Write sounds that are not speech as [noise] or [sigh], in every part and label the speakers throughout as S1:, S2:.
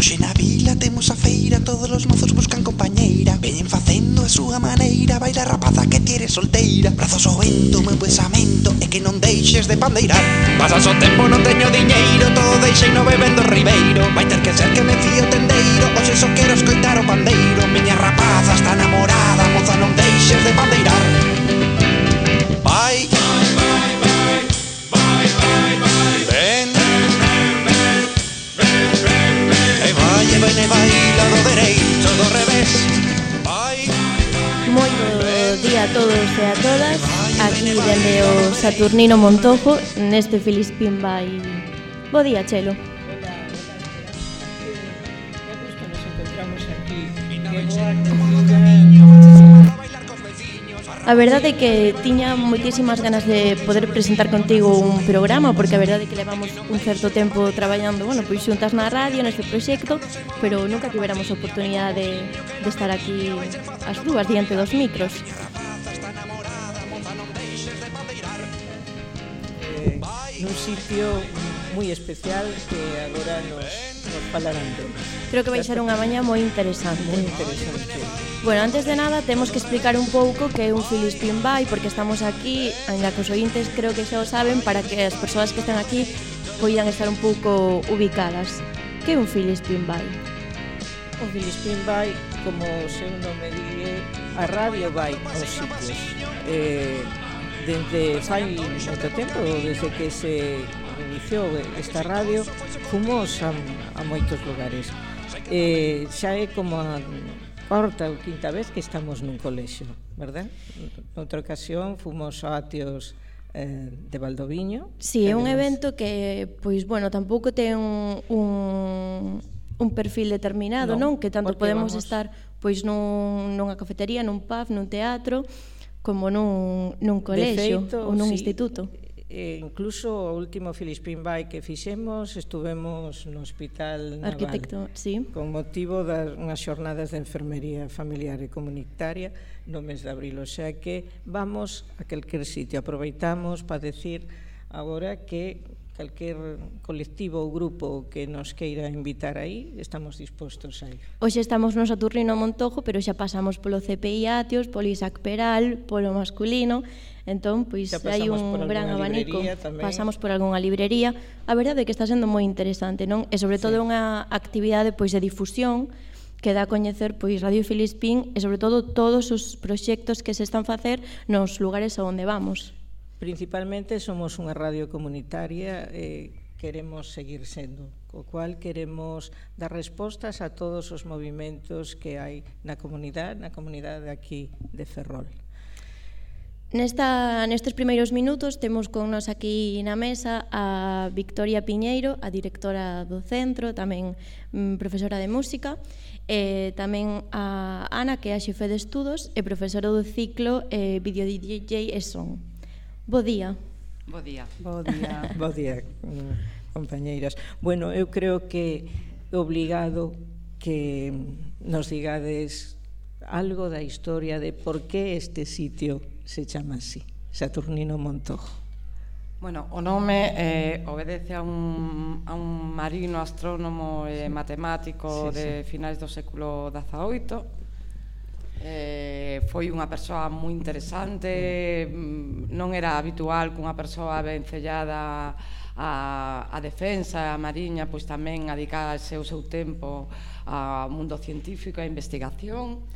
S1: Hoxe na vila temos a feira Todos os mozos buscan compañeira. Veñen facendo a súa maneira Baila rapaza que tiere solteira. Brazos ao vento, meu pensamento É que non deixes de pandeirar. Pasas o tempo, non teño diñeiro Todo deixei no bebendo ribeiro. Vai ter que ser que me fío tendeiro Hoxe só quero escoitar o pandeiro. Miña rapaza está namorada Moza non deixes de pandeirar. vai lado dereito do revés. Vai,
S2: Moi bo día a todos e a todas. Aquí dende o Saturnino Montojo Neste Filispín vai. Bo día, Chelo.
S3: Hola, hola, hola. Que nos encontramos aquí. Que boa
S2: A verdade é que tiña moitísimas ganas de poder presentar contigo un programa porque a verdade é que levamos un certo tempo traballando, bueno, pois xuntas na radio, neste proxecto, pero nunca tiveramos a oportunidade de, de estar aquí as dúas diante dos micros.
S3: Eh, nun sitio moi especial que agora nos nos falarán delas.
S2: Creo que vai ser unha mañá moi interesante.
S3: Moi interesante.
S2: Bueno, antes de nada, temos que explicar un pouco que é un Filispin Bay, porque estamos aquí, ainda que os ointes creo que xa o saben, para que as persoas que están aquí poidan estar un pouco ubicadas. Que é un Filispin Bay?
S3: O Filispin Bay, como o seu nome di, a radio vai aos sitios. Eh, desde fai moito tempo, desde que se iniciou esta radio, fomos a, a a moitos lugares. Eh, xa é como a cuarta ou quinta vez que estamos nun colexo, verdad? Noutra ocasión fomos a Atios eh, de Valdoviño.
S2: Si, sí, é un evento que, pois, bueno, tampouco ten un, un, un perfil determinado,
S3: non?
S2: non? Que tanto podemos
S3: vamos...
S2: estar pois nun, nunha cafetería, nun pub, nun teatro, como nun, nun
S3: colexo feito,
S2: ou nun
S3: sí,
S2: instituto.
S3: E incluso o último Filispin Bay que fixemos estuvemos no hospital naval
S2: Arquitecto, sí.
S3: con motivo das unhas xornadas de enfermería familiar e comunitaria no mes de abril, o sea que vamos a calquer sitio, aproveitamos para decir agora que calquer colectivo ou grupo que nos queira invitar aí, estamos dispostos a ir.
S2: Hoxe estamos no Saturnino Montojo, pero xa pasamos polo CPI Atios, polo Isaac Peral, polo masculino, Entón, pois hai un gran abanico,
S3: tamén.
S2: pasamos por algunha librería. A verdade é que está sendo moi interesante, non? E sobre todo
S3: sí.
S2: unha actividade pois de difusión que dá a coñecer pois Radio Filispín e sobre todo todos os proxectos que se están facer nos lugares onde vamos.
S3: Principalmente somos unha radio comunitaria e queremos seguir sendo, co cual queremos dar respostas a todos os movimentos que hai na comunidade, na comunidade aquí de Ferrol.
S2: Nesta, nestes primeiros minutos temos con nos aquí na mesa a Victoria Piñeiro, a directora do centro, tamén mm, profesora de música, e tamén a Ana, que é a xefe de estudos e profesora do ciclo eh, Video DJ e Son. Bo día.
S4: Bo día.
S5: Bo día, [laughs]
S3: bo día compañeiras. Bueno, eu creo que obligado que nos digades algo da historia de por que este sitio se chama así, Saturnino Montojo.
S4: Bueno, o nome eh, obedece a un, a un marino astrónomo e eh, matemático
S3: sí,
S4: de finais do século XVIII. Eh, foi unha persoa moi interesante, mm, non era habitual que unha persoa vencellada a, a defensa, a mariña, pois tamén adicase o seu tempo ao mundo científico, a investigación.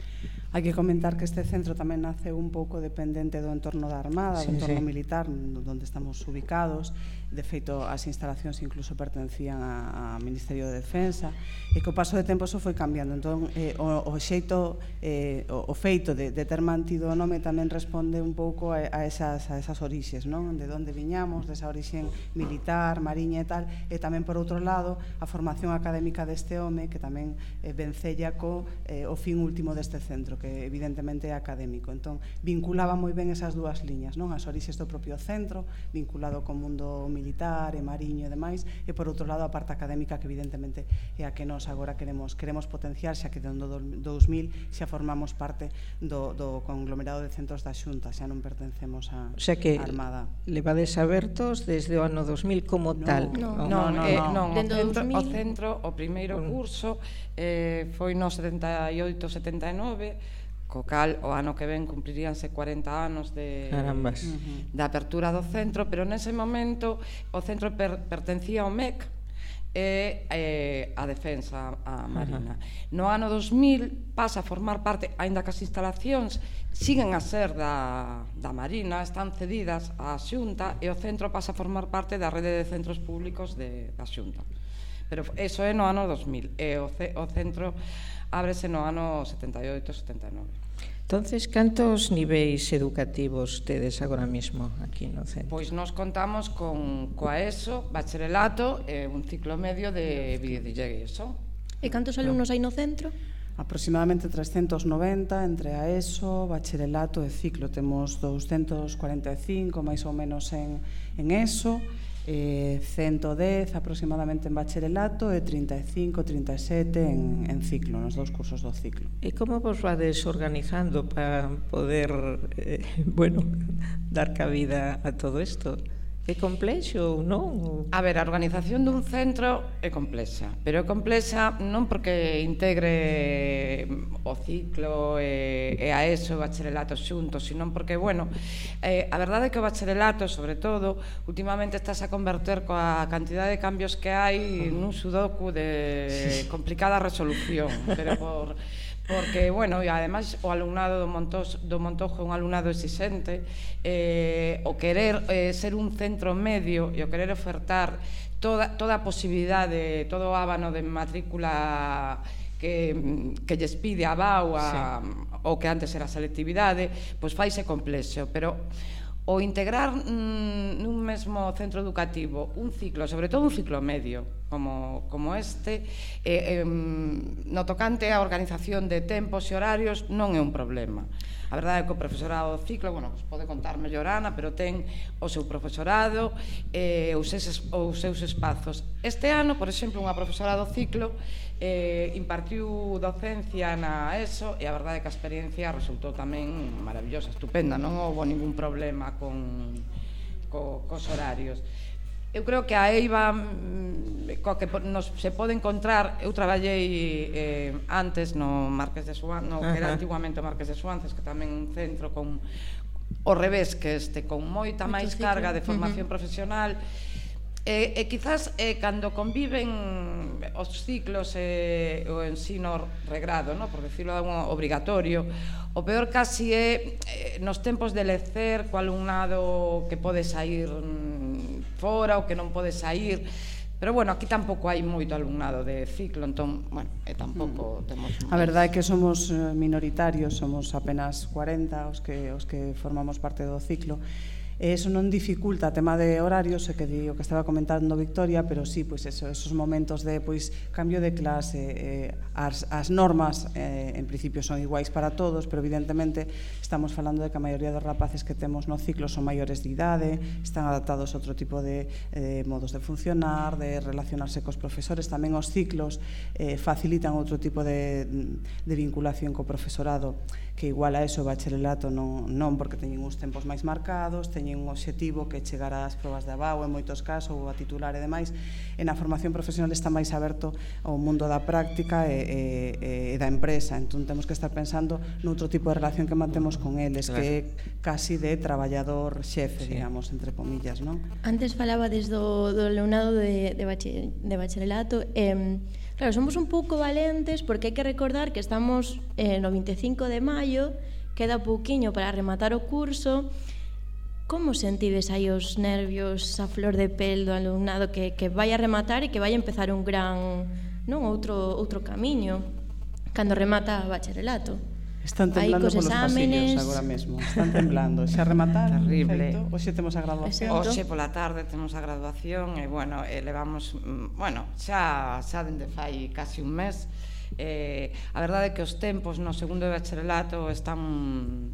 S5: Hai que comentar que este centro tamén nace un pouco dependente do entorno da Armada,
S3: sí,
S5: do entorno
S3: sí.
S5: militar onde estamos ubicados de feito as instalacións incluso pertencían a, Ministerio de Defensa e que o paso de tempo iso foi cambiando. Entón eh, o, o xeito eh, o, o feito de, de ter mantido o nome tamén responde un pouco a, a, esas, a esas orixes non? De onde viñamos, desa orixen militar, mariña e tal e tamén por outro lado a formación académica deste home que tamén eh, vencella co eh, o fin último deste centro que evidentemente é académico. Entón vinculaba moi ben esas dúas liñas non? As orixes do propio centro vinculado co mundo militar militar, e mariño e demais, e por outro lado a parte académica que evidentemente é a que nós agora queremos queremos potenciar, xa que dentro do 2000 xa formamos parte do, do conglomerado de centros da Xunta, xa non pertencemos a
S3: o sea que
S5: Armada.
S3: Levades abertos desde o ano 2000 como
S5: no,
S3: tal.
S2: Non,
S4: non,
S5: non,
S4: eh,
S5: non,
S4: non. O, centro,
S2: 2000...
S4: o centro, o primeiro curso eh, foi no 78, 79, co cal o ano que ven cumpliríanse 40 anos de
S3: Carambas.
S4: Da apertura do centro, pero nese momento o centro per, pertencía ao MEC e eh, a defensa a Marina. No ano 2000 pasa a formar parte, aínda que as instalacións siguen a ser da, da Marina, están cedidas á Xunta e o centro pasa a formar parte da rede de centros públicos de, da Xunta. Pero eso é no ano 2000 e o, ce, o centro ábrese no ano 78-79.
S3: Entonces, cantos niveis educativos tedes agora mesmo aquí no centro?
S4: Pois nos contamos con coa ESO, bacharelato e un ciclo medio de videojogueso.
S2: E cantos alumnos hai no centro?
S5: Aproximadamente 390 entre a ESO, bacharelato e ciclo. Temos 245 máis ou menos en, en ESO eh, 110 aproximadamente en bacharelato e 35, 37 en, en ciclo, nos dous cursos do ciclo.
S3: E como vos vades organizando para poder, eh, [laughs] bueno, dar cabida a todo isto? É complexo ou non?
S4: A ver, a organización dun centro é complexa, pero é complexa non porque integre mm, o ciclo e, e a ESO o bacharelato xuntos, senón porque, bueno, eh, a verdade é que o bacharelato, sobre todo, últimamente estás a converter coa cantidad de cambios que hai nun sudoku de complicada resolución, pero por porque, bueno, e ademais o alumnado do Montos, do Montojo é un alumnado exixente, eh, o querer eh, ser un centro medio e o querer ofertar toda, toda a posibilidade, todo o ábano de matrícula que, que lles pide a BAU a, sí. o que antes era selectividade, pois faise complexo, pero o integrar mm, nun mesmo centro educativo un ciclo, sobre todo un ciclo medio, como, como este. eh, eh, no tocante á organización de tempos e horarios non é un problema. A verdade é que o profesorado do ciclo, bueno, pois pode contar mellor Ana, pero ten o seu profesorado, eh, os, es, os seus espazos. Este ano, por exemplo, unha profesora do ciclo eh, impartiu docencia na ESO e a verdade é que a experiencia resultou tamén maravillosa, estupenda, non houve ningún problema con, co, cos horarios. Eu creo que a EIVA mm, co que nos se pode encontrar, eu traballei eh, antes no Marques de Suán, no, que era antiguamente o Marques de Suances, que tamén un centro con o revés que este, con moita máis carga de formación uh -huh. profesional, E, e quizás eh, cando conviven os ciclos e eh, o ensino regrado, no? por decirlo de un obrigatorio, o peor casi é eh, nos tempos de lecer co alumnado que pode sair mm, fora ou que non pode sair, Pero bueno, aquí tampouco hai moito alumnado de ciclo, entón, bueno, e tampouco mm. temos...
S5: A verdade é que somos eh, minoritarios, somos apenas 40 os que os que formamos parte do ciclo. E eso non dificulta o tema de horarios, que di o que estaba comentando Victoria, pero sí, pois eso, esos momentos de pois cambio de clase, eh, as, as normas eh, en principio son iguais para todos, pero evidentemente estamos falando de que a maioría dos rapaces que temos no ciclo son maiores de idade, están adaptados a outro tipo de eh, modos de funcionar, de relacionarse cos profesores, tamén os ciclos eh, facilitan outro tipo de, de vinculación co profesorado, que igual a eso o bacharelato non, non porque teñen uns tempos máis marcados, teñen teñen un obxectivo que chegar ás probas de abao en moitos casos ou a titular e demais e na formación profesional está máis aberto ao mundo da práctica e, e, e da empresa entón temos que estar pensando noutro tipo de relación que mantemos con eles
S3: claro.
S5: que é casi de traballador xefe
S3: sí.
S5: digamos, entre comillas non?
S2: Antes falabades do, do leonado de, de, bache, de bacharelato eh, Claro, somos un pouco valentes porque hai que recordar que estamos eh, no 25 de maio queda pouquiño para rematar o curso Como sentides aí os nervios, a flor de pel do alumnado que, que vai a rematar e que vai a empezar un gran, non outro outro camiño cando remata o bacharelato?
S5: Están temblando polos
S2: exámenes...
S5: pasillos agora mesmo. Están temblando. Xa remataron. [laughs]
S4: Terrible.
S5: Perfecto. Oxe temos a graduación.
S4: Oxe pola tarde temos a graduación e, bueno, eh, levamos... Mm, bueno, xa, xa dende fai casi un mes. Eh, a verdade é que os tempos no segundo de bacharelato están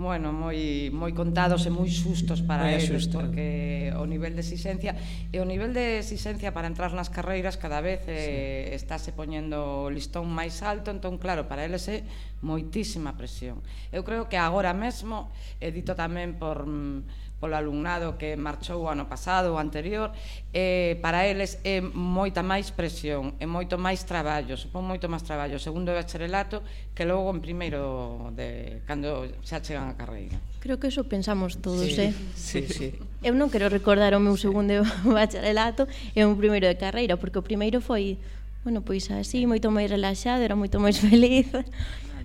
S4: bueno, moi moi contados e moi xustos para
S3: moi
S4: eles
S3: xusto.
S4: porque o nivel de exigencia e o nivel de exigencia para entrar nas carreiras cada vez eh, sí. eh, estáse poñendo o listón máis alto, entón claro, para eles é moitísima presión. Eu creo que agora mesmo, e dito tamén por mm, polo alumnado que marchou o ano pasado ou anterior, eh, para eles é moita máis presión, é moito máis traballo, supón moito máis traballo segundo bacharelato que logo en primeiro de cando xa chegan a carreira.
S2: Creo que eso pensamos todos,
S3: sí,
S2: eh?
S3: Sí, sí.
S2: Eu non quero recordar o meu segundo [laughs] bacharelato e o primeiro de carreira, porque o primeiro foi, bueno, pois así, moito máis relaxado, era moito máis [laughs] feliz.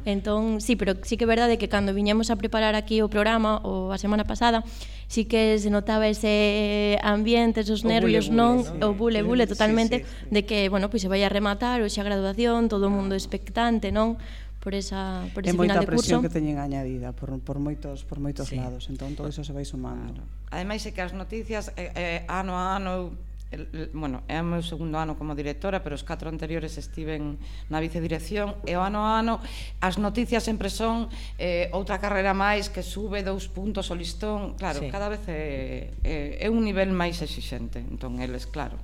S2: Entón, sí, pero sí que é verdade que cando viñemos a preparar aquí o programa o a semana pasada, sí que se notaba ese ambiente, esos
S3: o
S2: nervios,
S3: bule,
S2: non?
S3: Bule, non?
S2: O bule, bule totalmente
S3: sí, sí,
S2: de que, bueno, pois se vai a rematar ou a graduación, todo o mundo expectante, non? por esa por ese final de curso.
S5: moita presión que teñen añadida por, por moitos por moitos
S3: sí.
S5: lados, entón todo iso se vai sumando.
S4: Ademais é que as noticias eh, eh, ano a ano el, el, bueno, é o meu segundo ano como directora, pero os catro anteriores estiven na vicedirección e o ano a ano as noticias sempre son eh, outra carreira máis que sube dous puntos o listón, claro,
S3: sí.
S4: cada vez é, é, é un nivel máis exixente, entón eles, claro,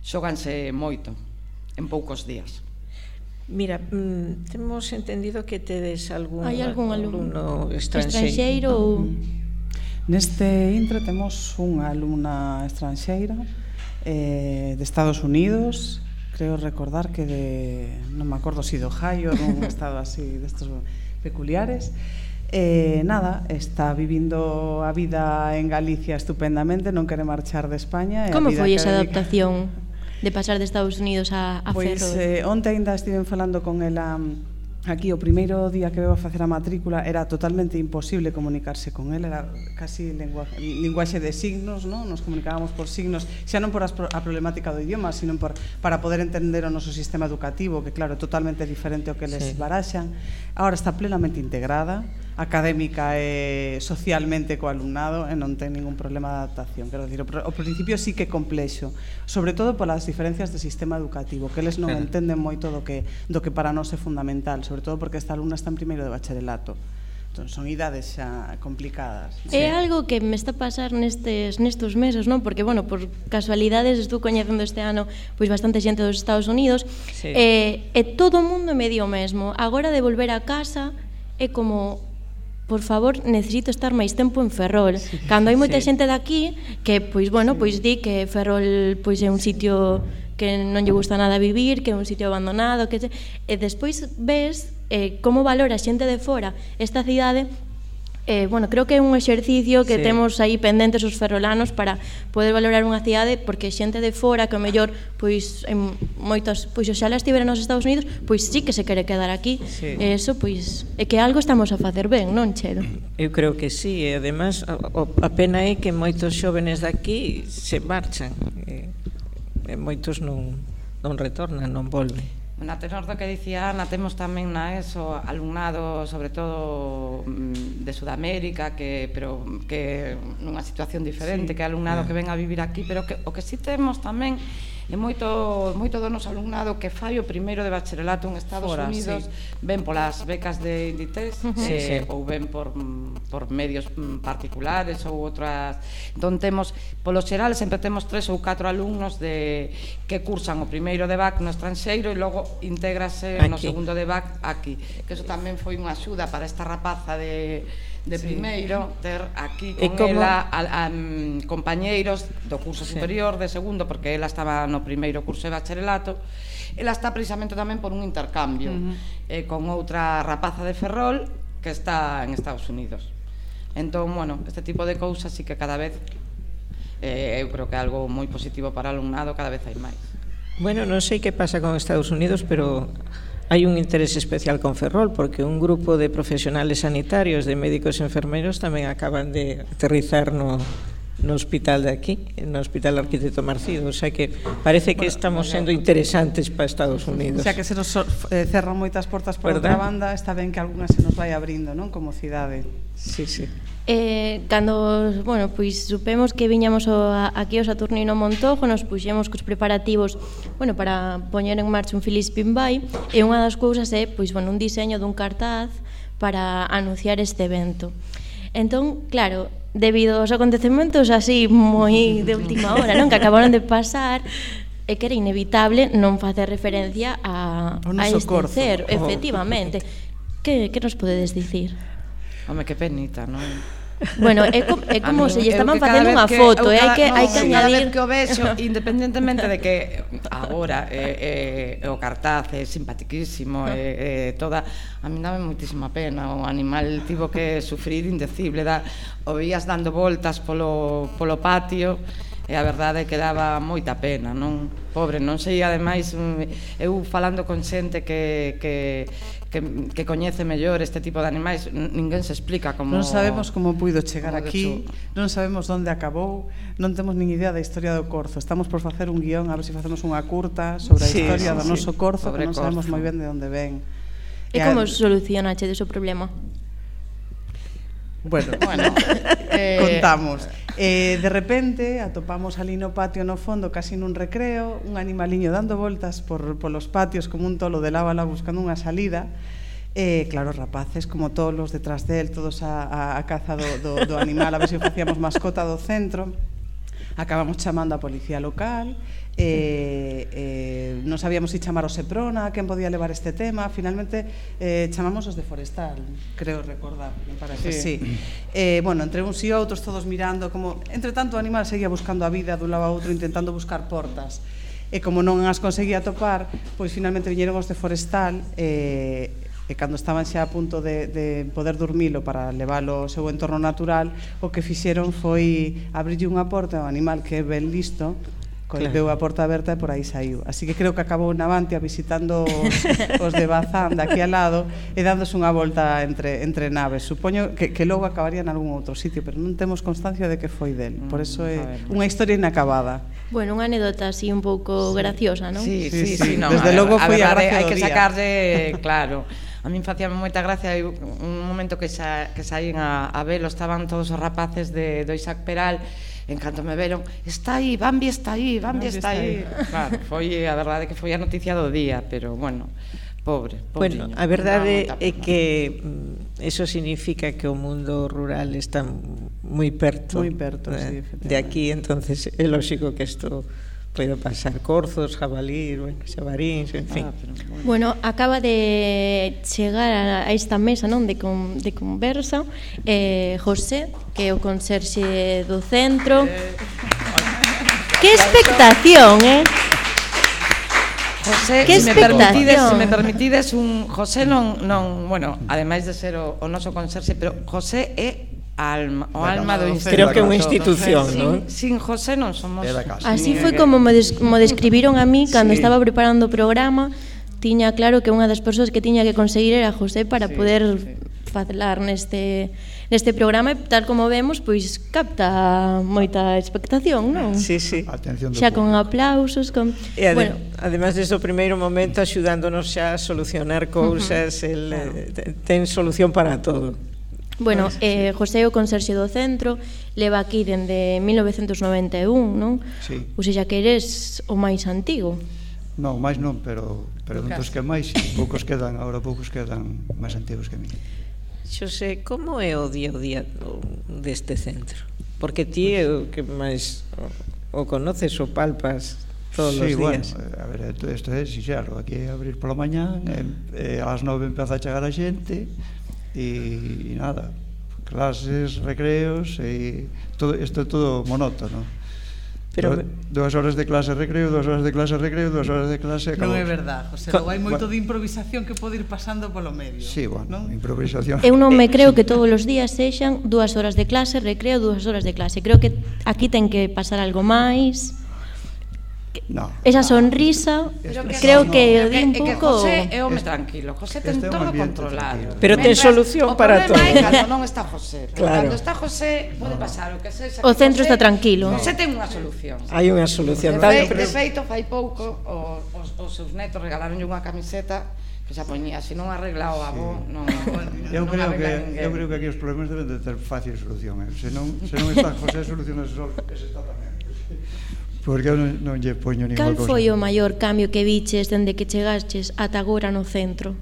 S4: xóganse moito en poucos días.
S3: Mira, mm, temos entendido que tedes algún,
S2: algún alumno, alumno
S3: estranxeiro,
S2: estranxeiro ou... Mm.
S5: Neste intre temos unha alumna estranxeira eh, de Estados Unidos, creo recordar que de, non me acordo si de Ohio, [laughs] un estado así destos peculiares. Eh, nada, está vivindo a vida en Galicia estupendamente, non quere marchar de España.
S2: Como foi esa
S5: académica...
S2: adaptación de pasar de Estados Unidos a, a
S5: pois,
S2: Ferrol?
S5: Pois eh, onte ainda estiven falando con ela aquí o primeiro día que veo a facer a matrícula era totalmente imposible comunicarse con él, era casi lengua, linguaxe de signos, ¿no? nos comunicábamos por signos, xa non por as, a problemática do idioma, sino por, para poder entender o noso sistema educativo, que claro, é totalmente diferente ao que les
S3: sí.
S5: baraxan. Ahora está plenamente integrada, académica e socialmente co alumnado e non ten ningún problema de adaptación. Quero dicir, o principio sí que é complexo, sobre todo polas diferencias de sistema educativo, que eles non entenden moito do que, do que para nós é fundamental, sobre todo porque esta alumna está en primeiro de bacharelato. Entón, son idades xa complicadas. Non?
S2: É algo que me está a pasar nestes, nestes meses, non? Porque, bueno, por casualidades estou coñecendo este ano pois bastante xente dos Estados Unidos
S3: sí.
S2: e, e todo o mundo me di o mesmo. Agora de volver a casa é como por favor, necesito estar máis tempo en Ferrol. Sí, Cando hai moita
S3: sí.
S2: xente daqui que, pois, bueno, sí. pois di que Ferrol pois é un sitio que non lle gusta nada vivir, que é un sitio abandonado, que e despois ves eh, como valora a xente de fora esta cidade Eh, bueno, creo que é un exercicio que
S3: sí.
S2: temos aí pendentes os ferrolanos para poder valorar unha cidade porque xente de fora que o mellor pois en moitas pois oxalá estivera nos Estados Unidos, pois sí que se quere quedar aquí.
S3: Sí.
S2: E eso pois é que algo estamos a facer ben, non, Chelo?
S3: Eu creo que sí, e además a, a pena é que moitos xóvenes daqui se marchan. E, e moitos non non retornan, non volven.
S4: Na tenor do que dicía Ana, temos tamén na ESO alumnado, sobre todo mm, de Sudamérica, que pero que nunha situación diferente, sí. que alumnado yeah. que ven a vivir aquí, pero que o que si sí temos tamén e moito moito do noso alumnado que fai o primeiro de bacharelato en Estados
S5: Fora,
S4: Unidos
S5: sí.
S4: ven polas becas de Inditex
S2: eh,
S3: sí.
S4: eh, ou ven por, por medios mm, particulares ou outras entón temos, polo xeral sempre temos tres ou catro alumnos de que cursan o primeiro de BAC no estranxeiro e logo intégrase
S3: aquí.
S4: no segundo de BAC aquí que eso tamén foi unha axuda para esta rapaza de de
S5: sí.
S4: primeiro ter aquí con
S3: como...
S4: ela a, a, um, compañeiros do curso
S3: sí.
S4: superior de segundo porque ela estaba no primeiro curso de bacharelato ela está precisamente tamén por un intercambio uh -huh. eh, con outra rapaza de Ferrol que está en Estados Unidos entón, bueno, este tipo de cousas sí que cada vez eh, eu creo que é algo moi positivo para o alumnado cada vez hai máis
S3: Bueno, non sei que pasa con Estados Unidos, pero hai un interés especial con Ferrol porque un grupo de profesionales sanitarios, de médicos e enfermeros tamén acaban de aterrizar no, no hospital de aquí, no hospital Arquitecto Marcido, o sea que parece que bueno, estamos bueno, sendo interesantes para Estados Unidos.
S5: O sea que se nos eh, cerran moitas portas por outra banda, está ben que algunha se nos vai abrindo, non, como cidade.
S3: Sí, sí.
S2: Eh, cando, bueno, pois supemos que viñamos o, a, aquí ao Saturnino Montojo, nos puxemos cos preparativos, bueno, para poñer en marcha un Filispin Bay, e unha das cousas é, pois, bueno, un diseño dun cartaz para anunciar este evento. Entón, claro, debido aos acontecementos así moi de última hora, non, que acabaron de pasar, é que era inevitable non facer referencia a, a este
S5: corzo.
S2: Oh. efectivamente. Que, que nos podedes dicir?
S4: Home, que penita, non?
S2: Bueno, é, com, é como se lle estaban facendo unha foto, e eh,
S4: hai
S2: que hai que añadir
S4: que o vexo, [laughs] independentemente de que agora eh, eh, o cartaz é simpatiquísimo, ah. e eh, eh, toda a mí dame moitísima pena, o animal tivo que [laughs] sufrir indecible, da o vías dando voltas polo polo patio e a verdade é que daba moita pena, non? Pobre, non sei, ademais, mm, eu falando con xente que, que, que, que coñece mellor este tipo de animais, ninguén se explica como...
S5: Non sabemos como puido chegar
S4: como
S5: aquí, non sabemos onde acabou, non temos nin idea da historia do Corzo. Estamos por facer un guión, a ver se si facemos unha curta sobre a
S3: sí,
S5: historia
S3: sí,
S5: do
S3: sí.
S5: noso Corzo,
S4: Pobre
S5: que non sabemos moi ben de onde ven.
S2: E,
S5: e
S2: como a... solucionache o problema?
S5: Bueno,
S4: bueno [laughs] eh,
S5: contamos eh, de repente atopamos ali no patio no fondo casi nun recreo un animaliño dando voltas por, polos patios como un tolo de lábala buscando unha salida eh, claro, rapaces como tolos detrás del, todos a, a, a caza do, do, do animal, a ver se facíamos mascota do centro. Acabamos chamando a policía local eh, eh, non sabíamos se si chamar o Seprona, quen podía levar este tema, finalmente eh, chamamos os de Forestal, creo recordar, me parece, sí. sí. Eh, bueno, entre uns e outros, todos mirando, como, entre tanto o animal seguía buscando a vida dun lado a outro, intentando buscar portas. E como non as conseguía topar, pois finalmente viñeron os de Forestal, eh, e cando estaban xa a punto de, de poder dormilo para leválo ao seu entorno natural, o que fixeron foi abrirlle unha porta ao animal que é ben listo, claro.
S3: que
S5: deu a porta aberta e por aí saiu. Así que creo que acabou na Navantia visitando os, [laughs] os de Bazán daqui al lado e dándose unha volta entre, entre naves. Supoño que, que logo acabaría en algún outro sitio, pero non temos constancia de que foi del. Mm, por eso é unha historia inacabada.
S2: Bueno, unha anécdota así un pouco sí. graciosa, non?
S4: Sí,
S5: sí,
S4: sí.
S5: sí,
S4: sí no,
S5: Desde logo foi a,
S4: verdade, a
S5: gracia
S4: Hai que sacarlle, claro. A min facía moita gracia un momento que, xa, que saín a, a velo, estaban todos os rapaces de, do Isaac Peral en canto me veron, está aí, Bambi está aí, Bambi,
S5: Bambi
S4: está,
S5: está
S4: aí. Claro, foi a verdade que foi a noticia do día, pero bueno, pobre,
S3: pobre.
S4: Bueno,
S3: a verdade é que mm, eso significa que o mundo rural está moi perto,
S5: moi perto
S3: eh,
S5: de, sí,
S3: de aquí, entonces é lógico que isto pode pasar corzos, jabalís, bueno, xabaríns, en fin.
S4: Ah, pero, bueno.
S2: bueno, acaba de chegar a esta mesa non de, con, de conversa eh, José, que é o conserxe do centro. Eh, que expectación, eh?
S4: José,
S2: que
S4: se me permitides, se me permitides un José non non, bueno, ademais de ser o, o noso conserxe, pero José é alma, o
S6: da
S4: alma do instituto.
S3: Creo que é unha institución, non?
S4: Sin, sin José non somos...
S2: Así foi como me, des, me describiron a mí cando
S4: sí.
S2: estaba preparando o programa, tiña claro que unha das persoas que tiña que conseguir era José para
S4: sí,
S2: poder
S4: sí.
S2: falar neste neste programa e tal como vemos, pois capta moita expectación, non?
S3: Sí, sí.
S6: Atención
S2: xa con aplausos, con
S3: E ade
S2: bueno.
S3: además desde o primeiro momento axudándonos xa a solucionar cousas, uh -huh. el, claro. ten solución para todo.
S2: Bueno, pues, eh, sí. José o conserxe do centro leva aquí dende 1991, non?
S6: Sí.
S2: Ou seja, que eres o máis antigo.
S6: Non, máis non, pero preguntos que máis, poucos quedan, agora poucos quedan máis antigos que mí.
S3: Xosé, como é o día o día deste centro? Porque ti é o que máis o conoces o palpas todos
S6: sí,
S3: os días.
S6: bueno, a ver, isto é sinxelo, aquí é abrir pola mañá, eh, ás nove empeza a chegar a xente, e, e nada, clases, recreos e todo isto é todo monótono.
S3: Pero
S6: Do, dúas horas de clase recreo, dúas horas de clase recreo, dúas horas de clase acabou.
S5: Non é verdade, José,
S3: Co...
S5: hai moito de improvisación que pode ir pasando polo medio.
S6: Sí, bueno,
S5: non?
S6: improvisación.
S2: Eu non me creo que todos os días sexan dúas horas de clase, recreo, dúas horas de clase. Creo que aquí ten que pasar algo máis
S6: No,
S2: esa sonrisa,
S6: que
S2: creo
S6: no,
S2: que o di un pouco...
S4: José é home tranquilo, José ten
S6: este
S4: todo controlado.
S3: Pero ten solución para todo.
S4: O problema é non está José. [laughs]
S3: Claro.
S4: Cando está José, pode pasar o que se...
S2: O centro
S4: José,
S2: está tranquilo.
S4: José ten unha solución.
S3: Hai unha solución.
S4: De, fe, de feito, fai pouco, os, os seus netos regalaronlle unha camiseta que xa poñía, se non arregla o avó, sí. non, [laughs]
S6: eu
S4: non
S6: creo que
S4: ninguén.
S6: eu creo que aquí os problemas deben de ter fácil solución, eh? se non se non está José solucionas sol, ese está tamén porque eu non, non lle poño ninguna
S2: Cal
S6: cosa.
S2: Foi o maior cambio que viches dende que chegastes ata agora no centro?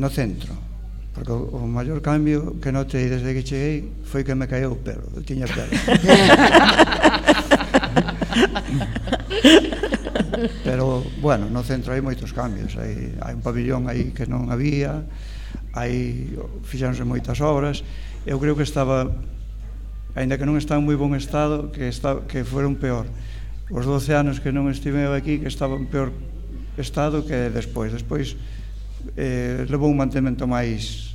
S6: No centro. Porque o, o maior cambio que notei desde que cheguei foi que me caeu o pelo. Eu tiña pelo. [laughs] Pero, bueno, no centro hai moitos cambios. Hai, hai un pabellón aí que non había, hai, fixanse moitas obras. Eu creo que estaba aínda que non está en moi bon estado, que, está, que fueron peor. Os 12 anos que non estive aquí, que estaba en peor estado que despois. Despois eh, levou un mantemento máis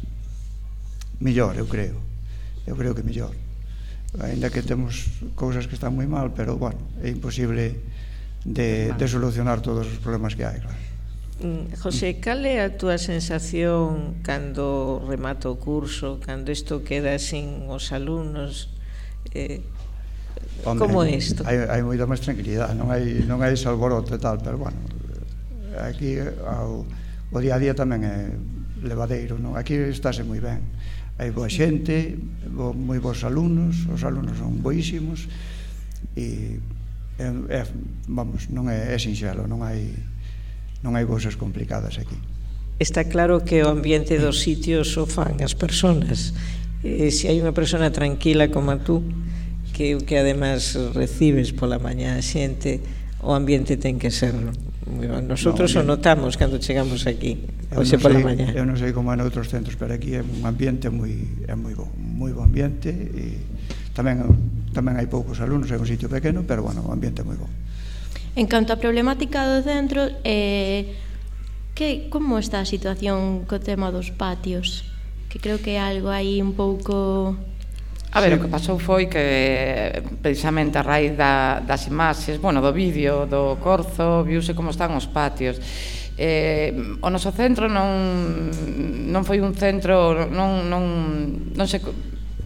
S6: millor, eu creo. Eu creo que millor. Ainda que temos cousas que están moi mal, pero, bueno, é imposible de, de solucionar todos os problemas que hai, claro.
S3: Mm, José, cal é a túa sensación cando remato o curso, cando isto queda sin os alumnos? eh, como é isto?
S6: Hai, hai moita máis tranquilidade, non hai, non hai ese alboroto e tal, pero bueno, aquí ao, o día a día tamén é levadeiro, non? Aquí estáse moi ben. Hai boa xente, bo, moi bons alumnos, os alumnos son boísimos e é, é, vamos, non é, é sinxelo, non hai non hai cousas complicadas aquí.
S3: Está claro que o ambiente dos sitios o fan as persoas eh, se hai unha persona tranquila como tú, que que además recibes pola mañá a xente, o ambiente ten que serlo. Nosotros
S6: no,
S3: o notamos cando chegamos aquí, hoxe pola mañá.
S6: Eu non sei como en outros centros, pero aquí é un ambiente moi é moi bo, moi bo ambiente e tamén tamén hai poucos alumnos, é un sitio pequeno, pero bueno, o ambiente é moi bo.
S2: En canto á problemática do centro, eh, que como está a situación co tema dos patios? que creo que algo aí un pouco
S4: A ver, sí. o que pasou foi que precisamente a raíz da, das imaxes, bueno, do vídeo do Corzo, viuse como están os patios. Eh, o noso centro non non foi un centro, non non non se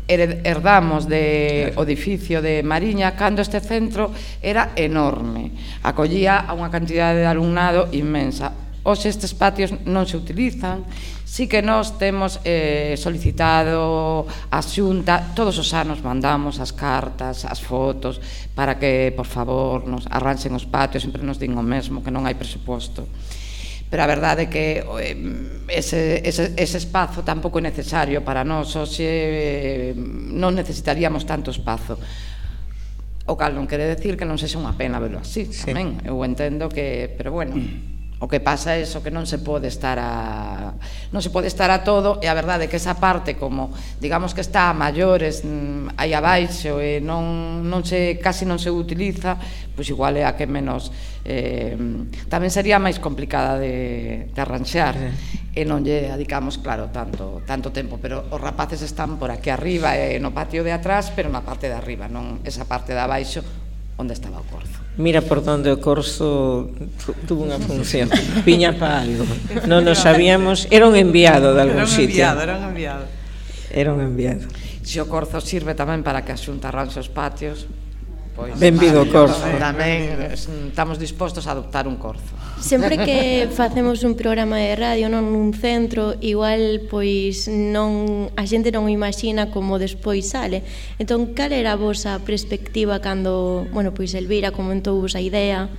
S4: herdamos de o edificio de Mariña cando este centro era enorme, acollía a unha cantidade de alumnado inmensa hoxe estes patios non se utilizan. Si que nós temos eh, solicitado a xunta, todos os anos mandamos as cartas, as fotos, para que, por favor, nos arranxen os patios, sempre nos din o mesmo, que non hai presuposto. Pero a verdade é que eh, ese, ese, ese espazo tampouco é necesario para nós, hoxe eh, non necesitaríamos tanto espazo o cal non quere decir que non sexa unha pena verlo así,
S3: sí.
S4: tamén. Eu entendo que, pero bueno. Mm. O que pasa é iso que non se pode estar a non se pode estar a todo e a verdade é que esa parte como digamos que está a maiores mm, aí abaixo e non non se casi non se utiliza, pois igual é a que menos eh, tamén sería máis complicada de, de arranxar e non lle adicamos claro tanto tanto tempo, pero os rapaces están por aquí arriba e no patio de atrás, pero na parte de arriba, non esa parte de abaixo onde estaba o corzo.
S3: Mira por donde o corzo tuvo unha función, viña pa algo. Non nos sabíamos, era un enviado de algún sitio.
S5: Era un enviado, era un enviado.
S3: Era un enviado.
S4: Se o corzo sirve tamén para que asuntarran os patios, Pois,
S3: Benvido, Corzo.
S4: Tamén mm, estamos dispostos a adoptar un Corzo.
S2: Sempre que [laughs] facemos un programa de radio non nun centro, igual pois non a xente non imagina como despois sale. Entón, cal era a vosa perspectiva cando, bueno, pois Elvira comentou vos a idea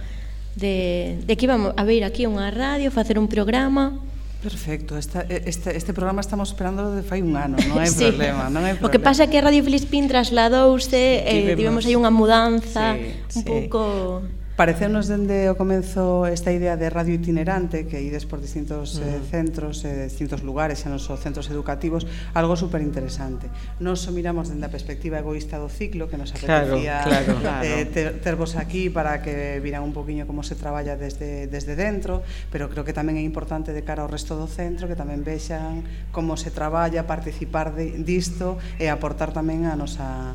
S2: de, de que íbamos a ver aquí unha radio, facer un programa?
S5: Perfecto, esta, este, este programa estamos esperando de fai un ano, non hai
S2: sí.
S5: problema, non hai problema.
S2: O que pasa é que Radio Filispín trasladouse, eh,
S3: tivemos
S2: aí unha mudanza
S3: sí,
S2: un
S3: sí.
S2: pouco
S5: Parecenos dende o comenzo esta idea de radio itinerante que ides por distintos uh -huh. eh, centros, eh, distintos lugares, xa non só centros educativos, algo super interesante. Nos o miramos dende a perspectiva egoísta do ciclo que nos apetecía
S3: claro,
S5: eh,
S3: claro,
S5: eh, ter, tervos aquí para que viran un poquinho como se traballa desde, desde dentro, pero creo que tamén é importante de cara ao resto do centro que tamén vexan como se traballa, participar de, disto e aportar tamén a nosa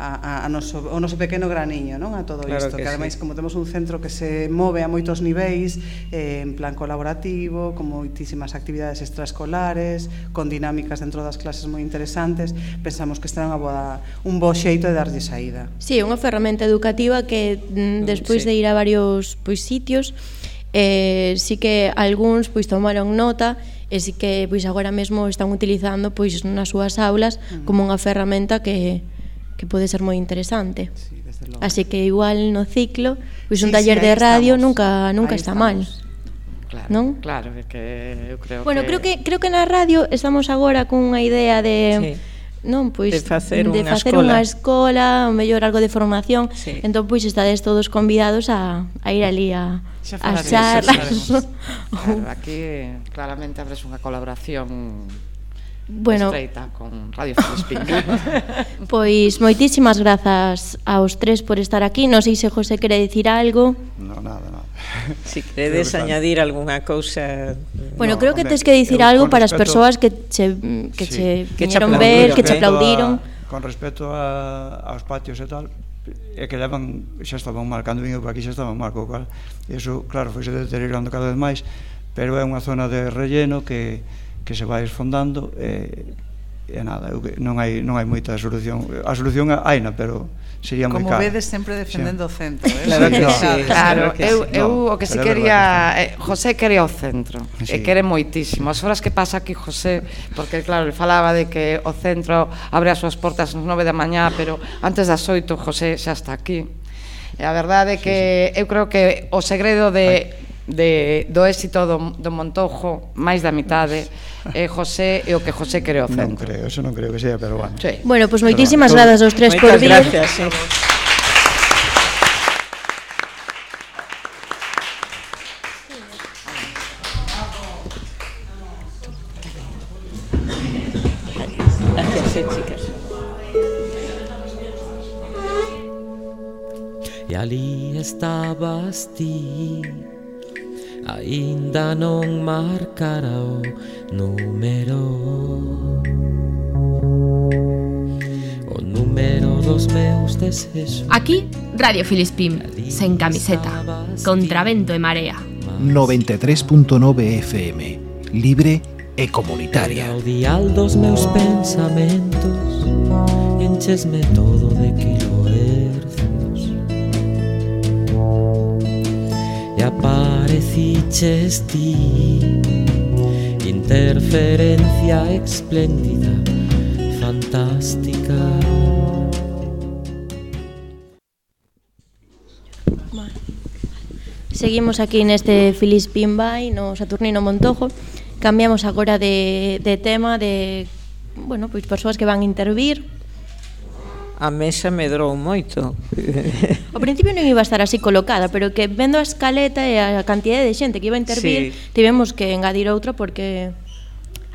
S5: a, a noso, o noso pequeno graniño non a todo
S3: claro
S5: isto,
S3: que,
S5: que ademais
S3: sí.
S5: como temos un centro que se move a moitos niveis eh, en plan colaborativo con moitísimas actividades extraescolares con dinámicas dentro das clases moi interesantes pensamos que está unha boa, un bo xeito de darlle saída Si,
S2: sí, unha ferramenta educativa que mm, mm, despois
S3: sí.
S2: de ir a varios pois, sitios eh, sí que algúns pois tomaron nota e sí que pois agora mesmo están utilizando pois nas súas aulas mm. como unha ferramenta que que pode ser moi interesante.
S5: Sí,
S2: Así que igual no ciclo, pois un
S5: sí,
S2: taller
S5: sí,
S2: de radio
S5: estamos.
S2: nunca nunca
S5: ahí
S2: está
S5: estamos. mal.
S4: Claro,
S2: non?
S4: Claro, é que eu creo
S2: bueno,
S4: que
S2: creo que creo que na radio estamos agora cunha idea de
S3: sí
S2: non pois
S3: de facer unha, de
S2: facer
S3: escola.
S2: unha escola, o mellor algo de formación.
S3: Sí.
S2: Entón pois estades todos convidados a, a ir ali a
S5: xa
S2: a charlas. [laughs]
S4: Claro, aquí claramente abres unha colaboración
S2: bueno,
S4: estreita con Radio Filispín. [laughs]
S2: pois moitísimas grazas aos tres por estar aquí. Non sei se José quere dicir algo.
S6: No, nada, nada.
S3: Si queredes añadir algunha cousa.
S2: Bueno,
S6: no,
S2: creo que tes que dicir algo para as persoas que che que
S6: sí,
S2: che
S3: que
S2: viñeron ver, que che aplaudiron.
S6: A, con respecto a, aos patios e tal, e levan, xa estaban mal cando vinho por aquí xa estaban mal, co cual eso claro, foi se deteriorando cada vez máis, pero é unha zona de relleno que que se vai esfondando e, e nada, eu, non hai non hai moita solución. A solución haina, pero sería moi
S5: caro.
S6: Como
S5: vedes sempre defendendo sí. o centro, eh?
S3: Claro que
S6: no,
S3: sí,
S4: claro,
S3: que
S4: eu
S3: sí.
S4: eu
S6: no,
S4: o que si quería
S6: que
S4: eh, José quería o centro,
S6: sí.
S4: e quere moitísimo. As horas que pasa aquí José, porque claro, ele falaba de que o centro abre as súas portas ás 9 da mañá, pero antes das 8 José xa está aquí. E a verdade é que sí, sí. eu creo que o segredo de Ay de, do éxito do, do Montojo máis da mitade é José e o que José creou centro.
S6: Non creo, eso non creo que sea, pero bueno.
S4: Sí.
S2: Bueno, pois pues moitísimas
S6: pero,
S2: aos tres por vir.
S3: Gracias. Sí. E eh,
S7: ali estabas ti aínda non marcara o número O número dos meus desexos.
S8: Aquí, Radio Filispim, sen camiseta, contra vento e marea.
S9: 93.9 FM, libre e comunitaria.
S7: O dial dos meus pensamentos enchesme todo de kilohercios E apaga feciches ti Interferencia espléndida, fantástica.
S2: Seguimos aquí neste Filis Pimbai, no Saturnino Montojo. Cambiamos agora de, de tema de bueno, pois persoas que van intervir
S3: a mesa medrou moito.
S2: Ao principio non iba a estar así colocada, pero que vendo a escaleta e a cantidade de xente que iba a intervir,
S3: sí.
S2: tivemos que engadir outra porque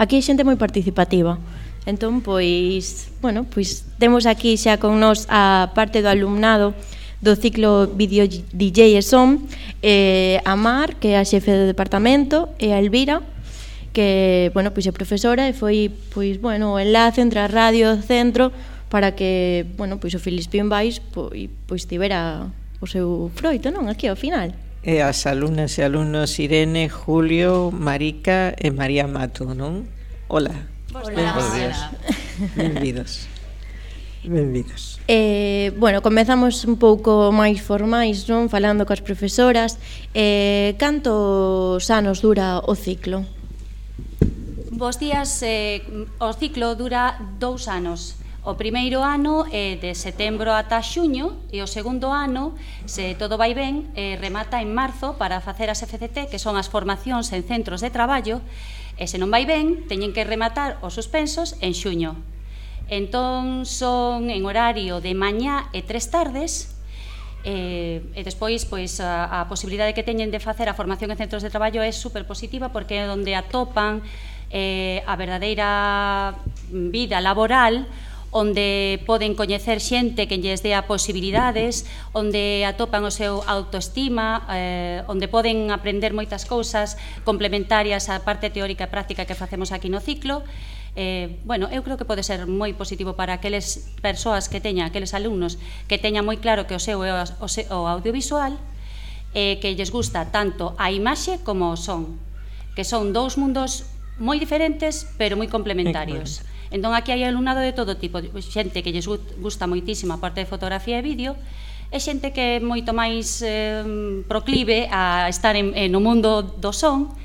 S2: aquí hai xente moi participativa. Entón, pois, bueno, pois temos aquí xa con nós a parte do alumnado do ciclo Video DJ e Son, eh, a Mar, que é a xefe do departamento, e a Elvira, que, bueno, pois é profesora e foi, pois, bueno, o enlace entre a radio e o centro, para que, bueno, pois o Filispín vais pois, pois tibera o seu froito, non? Aquí ao final.
S3: E as alumnas e alumnos Irene, Julio, Marica e María Mato, non? Hola. Hola. Benvidos. Benvidos.
S2: Eh, bueno, comezamos un pouco máis formais, non? Falando coas profesoras. Eh, cantos anos dura o ciclo?
S10: Vos días, eh, o ciclo dura dous anos. O primeiro ano é de setembro ata xuño e o segundo ano, se todo vai ben, eh, remata en marzo para facer as FCT, que son as formacións en centros de traballo, e se non vai ben, teñen que rematar os suspensos en xuño. Entón son en horario de mañá e tres tardes, eh, e despois pois a, a posibilidade que teñen de facer a formación en centros de traballo é super positiva porque é onde atopan eh, a verdadeira vida laboral onde poden coñecer xente que lles dea posibilidades, onde atopan o seu autoestima, eh, onde poden aprender moitas cousas complementarias á parte teórica e práctica que facemos aquí no ciclo. Eh, bueno, eu creo que pode ser moi positivo para aqueles persoas que teña, aqueles alumnos que teña moi claro que o seu é o, seu, o audiovisual, eh, que lles gusta tanto a imaxe como o son, que son dous mundos moi diferentes, pero moi complementarios. Entón, aquí hai alumnado de todo tipo, xente que lles gusta moitísimo a parte de fotografía e vídeo, e xente que é moito máis eh, proclive a estar en, en, no mundo do son,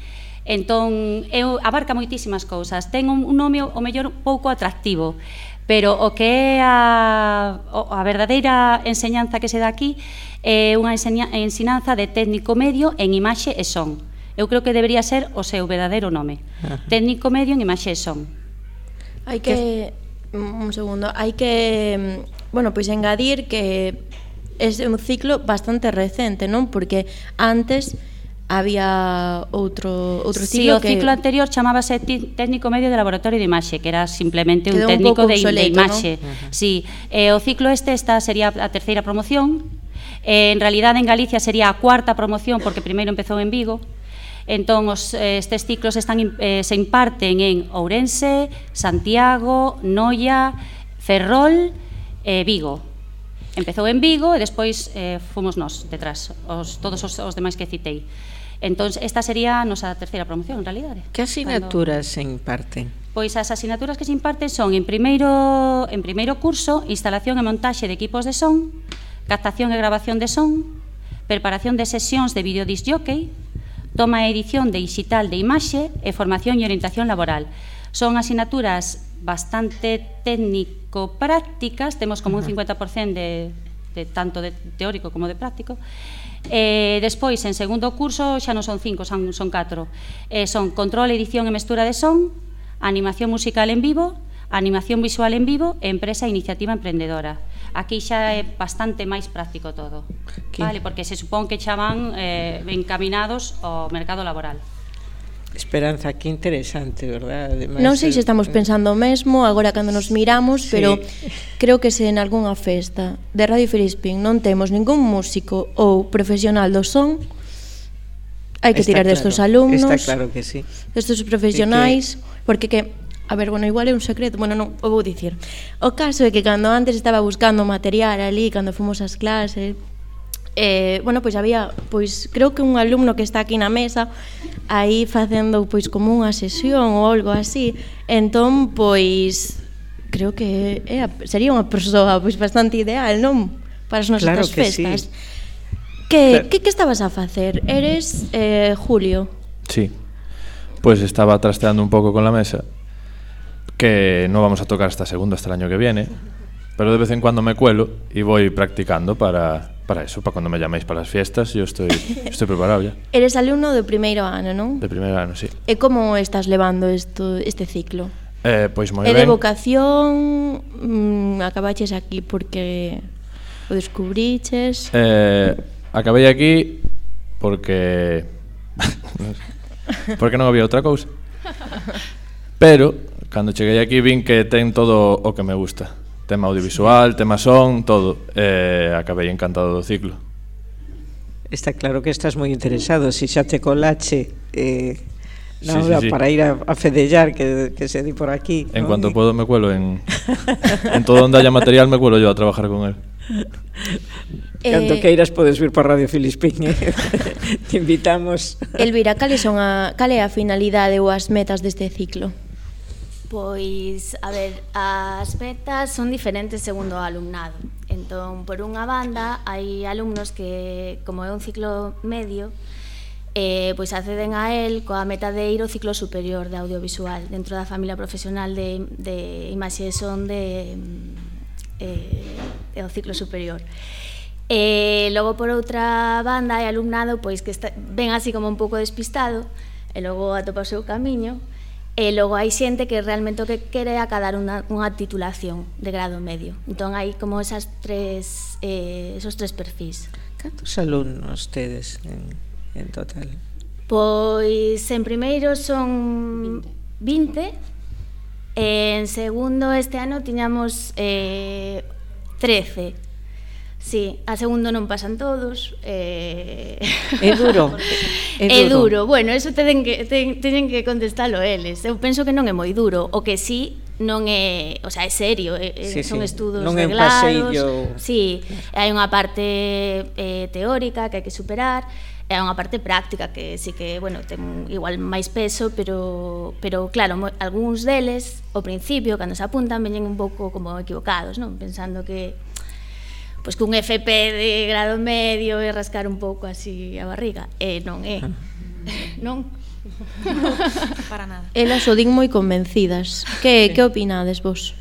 S10: entón eu abarca moitísimas cousas. Ten un, un nome o mellor pouco atractivo, pero o que é a, a verdadeira enseñanza que se dá aquí é unha ensinanza de técnico medio en imaxe e son. Eu creo que debería ser o seu verdadeiro nome. Técnico medio en imaxe e son.
S2: Hai que... que un segundo, hai que bueno, pois engadir que é un ciclo bastante recente, non? Porque antes había outro outro ciclo
S10: sí, o ciclo
S2: que...
S10: anterior chamábase técnico medio de laboratorio de imaxe, que era simplemente un técnico un de, obsoleto, de imaxe. ¿no? Uh -huh. Sí, eh, o ciclo este esta sería a terceira promoción. Eh, en realidad en Galicia sería a cuarta promoción porque primeiro empezou en Vigo. Uh Entón, os, eh, estes ciclos están, eh, se imparten en Ourense, Santiago, Noia, Ferrol e eh, Vigo. Empezou en Vigo e despois eh, fomos nós detrás, os, todos os, os demais que citei. Entón, esta sería a nosa terceira promoción, en realidade.
S3: Que asignaturas Cando... se imparten?
S10: Pois as asignaturas que se imparten son, en primeiro, en primeiro curso, instalación e montaxe de equipos de son, captación e grabación de son, preparación de sesións de videodisc jockey, toma e edición de digital de imaxe e formación e orientación laboral. Son asignaturas bastante técnico-prácticas, temos como un 50% de, de tanto de teórico como de práctico, Eh, despois, en segundo curso, xa non son cinco, son, son catro. Eh, son control, edición e mestura de son, animación musical en vivo, animación visual en vivo e empresa e iniciativa emprendedora. Aquí xa é bastante máis práctico todo. ¿Qué? Vale, porque se supón que xa van eh, encaminados ao mercado laboral.
S3: Esperanza, que interesante, verdad?
S2: Además, non sei se estamos pensando o mesmo agora cando nos miramos, sí. pero creo que se en algunha festa de Radio Filispín non temos ningún músico ou profesional do son, hai que está tirar claro, destos alumnos,
S3: está claro que sí.
S2: destos profesionais, que... porque que A ver, bueno, igual é un secreto, bueno, non, o vou dicir. O caso é que cando antes estaba buscando material ali, cando fomos ás clases, eh, bueno, pois había, pois creo que un alumno que está aquí na mesa aí facendo pois como unha sesión ou algo así, entón pois creo que é, sería unha persoa pois bastante ideal, non? Para as nosas
S3: claro
S2: que festas. Sí. Que, claro. que, que estabas a facer? Eres eh, Julio.
S11: Sí. Pois pues estaba trasteando un pouco con la mesa que no vamos a tocar esta segunda hasta el año que viene, pero de vez en cuando me cuelo y voy practicando para, para eso, para cuando me llaméis para as fiestas, yo estoy, estoy preparado ya. [laughs]
S2: Eres alumno do primeiro ano, non?
S11: De primeiro ano, sí.
S2: E como estás levando isto, este ciclo?
S11: Eh, pois moi
S2: ben.
S11: E
S2: de vocación mm, acabaches aquí porque o descubriches?
S11: Eh, acabei aquí porque... [laughs] porque non había outra cousa. [laughs] Pero Cando cheguei aquí vin que ten todo o que me gusta. Tema audiovisual, tema son, todo. E acabei encantado do ciclo.
S3: Está claro que estás moi interesado. Si xa te colache eh, na sí, hora sí, sí. para ir a, a fedellar que, que se di por aquí.
S11: En ¿no? cuanto puedo me cuelo en [laughs] en todo onde haya material me cuelo yo a trabajar con él.
S3: Eh, Canto queiras podes vir para Radio Filispín eh? [laughs] Te invitamos
S2: Elvira, cale, son a, cale a finalidade ou as metas deste ciclo?
S12: Pois, a ver, as metas son diferentes segundo o alumnado. Entón, por unha banda, hai alumnos que, como é un ciclo medio, eh, pois acceden a él coa meta de ir ao ciclo superior de audiovisual dentro da familia profesional de, de imaxe e son de, mm, eh, o ciclo superior. E logo por outra banda hai alumnado pois que está, ven así como un pouco despistado e logo atopa o seu camiño E logo hai xente que realmente o que quere acadar unha, unha titulación de grado medio. Entón hai como esas tres, eh, esos tres perfis.
S3: Cantos alumnos tedes en, en total?
S12: Pois en primeiro son 20, 20 en segundo este ano tiñamos eh, 13 Sí, a segundo non pasan todos. Eh...
S3: É duro. [laughs]
S12: É duro. É duro. Bueno, eso teñen que, ten, teñen que contestalo eles. Eu penso que non é moi duro. O que sí non é, o sea, é serio, é, sí, son sí. estudos non reglados. É un paseillo... Sí, hai unha parte eh, teórica que hai que superar, e hai unha parte práctica que sí que, bueno, ten igual máis peso, pero pero claro, mo, algúns deles ao principio cando se apuntan veñen un pouco como equivocados, non? Pensando que pois que un FP de grado medio e rascar un pouco así a barriga. E non é. [laughs] non. [laughs]
S2: Para nada. Elas o din moi convencidas. Que, sí. que opinades vos?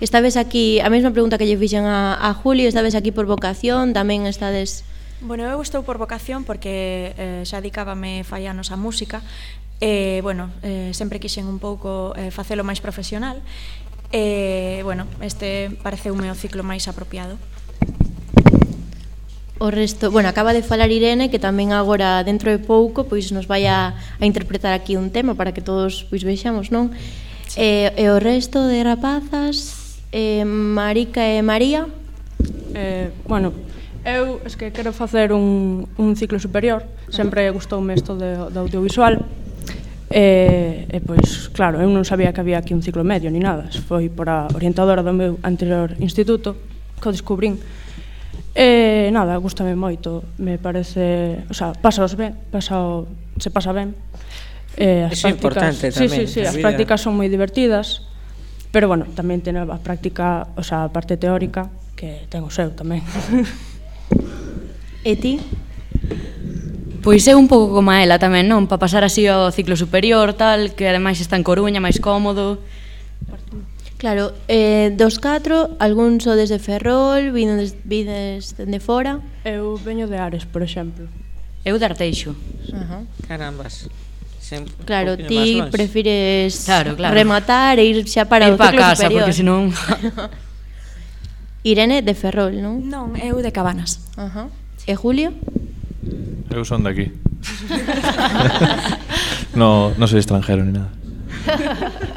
S2: Esta vez aquí, a mesma pregunta que lle fixen a, a Julio, esta vez aquí por vocación, tamén estades...
S13: Bueno, eu estou por vocación porque eh, xa dedicábame fai anos a música e, eh, bueno, eh, sempre quixen un pouco eh, facelo máis profesional e, eh, bueno, este pareceume o ciclo máis apropiado.
S2: O resto, bueno, acaba de falar Irene que tamén agora dentro de pouco pois nos vai a, a interpretar aquí un tema para que todos pois vexamos, non? Sí. E, e o resto de rapazas, eh, Marica e María?
S14: Eh, bueno, eu es que quero facer un, un ciclo superior, sempre gustoume isto de, de audiovisual, E, e pois, claro, eu non sabía que había aquí un ciclo medio ni nada. Foi por a orientadora do meu anterior instituto que o descubrín E nada, gustame moito, me parece, o sea, pasaos ben, pasao, se pasa ben.
S3: Eh, as é prácticas, importante sí, tamén.
S14: Sí, sí, sí, as prácticas son moi divertidas, pero bueno, tamén ten a práctica, o sea, a parte teórica, que ten o seu tamén. [laughs]
S2: E ti?
S15: Pois é un pouco como a ela tamén, non? Para pasar así ao ciclo superior, tal, que ademais está en Coruña, máis cómodo.
S2: Claro, eh, dos catro, algún so desde Ferrol, vides, vides de fora?
S14: Eu veño de Ares, por exemplo.
S15: Eu de Arteixo.
S3: Uh -huh. Carambas.
S2: Sempre claro, ti prefires claro, claro. rematar e ir xa para e o ciclo
S15: casa,
S2: superior.
S15: porque senón... [laughs]
S2: Irene de Ferrol, non?
S13: Non, eu de Cabanas.
S2: Uh -huh. E Julio?
S11: Eu son de aquí. [laughs] no, non soy estranjero ni nada. [laughs]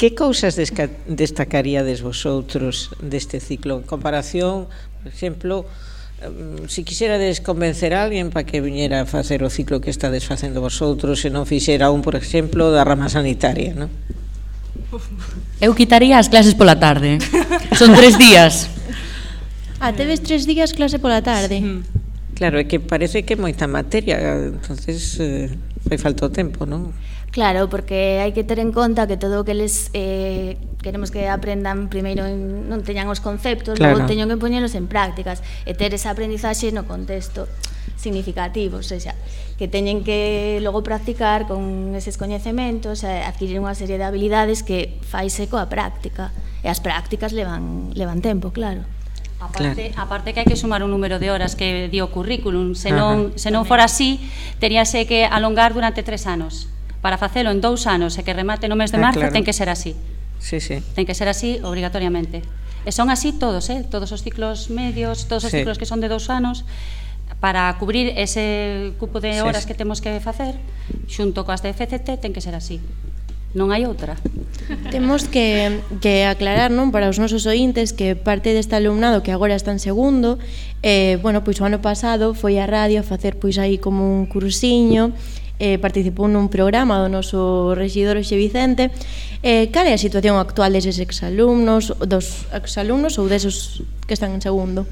S3: Que cousas destacaríades vosotros deste ciclo en comparación, por exemplo, mm, se quixerades convencer a alguén para que viñera a facer o ciclo que estades facendo vosotros e non fixera un, por exemplo, da rama sanitaria, non? [laughs]
S15: Eu quitaría as clases pola tarde. Son tres días.
S2: Ah, a teves tres días clase pola tarde. Sí.
S3: Claro, é que parece que moita materia, entonces eh, fai falta o tempo, non?
S12: Claro, porque hai que ter en conta que todo o que les eh, queremos que aprendan primeiro en, non teñan os conceptos, claro. logo teñen que poñelos en prácticas e ter esa aprendizaxe no contexto significativo, ou sea, que teñen que logo practicar con eses coñecementos, e adquirir unha serie de habilidades que faise coa práctica. E as prácticas levan, levan tempo, claro.
S10: Aparte, claro. aparte que hai que sumar un número de horas que dio o currículum, se non, se non for así, teríase que alongar durante tres anos para facelo en dous anos e que remate no mes de eh, marzo, ah, claro. ten que ser así.
S3: Sí, sí.
S10: Ten que ser así obrigatoriamente. E son así todos, eh? todos os ciclos medios, todos os sí. ciclos que son de dous anos, para cubrir ese cupo de horas sí. que temos que facer, xunto coas de FCT, ten que ser así. Non hai outra.
S2: Temos que, que aclarar non para os nosos ointes que parte deste alumnado que agora está en segundo, eh, bueno, pois o ano pasado foi a radio a facer pois aí como un cursiño, eh, participou nun programa do noso regidor Oxe Vicente. Eh, cal é a situación actual deses exalumnos, dos exalumnos ou desos que están en segundo?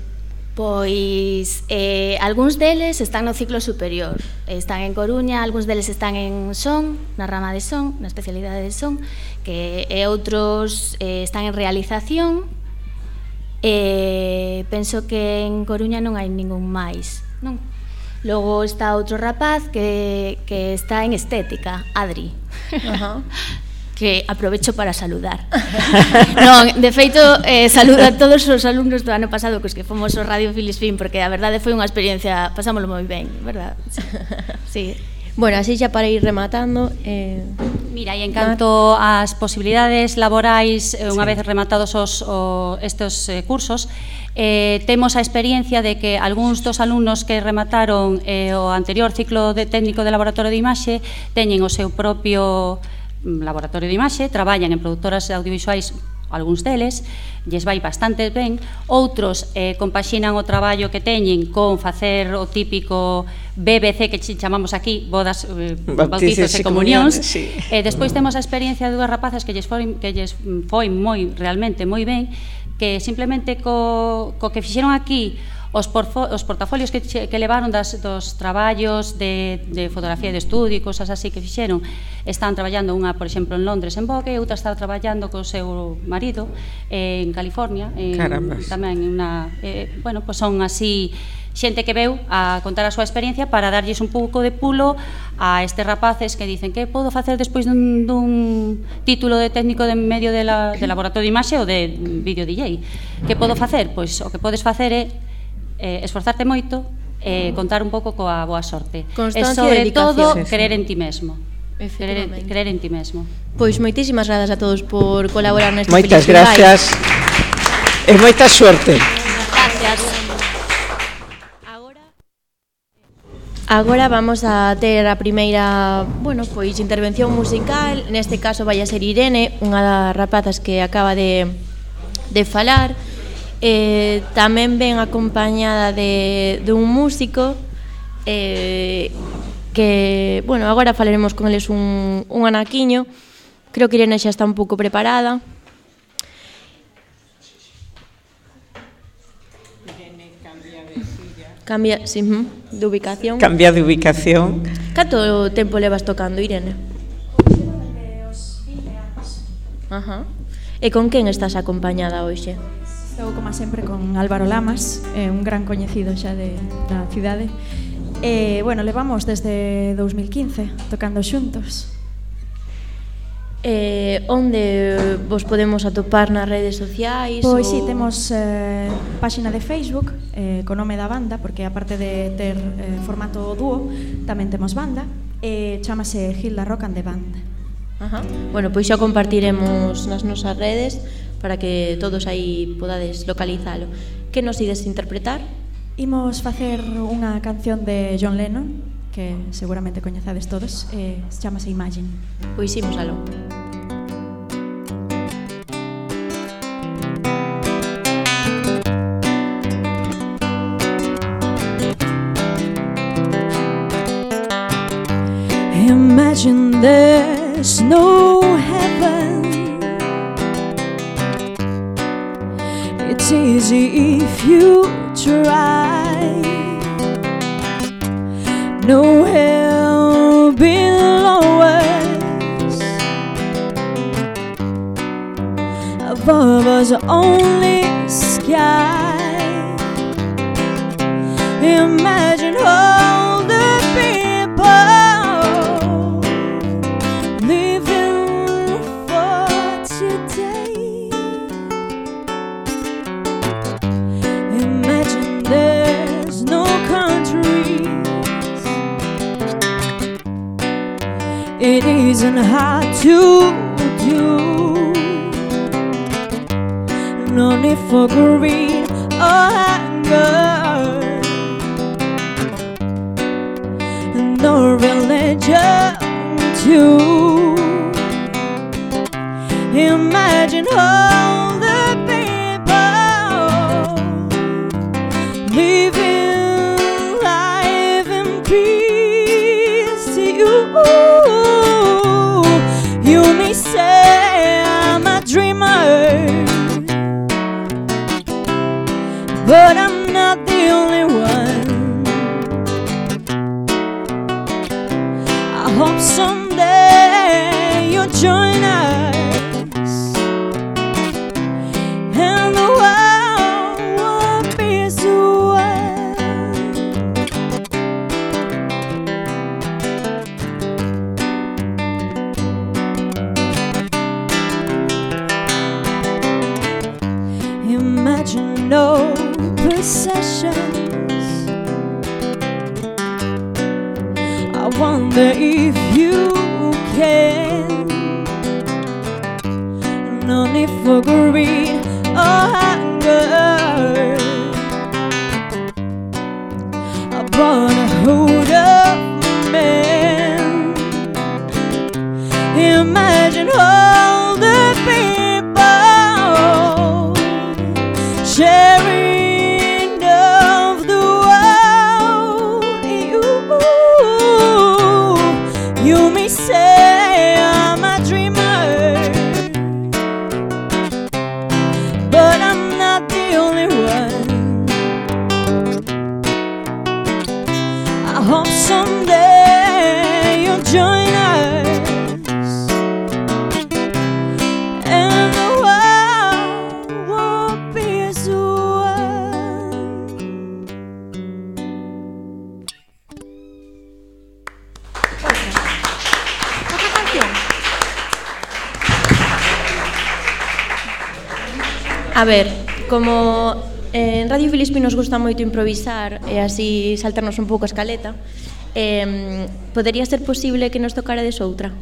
S12: Pois eh, algúns deles están no ciclo superior, están en Coruña, algúns deles están en Son, na rama de Son, na especialidade de Son, que e outros eh, están en realización, eh, penso que en Coruña non hai ningún máis, non? Logo está outro rapaz que, que está en estética, Adri. Uh [laughs] -huh. que aprovecho para saludar. [laughs] non, de feito, eh, saludo a todos os alumnos do ano pasado cos que fomos ao Radio Filispín, porque a verdade foi unha experiencia, pasámoslo moi ben, verdad? Sí. [laughs]
S2: Bueno, así xa para ir rematando eh...
S10: Mira, e en canto ás posibilidades laborais eh, unha sí. vez rematados os, o, estes eh, cursos, eh, temos a experiencia de que algúns dos alumnos que remataron eh, o anterior ciclo de técnico de laboratorio de imaxe teñen o seu propio mm, laboratorio de imaxe, traballan en productoras audiovisuais algúns deles, lles vai bastante ben, outros eh, compaxinan o traballo que teñen con facer o típico BBC que chamamos aquí, bodas, eh, bautizos e comunións,
S3: sí.
S10: e eh, despois temos a experiencia de dúas rapazas que lles foi, que lles foi moi, realmente moi ben, que simplemente co, co que fixeron aquí os, porfo, os portafolios que, que levaron das, dos traballos de, de fotografía de estudio e cosas así que fixeron están traballando unha, por exemplo, en Londres en Vogue e outra está traballando co seu marido eh, en California en,
S3: Carambas.
S10: tamén en unha, eh, bueno, pois pues son así xente que veu a contar a súa experiencia para darlles un pouco de pulo a estes rapaces que dicen que podo facer despois dun, dun título de técnico de medio de, la, de laboratorio de imaxe ou de vídeo DJ. Que podo facer? Pois o que podes facer é eh, esforzarte moito e eh, mm. contar un pouco coa boa sorte.
S2: Constancia
S10: e sobre todo, creer en ti mesmo. Creer en, creer en ti mesmo.
S2: Pois moitísimas grazas a todos por colaborar neste
S3: Moitas gracias. E moita suerte.
S2: Gracias. Agora vamos a ter a primeira, bueno, pois intervención musical, neste caso vai a ser Irene, unha das rapazas que acaba de de falar eh, tamén ven acompañada de, de un músico eh, que, bueno, agora falaremos con eles un, un anaquiño creo que Irene xa está un pouco preparada cambia de cambia, sí, de ubicación
S3: cambia de ubicación
S2: Canto tempo levas tocando, Irene? Ajá. E con quen estás acompañada hoxe?
S13: Pois Estou, como sempre, con Álvaro Lamas, eh, un gran coñecido xa de, da cidade. Eh, bueno, levamos desde 2015 tocando xuntos.
S2: Eh, onde vos podemos atopar nas redes sociais?
S13: Pois
S2: ou...
S13: si, temos eh, páxina de Facebook eh, co nome da banda, porque aparte de ter eh, formato dúo, tamén temos banda, e eh, chamase Hilda Rock and the Band.
S2: Ajá. Bueno, pois xa compartiremos nas nosas redes para que todos aí podades localizalo. Que nos ides interpretar?
S13: Imos facer unha canción de John Lennon que seguramente coñezades todos, eh, chamase Imagine.
S2: Pois imos aló.
S16: Imagine. Easy if you try. No hell us. Above us, only sky. Imagine all Isn't hard to do. No need for greed or anger. No religion to Imagine all A
S2: ver, como eh, en Radio Filispi nos gusta moito improvisar e así saltarnos un pouco a escaleta, eh, podería ser posible que nos tocara des outra?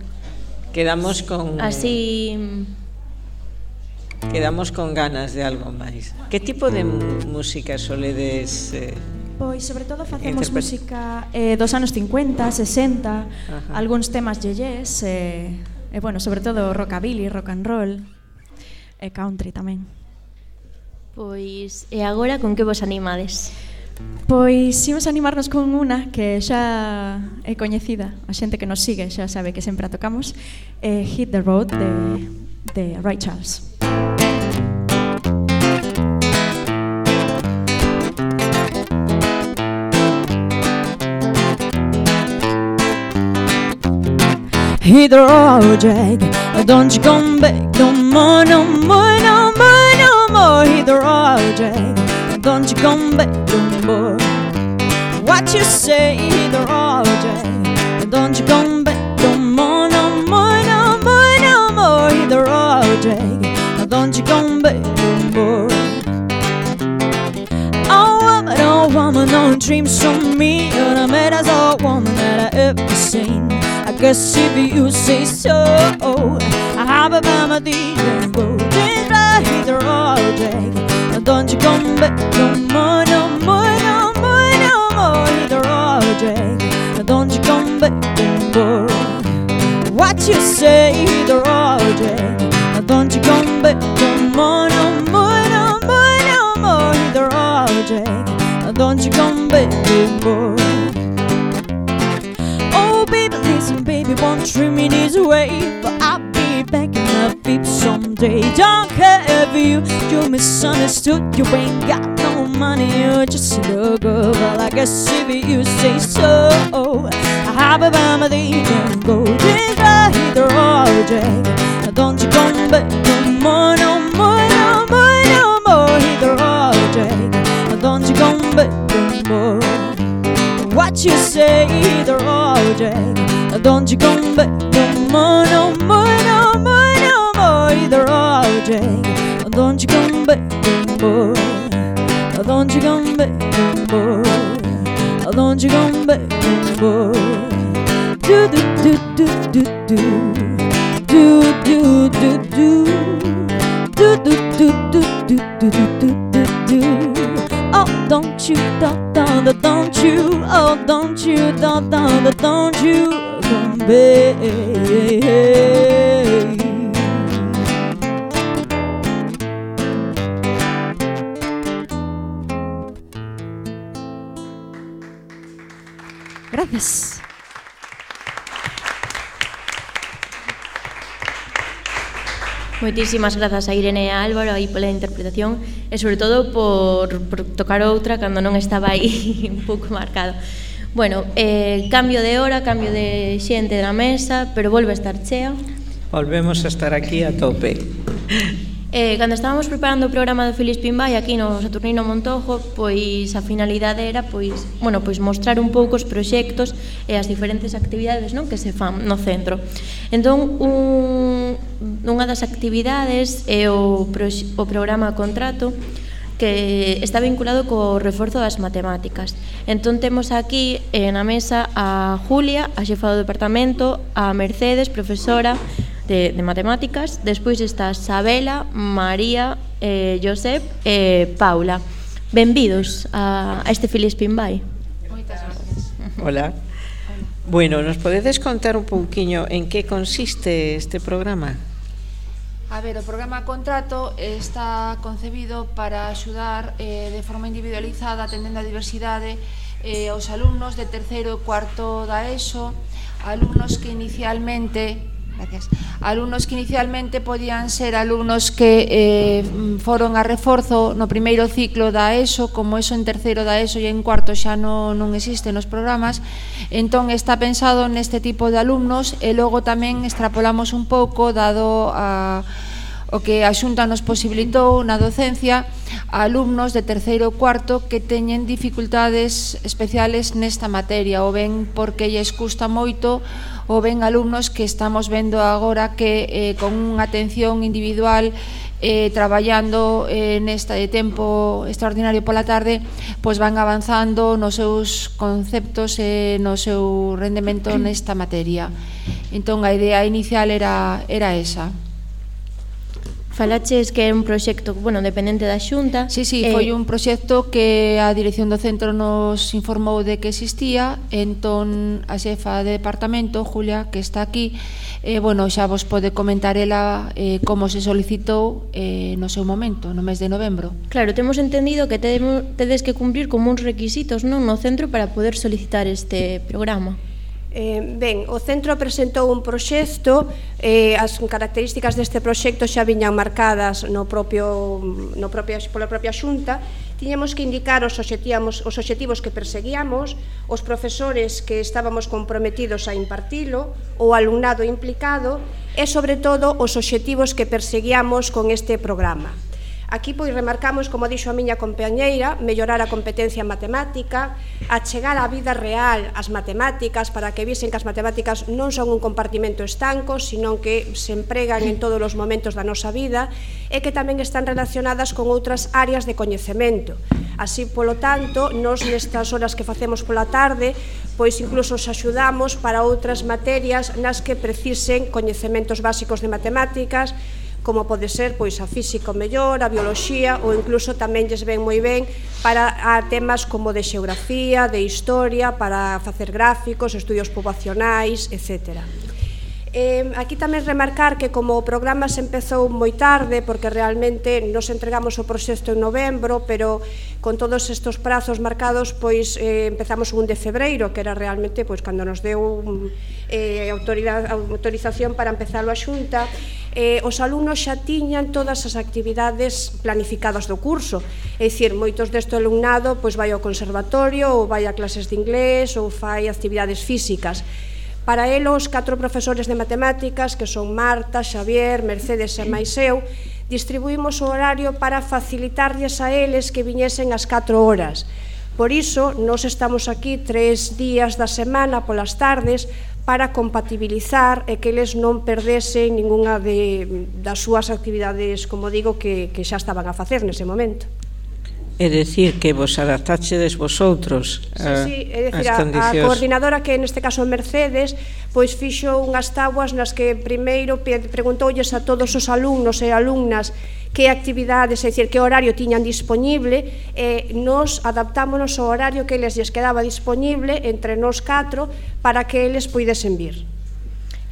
S3: Quedamos con...
S2: Así...
S3: Quedamos con ganas de algo máis. Que tipo de mm. música soledes... Eh,
S13: Pois sobre todo facemos
S3: Interpre
S13: música eh, dos anos 50, 60,
S3: Ajá.
S13: algúns temas yeyés, eh, e eh, bueno, sobre todo rockabilly, rock and roll e eh, country tamén.
S2: Pois, e agora con que vos animades?
S13: Pois imos animarnos con unha que xa é coñecida, a xente que nos sigue xa sabe que sempre a tocamos, é Hit the Road de, de Ray Charles.
S16: Hit the road, Jack, don't you come back no more, no more, no more more. Road, Don't you come back no more. What you say, road, Don't you come back no more, no more, no more, no more. Road, Don't you come back no more. Oh woman, oh woman, no dreams from me You're the baddest old woman that I ever seen I guess if you say so I have a remedy Then Then right hit the road, Don't you come back no more, no more, no more, no more. Hit the road, Jack Don't you come back no more. What you say, hit the road, Jack Don't you come back no more, no more, no more, no more. Hit the road, Jack Don't you come back no more. Oh, baby, listen, baby, won't treat me this way. But I'll be someday. Don't care if you, you misunderstood. You ain't got no money, you're just a girl. Well, I guess if you say so, I have a remedy. Then go this hit the road, Jack. Don't you come back no more, no more, no more, no more. Hit the road, Jack. Don't you come back no more. What you say, the road, Jack. Don't you come back no more, no more, no more, the road. Don't you come back no more. Don't you come back no more. Don't you come back no more. Do do do do do do. Do do do do. Do do do do do do do do do. Oh, don't you, don't, don't, don't you, oh, don't you, don't, don't, don't you come back.
S13: Gracias.
S2: Moitísimas grazas a Irene e a Álvaro aí pola interpretación e sobre todo por, por tocar outra cando non estaba aí [laughs] un pouco marcado. Bueno, eh, cambio de hora, cambio de xente na mesa, pero volve a estar chea.
S3: Volvemos a estar aquí a tope.
S2: Eh, cando estábamos preparando o programa do Feliz Pimbay aquí no Saturnino Montojo, pois a finalidade era pois, bueno, pois mostrar un pouco os proxectos e as diferentes actividades non que se fan no centro. Entón, un, unha das actividades é o, o programa Contrato, que está vinculado co reforzo das matemáticas. Entón temos aquí eh, na mesa a Julia, a xefa do departamento, a Mercedes, profesora, de, de matemáticas. Despois está Sabela, María, eh, Josep e eh, Paula. Benvidos a, a este Filispin Pimbay.
S17: Moitas gracias.
S3: Hola. Bueno, nos podedes contar un pouquiño en que consiste este programa?
S17: A ver, o programa Contrato está concebido para axudar eh, de forma individualizada atendendo a diversidade eh, aos alumnos de terceiro e cuarto da ESO, alumnos que inicialmente Gracias. Alumnos que inicialmente podían ser alumnos que eh, foron a reforzo no primeiro ciclo da ESO, como ESO en terceiro da ESO e en cuarto xa non, non existen nos programas, entón está pensado neste tipo de alumnos e logo tamén extrapolamos un pouco dado a o que a Xunta nos posibilitou na docencia a alumnos de terceiro ou cuarto que teñen dificultades especiales nesta materia, ou ben porque lles custa moito, ou ben alumnos que estamos vendo agora que eh, con unha atención individual eh, traballando eh, neste tempo extraordinario pola tarde, pois van avanzando nos seus conceptos e eh, no seu rendemento [clears throat] nesta materia. Entón, a idea inicial era, era esa.
S2: Falaches que é un proxecto, bueno, dependente da Xunta.
S17: Sí, sí, foi eh, un proxecto que a dirección do centro nos informou de que existía, entón a xefa de departamento, Julia, que está aquí, eh, bueno, xa vos pode comentar ela eh, como se solicitou eh, no seu momento, no mes de novembro.
S2: Claro, temos entendido que tedes que cumplir como uns requisitos non no centro para poder solicitar este programa.
S18: Eh, ben, o centro presentou un proxecto, eh, as características deste proxecto xa viñan marcadas no propio, no propio, pola propia xunta, tiñamos que indicar os objetivos, os objetivos que perseguíamos, os profesores que estábamos comprometidos a impartilo, o alumnado implicado e, sobre todo, os objetivos que perseguíamos con este programa. Aquí pois remarcamos, como dixo a miña compañeira, mellorar a competencia en matemática, achegar á vida real as matemáticas para que visen que as matemáticas non son un compartimento estanco, senón que se empregan en todos os momentos da nosa vida e que tamén están relacionadas con outras áreas de coñecemento. Así, polo tanto, nos nestas horas que facemos pola tarde, pois incluso os axudamos para outras materias nas que precisen coñecementos básicos de matemáticas, como pode ser pois a física mellor, a bioloxía ou incluso tamén lles ven moi ben para a temas como de xeografía, de historia, para facer gráficos, estudios poboacionais, etcétera. Eh, aquí tamén remarcar que como o programa se empezou moi tarde, porque realmente nos entregamos o proxecto en novembro, pero con todos estes prazos marcados, pois eh, empezamos un de febreiro, que era realmente pois, cando nos deu eh, autorización para empezarlo a xunta, eh, os alumnos xa tiñan todas as actividades planificadas do curso. É dicir, moitos deste alumnado pois, vai ao conservatorio, ou vai a clases de inglés, ou fai actividades físicas Para elos, os catro profesores de matemáticas, que son Marta, Xavier, Mercedes e máis eu, distribuímos o horario para facilitarlles a eles que viñesen as 4 horas. Por iso, nós estamos aquí tres días da semana polas tardes para compatibilizar e que eles non perdesen ningunha de, das súas actividades, como digo, que, que xa estaban a facer nese momento.
S3: É dicir que vos adaptaxedes vosotros
S18: a, sí, sí, é dicir, as condicións. A, a coordinadora que neste caso Mercedes pois fixo unhas tabuas nas que primeiro preguntoulles a todos os alumnos e alumnas que actividades, é dicir, que horario tiñan disponible e nos adaptámonos ao horario que les lles quedaba disponible entre nos catro para que eles puidesen vir.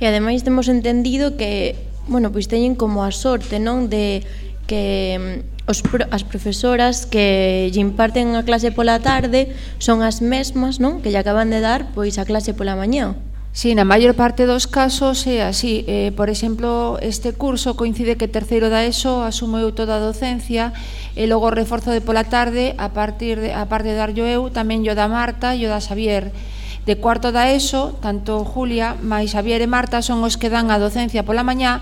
S2: E ademais temos entendido que, bueno, pois teñen como a sorte, non, de que mm, os pro, as profesoras que lle imparten a clase pola tarde son as mesmas, non? Que lle acaban de dar pois a clase pola mañá.
S17: Sí, na maior parte dos casos é así. Eh, por exemplo, este curso coincide que terceiro da ESO asumeu toda a docencia e logo o reforzo de pola tarde a partir de, a parte de dar yo eu tamén yo da Marta e yo da Xavier. De cuarto da ESO, tanto Julia, máis Xavier e Marta son os que dan a docencia pola mañá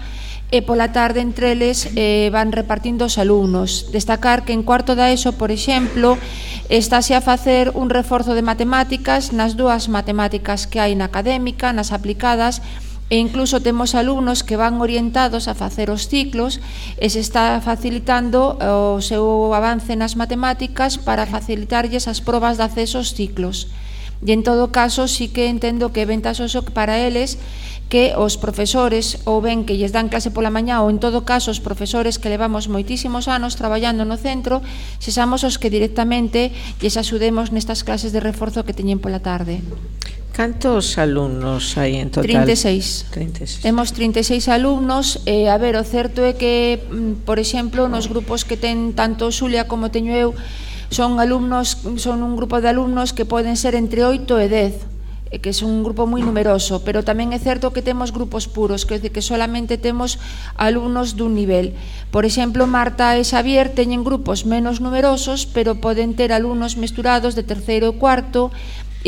S17: e pola tarde entre eles eh, van repartindo os alumnos. Destacar que en cuarto da ESO, por exemplo, estáse a facer un reforzo de matemáticas nas dúas matemáticas que hai na académica, nas aplicadas, e incluso temos alumnos que van orientados a facer os ciclos e se está facilitando eh, o seu avance nas matemáticas para facilitarlles as probas de acceso aos ciclos. E en todo caso, sí que entendo que é ventaxoso para eles que os profesores ou ben que lles dan clase pola mañá ou en todo caso os profesores que levamos moitísimos anos traballando no centro sexamos os que directamente lles axudemos nestas clases de reforzo que teñen pola tarde.
S3: Cantos alumnos hai en total?
S17: 36. 36. Temos 36 alumnos, e a ver, o certo é que, mm, por exemplo, nos grupos que ten tanto Xulia como teño eu, son alumnos, son un grupo de alumnos que poden ser entre 8 e 10 Eh, que é un grupo moi numeroso, pero tamén é certo que temos grupos puros, que que solamente temos alumnos dun nivel. Por exemplo, Marta e Xavier teñen grupos menos numerosos, pero poden ter alumnos mesturados de terceiro e cuarto,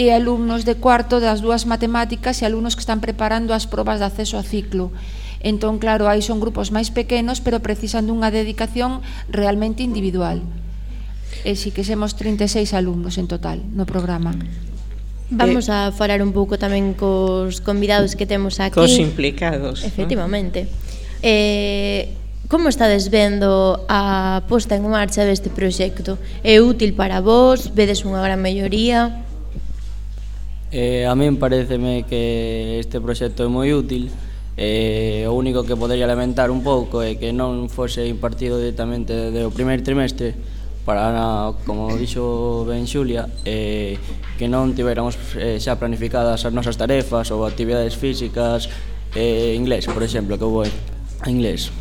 S17: e alumnos de cuarto das dúas matemáticas e alumnos que están preparando as probas de acceso ao ciclo. Entón, claro, aí son grupos máis pequenos, pero precisan dunha dedicación realmente individual. E si que semos 36 alumnos en total no programa.
S2: Vamos eh, a falar un pouco tamén cos convidados que temos aquí.
S3: Cos implicados.
S2: Efectivamente. ¿no? Eh, como estades vendo a posta en marcha deste proxecto? É útil para vós? Vedes unha gran melloría?
S19: Eh, a min pareceme que este proxecto é moi útil. Eh, o único que podería lamentar un pouco é que non fose impartido directamente do primeiro trimestre, para, como dixo ben Xulia, eh, que non tiveramos eh, xa planificadas as nosas tarefas ou actividades físicas, eh, inglés, por exemplo, que houve inglés.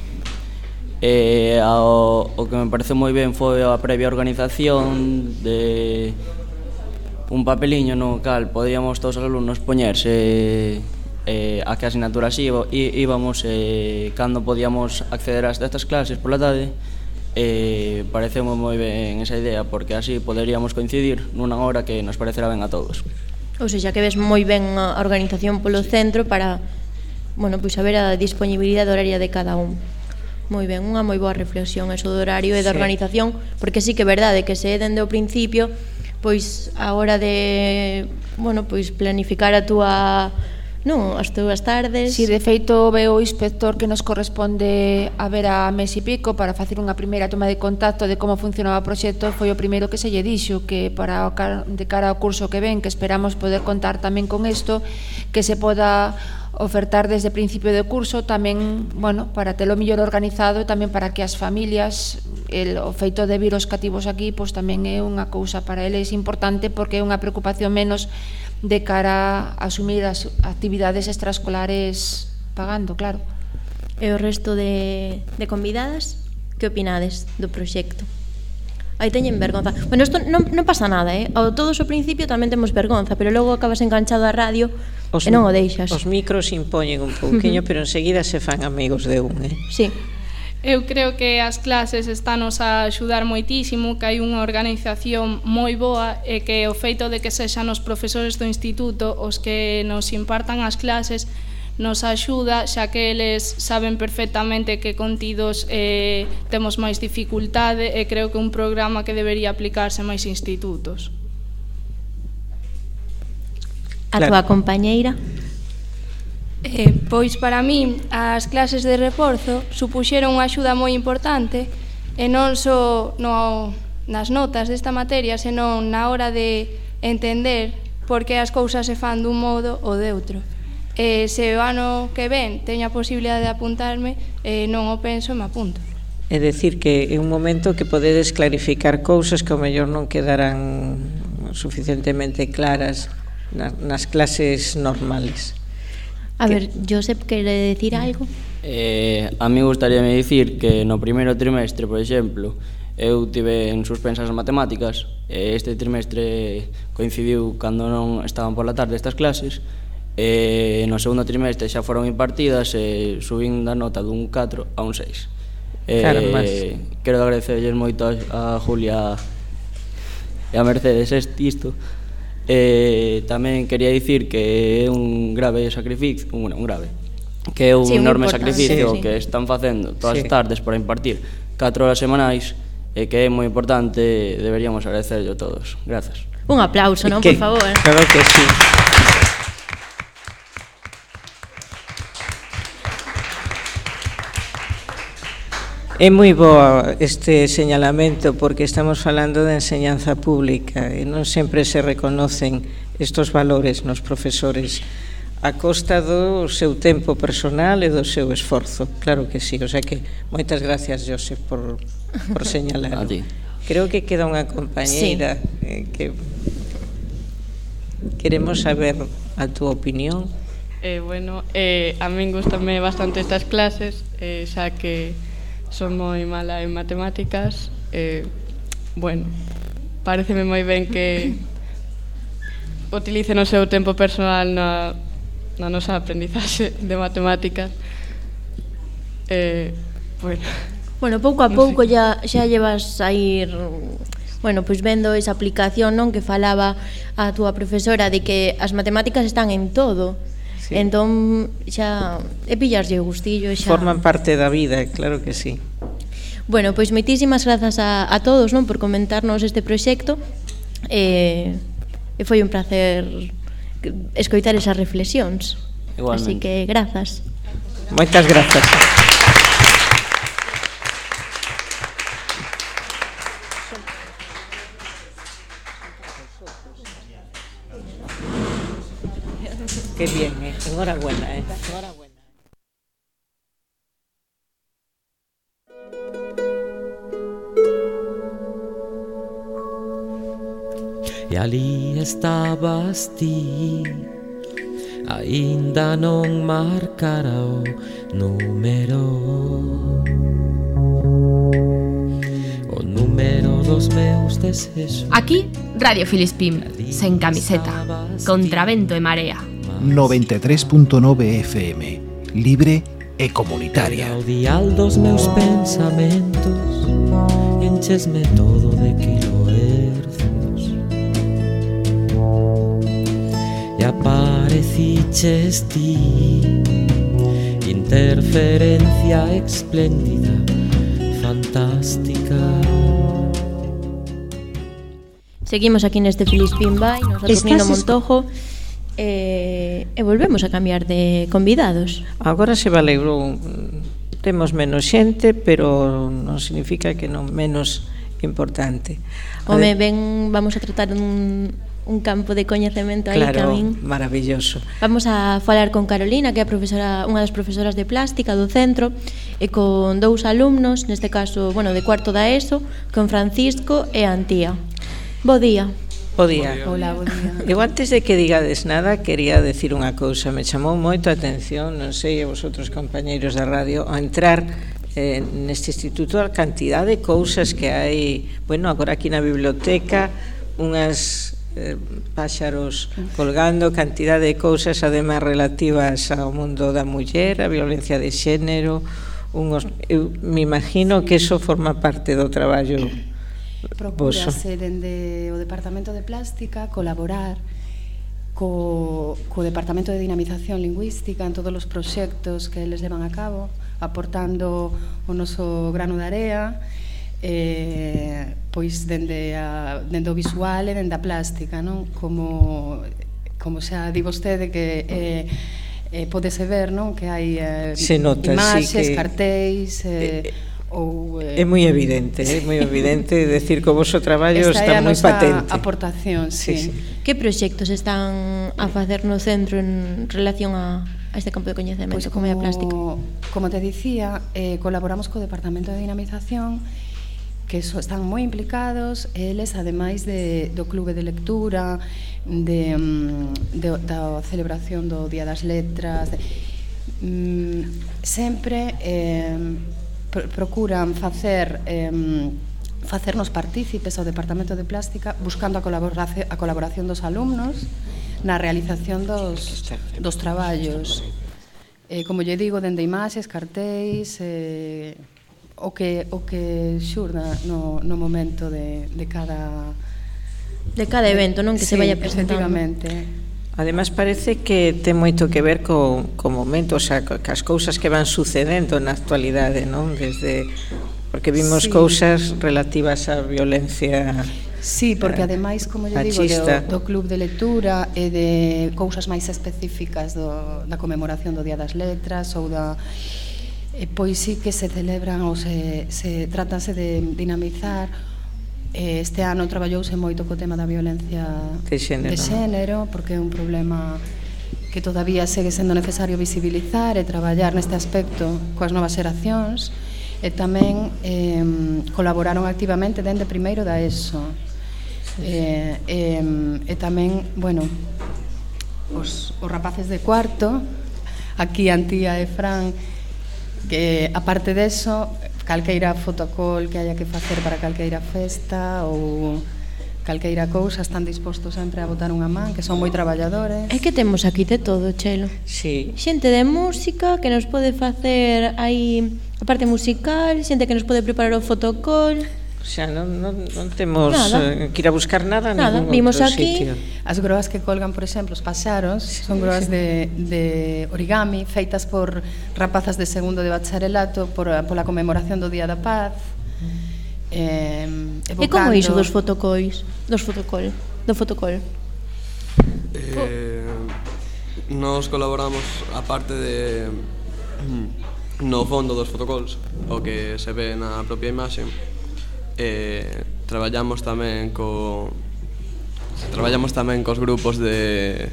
S19: Eh, ao, o que me pareceu moi ben foi a previa organización de un papeliño no cal podíamos todos os alumnos poñerse eh, a que asignaturas íbamos e eh, cando podíamos acceder a estas clases pola tarde Eh, e pareceu moi ben esa idea porque así poderíamos coincidir nunha hora que nos parecerá ben a todos.
S2: Ou seja, que ves moi ben a organización polo sí. centro para bueno, pois saber a disponibilidade horaria de cada un. Moi ben, unha moi boa reflexión eso do horario e da sí. organización, porque sí que é verdade que se é dende o principio, pois a hora de, bueno, pois planificar a túa Non, as túas tardes...
S17: Si, de feito, veo o inspector que nos corresponde a ver a mes e pico para facer unha primeira toma de contacto de como funcionaba o proxecto, foi o primeiro que se lle dixo que para o car de cara ao curso que ven, que esperamos poder contar tamén con isto, que se poda ofertar desde o principio do curso tamén, bueno, para telo mellor organizado e tamén para que as familias el, o feito de vir os cativos aquí pois tamén é unha cousa para eles importante porque é unha preocupación menos de cara a asumir as actividades extraescolares pagando, claro.
S2: E o resto de, de convidadas, que opinades do proxecto? Aí teñen vergonza. Bueno, isto non, non pasa nada, eh? Ao todos ao principio tamén temos vergonza, pero logo acabas enganchado á radio os, e non o deixas.
S3: Os micros impoñen un pouquiño, pero enseguida se fan amigos de un, eh?
S2: Sí.
S20: Eu creo que as clases estános a axudar moitísimo, que hai unha organización moi boa e que o feito de que sexan os profesores do instituto os que nos impartan as clases nos axuda, xa que eles saben perfectamente que contidos eh, temos máis dificultade e creo que un programa que debería aplicarse máis institutos.
S2: A claro. túa compañeira?
S20: Eh, pois para min as clases de reforzo supuxeron unha axuda moi importante e non só no, nas notas desta materia, senón na hora de entender por que as cousas se fan dun modo ou de outro. E eh, se o ano que ven teño a posibilidade de apuntarme, eh, non o penso e me apunto.
S3: É decir, que é un momento que podedes clarificar cousas que ao mellor non quedarán suficientemente claras nas clases normales.
S2: A ver, Josep, quere decir algo?
S19: Eh, a mí gustaríame dicir que no primeiro trimestre, por exemplo, eu tive en suspensas as matemáticas, e este trimestre coincidiu cando non estaban pola tarde estas clases, e no segundo trimestre xa foron impartidas e subín da nota dun 4 a un 6. E. Eh, quero agradecerlles moito a, a Julia e a Mercedes isto, E tamén quería dicir que é un grave sacrificio, un, un grave, que é un sí, enorme sacrificio sí, sí. que están facendo todas sí. as tardes para impartir 4 horas semanais e que é moi importante, deberíamos agradecerlo todos. Grazas.
S2: Un aplauso, non, que, por favor.
S3: Claro que sí. É moi boa este señalamento porque estamos falando de enseñanza pública e non sempre se reconocen estos valores nos profesores a costa do seu tempo personal e do seu esforzo. Claro que sí, o sea que moitas gracias, Josep, por, por señalar. [laughs] Creo que queda unha compañeira sí. eh, que queremos saber a túa opinión.
S20: Eh, bueno, eh, a min gustame bastante estas clases, eh, xa que Son moi mala en matemáticas. Eh, bueno, pareceme moi ben que [laughs] utilicen o seu tempo personal na, na nosa aprendizaxe de matemáticas. Eh, bueno.
S2: Bueno, pouco a pouco xa, ya, xa llevas a ir bueno, pois vendo esa aplicación non que falaba a túa profesora de que as matemáticas están en todo sí. Entón xa é pillarlle o gustillo xa
S3: Forman parte da vida, claro que sí.
S2: Bueno, pois moitísimas grazas a, a todos, non, por comentarnos este proxecto. Eh, foi un placer escoitar esas reflexións.
S19: Igualmente.
S2: Así que grazas.
S3: Moitas grazas. Qué bien, eh? Enhorabuena, eh. enhorabuena.
S7: E ali estabas ti Ainda non marcara o número O número dos meus desexos
S8: Aquí, Radio Filispín, sen camiseta, contra vento e marea.
S9: 93.9 FM, libre e comunitaria.
S7: O dial dos meus pensamentos, enchesme todo de kilohercios. E apareciches ti, interferencia espléndida, fantástica.
S2: Seguimos aquí neste Filispín Bay, nos Montojo. E, e volvemos a cambiar de convidados.
S3: Agora se valegrou mm, temos menos xente, pero non significa que non menos importante.
S2: Home, ben, vamos a tratar un, un campo de coñecemento aí
S3: claro,
S2: camín.
S3: maravilloso.
S2: Vamos a falar con Carolina, que é profesora, unha das profesoras de plástica do centro, e con dous alumnos, neste caso, bueno, de cuarto da ESO, con Francisco e Antía. Bo día.
S3: Bo día.
S18: Hola, bo día.
S3: Eu antes de que digades nada, quería decir unha cousa. Me chamou moito a atención, non sei, a vosotros compañeiros da radio, a entrar eh, neste instituto a cantidad de cousas que hai. Bueno, agora aquí na biblioteca, unhas eh, páxaros colgando, cantidad de cousas, además relativas ao mundo da muller, a violencia de xénero, unhos, eu me imagino que eso forma parte do traballo Procurase
S21: eh, dende o Departamento de Plástica colaborar co, co Departamento de Dinamización Lingüística en todos os proxectos que eles levan a cabo, aportando o noso grano de area, eh, pois dende, a, dende o visual e dende a plástica, non? Como, como xa di vostede que... Eh, eh, podese ver non que hai eh,
S3: se nota,
S21: imaxes, sí,
S3: que...
S21: cartéis... Eh, eh ou eh,
S3: É moi evidente, é moi evidente decir que o voso traballo
S21: Esta
S3: está moi patente.
S21: aportación, sí. sí, sí.
S2: Que proxectos están a facer no centro en relación a, a este campo de coñecemento
S21: pues
S2: como, como plástica?
S21: Como te dicía, eh, colaboramos co Departamento de Dinamización que so, están moi implicados, eles ademais de, do clube de lectura, de, mm, de, da celebración do Día das Letras, de, mm, sempre eh, procuran facer eh, facernos partícipes ao Departamento de Plástica buscando a colaboración, a colaboración dos alumnos na realización dos, dos traballos. Eh, como lle digo, dende imaxes, cartéis, eh, o que o que xurda no, no momento de, de cada
S2: de cada evento, non que
S21: sí, se
S2: vaya presentando.
S21: Efectivamente.
S3: Ademais parece que ten moito que ver co, co momento, o sea, co, as cousas que van sucedendo na actualidade, non? Desde porque vimos
S21: sí.
S3: cousas relativas á violencia
S21: Sí, porque
S3: eh,
S21: ademais, como eu digo, do, do club de lectura e de cousas máis específicas do, da conmemoración do Día das Letras ou da e pois sí que se celebran ou se, se tratase de dinamizar Eh, este ano traballouse moito co tema da violencia
S3: de xénero,
S21: de xénero porque é un problema que todavía segue sendo necesario visibilizar e traballar neste aspecto coas novas xeracións. E tamén eh, colaboraron activamente dende primeiro da ESO. Eh, eh, e tamén, bueno os, os rapaces de cuarto aquí Antía e Fran que aparte deso calqueira fotocol que haya que facer para calqueira festa ou calqueira cousa están dispostos sempre a botar unha man, que son moi traballadores.
S2: É que temos aquí de todo, Chelo.
S3: Sí.
S2: Xente de música que nos pode facer aí a parte musical, xente que nos pode preparar o fotocol
S3: xa non, non, non temos
S2: nada.
S3: Eh, que ir a buscar nada,
S2: nada. Vimos aquí
S3: sitio.
S21: as groas que colgan, por exemplo, os paxaros, sí, son groas sí. de, de origami feitas por rapazas de segundo de bacharelato por, pola conmemoración do Día da Paz. Eh, evocando...
S2: E como iso dos fotocois? Dos fotocol? Do fotocol?
S22: Eh, nos colaboramos a parte de mm, no fondo dos fotocols o que se ve na propia imaxe eh, traballamos tamén co traballamos tamén cos grupos de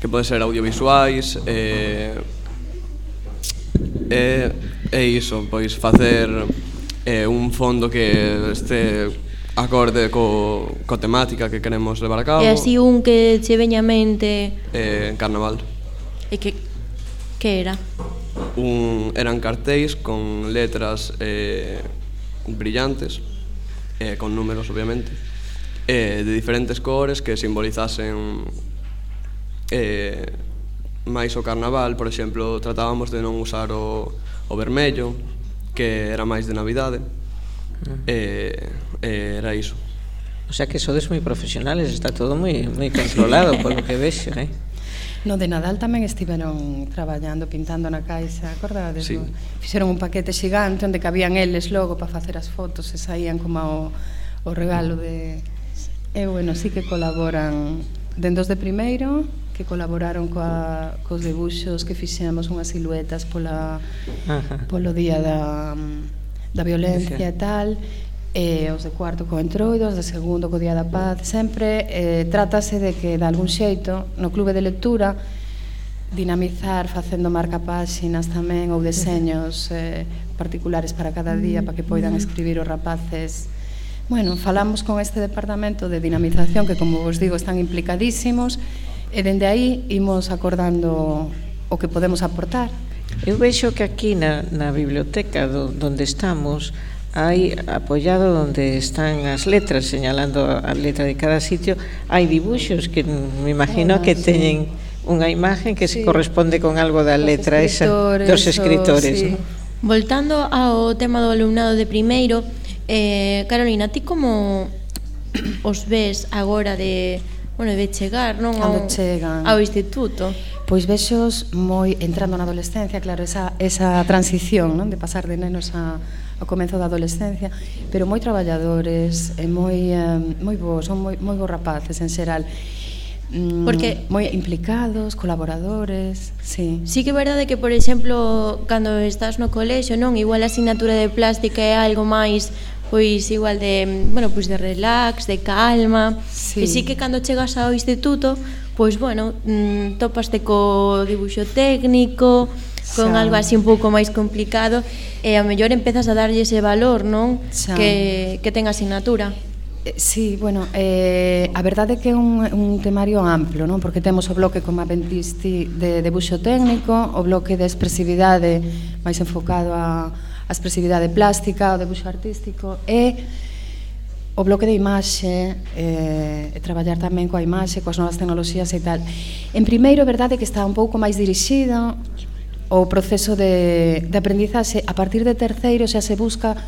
S22: que pode ser audiovisuais eh, e, e iso, pois facer eh, un fondo que este acorde co, co temática que queremos levar a cabo.
S2: E así un que che veña a mente...
S22: Eh, carnaval.
S2: E que, que era?
S22: Un, eran cartéis con letras eh, brillantes eh, con números obviamente, eh, de diferentes cores que simbolizasen eh, máis o carnaval, por exemplo, tratábamos de non usar o, o vermello, que era máis de Navidade, ah. eh, eh, era iso.
S3: O sea que sodes moi profesionales, está todo moi moi controlado polo que vexo, eh?
S21: No de Nadal tamén estiveron traballando, pintando na caixa, acordades?
S22: Sí.
S21: Fixeron un paquete xigante onde cabían eles logo para facer as fotos e saían como o, o regalo de... E bueno, sí que colaboran dendos de primeiro que colaboraron coa, cos debuxos que fixemos unhas siluetas pola, polo día da, da violencia e tal eh, os de cuarto co Entroidos, de segundo co Día da Paz, sempre eh, trátase de que, de algún xeito, no clube de lectura, dinamizar facendo marca páxinas tamén ou deseños eh, particulares para cada día mm, para que poidan escribir os rapaces. Bueno, falamos con este departamento de dinamización que, como vos digo, están implicadísimos e dende aí imos acordando o que podemos aportar.
S3: Eu vexo que aquí na, na biblioteca do, donde estamos hai apoiado onde están as letras, señalando a letra de cada sitio, hai dibuxos que me imagino
S21: ah,
S3: que
S21: sí.
S3: teñen unha imagen que
S21: sí.
S3: se corresponde con algo da letra esa dos escritores.
S21: Sí.
S3: ¿no?
S2: Voltando ao tema do alumnado de primeiro, eh, Carolina, ti como os ves agora de, bueno, de chegar, non?
S21: Cando
S2: ao,
S21: chegan.
S2: Ao instituto.
S21: Pois vexos moi entrando na adolescencia, claro, esa, esa transición non? de pasar de nenos a, ao comenzo da adolescencia, pero moi traballadores, e moi, eh, moi bons, son moi, moi bons rapaces en xeral. Mm,
S2: Porque
S21: moi implicados, colaboradores, sí.
S2: Sí que é verdade que, por exemplo, cando estás no colexo, non, igual a asignatura de plástica é algo máis pois igual de, bueno, pois de relax, de calma.
S21: Sí.
S2: E sí que cando chegas ao instituto, pois bueno, mm, topaste co dibuixo técnico, con
S21: xa.
S2: algo así un pouco máis complicado e a mellor empezas a darlle ese valor, non?
S21: Xa.
S2: Que que ten a asignatura.
S21: Eh, sí, bueno, eh, a verdade é que é un, un temario amplo, non? porque temos o bloque, como aventisti, de debuxo técnico, o bloque de expresividade máis enfocado a, a expresividade plástica, o debuxo artístico e o bloque de imaxe eh, e traballar tamén coa imaxe, coas novas tecnoloxías e tal. En primeiro, verdade que está un pouco máis dirixido o proceso de, de aprendizaxe a partir de terceiro xa se busca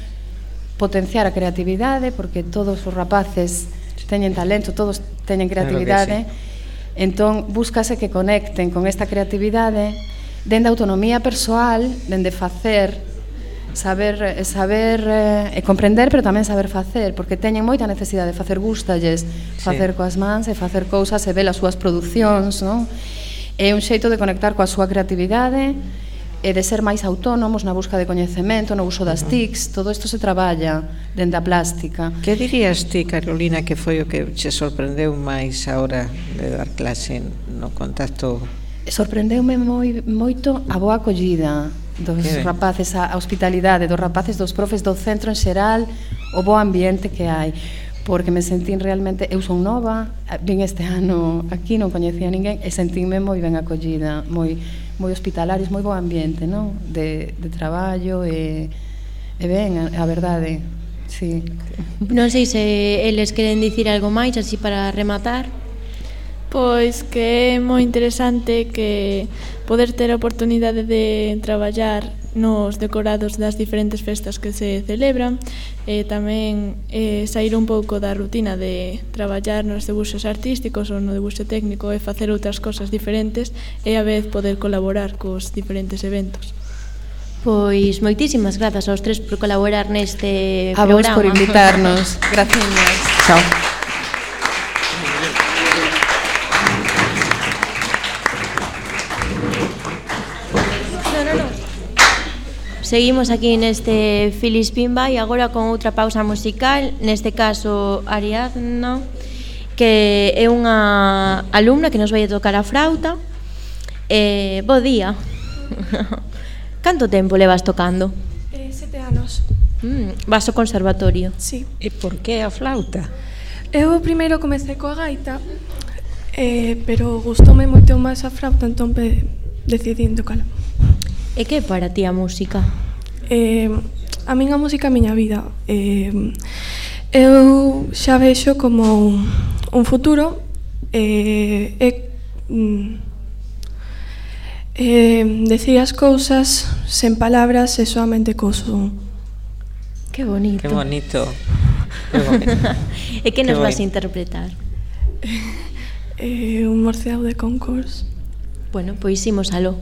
S21: potenciar a creatividade porque todos os rapaces teñen talento, todos teñen
S3: creatividade. Claro
S21: sí. Entón, búscase que conecten con esta creatividade dende a autonomía persoal, dende facer saber eh, saber eh, e comprender, pero tamén saber facer, porque teñen moita necesidade de facer gustalles, facer sí. coas mans e facer cousas e ver as súas producións, non? É un xeito de conectar coa súa creatividade e de ser máis autónomos na busca de coñecemento, no uso das TICs, todo isto se traballa dende a plástica.
S3: Que dirías ti, Carolina, que foi o que che sorprendeu máis a hora de dar clase no contacto?
S21: Sorprendeume moi, moito a boa acollida dos
S3: que
S21: rapaces, a, a hospitalidade dos rapaces, dos profes do centro en xeral, o bo ambiente que hai porque me sentín realmente, eu son nova, eh, vin este ano aquí, non coñecía ninguén, e sentínme moi ben acollida, moi moi hospitalarios, moi bo ambiente, non? De, de traballo e, e ben, a, a verdade, sí.
S2: Non sei se eles queren dicir algo máis, así para rematar.
S23: Pois que é moi interesante que poder ter a oportunidade de traballar nos decorados das diferentes festas que se celebran e tamén eh, sair un pouco da rutina de traballar nos debuxos artísticos ou no debuxo técnico e facer outras cosas diferentes e a vez poder colaborar cos diferentes eventos.
S2: Pois moitísimas grazas aos tres por colaborar neste
S21: a
S2: programa.
S21: A vos por invitarnos. [laughs] Gracias.
S3: Chao.
S2: Seguimos aquí neste Filis Pimba e agora con outra pausa musical, neste caso Ariadna, que é unha alumna que nos vai tocar a frauta. Eh, bo día. [laughs] Canto tempo levas tocando?
S24: Eh, sete anos.
S2: Mm, vas ao conservatorio?
S24: Sí.
S3: E por que a flauta?
S24: Eu primeiro comecei coa gaita, eh, pero gustoume moito máis a flauta, entón decidín tocala.
S2: E que é para ti a música?
S24: Eh, a min a música é a miña vida. Eh, eu xa vexo como un futuro eh, e mm, eh, decir as cousas sen palabras e solamente co son.
S2: Que bonito.
S3: Que bonito. [laughs] Que bonito.
S2: e que nos
S3: que
S2: vas a interpretar?
S24: Eh, un morceau de concurs.
S2: Bueno, pois imos aló.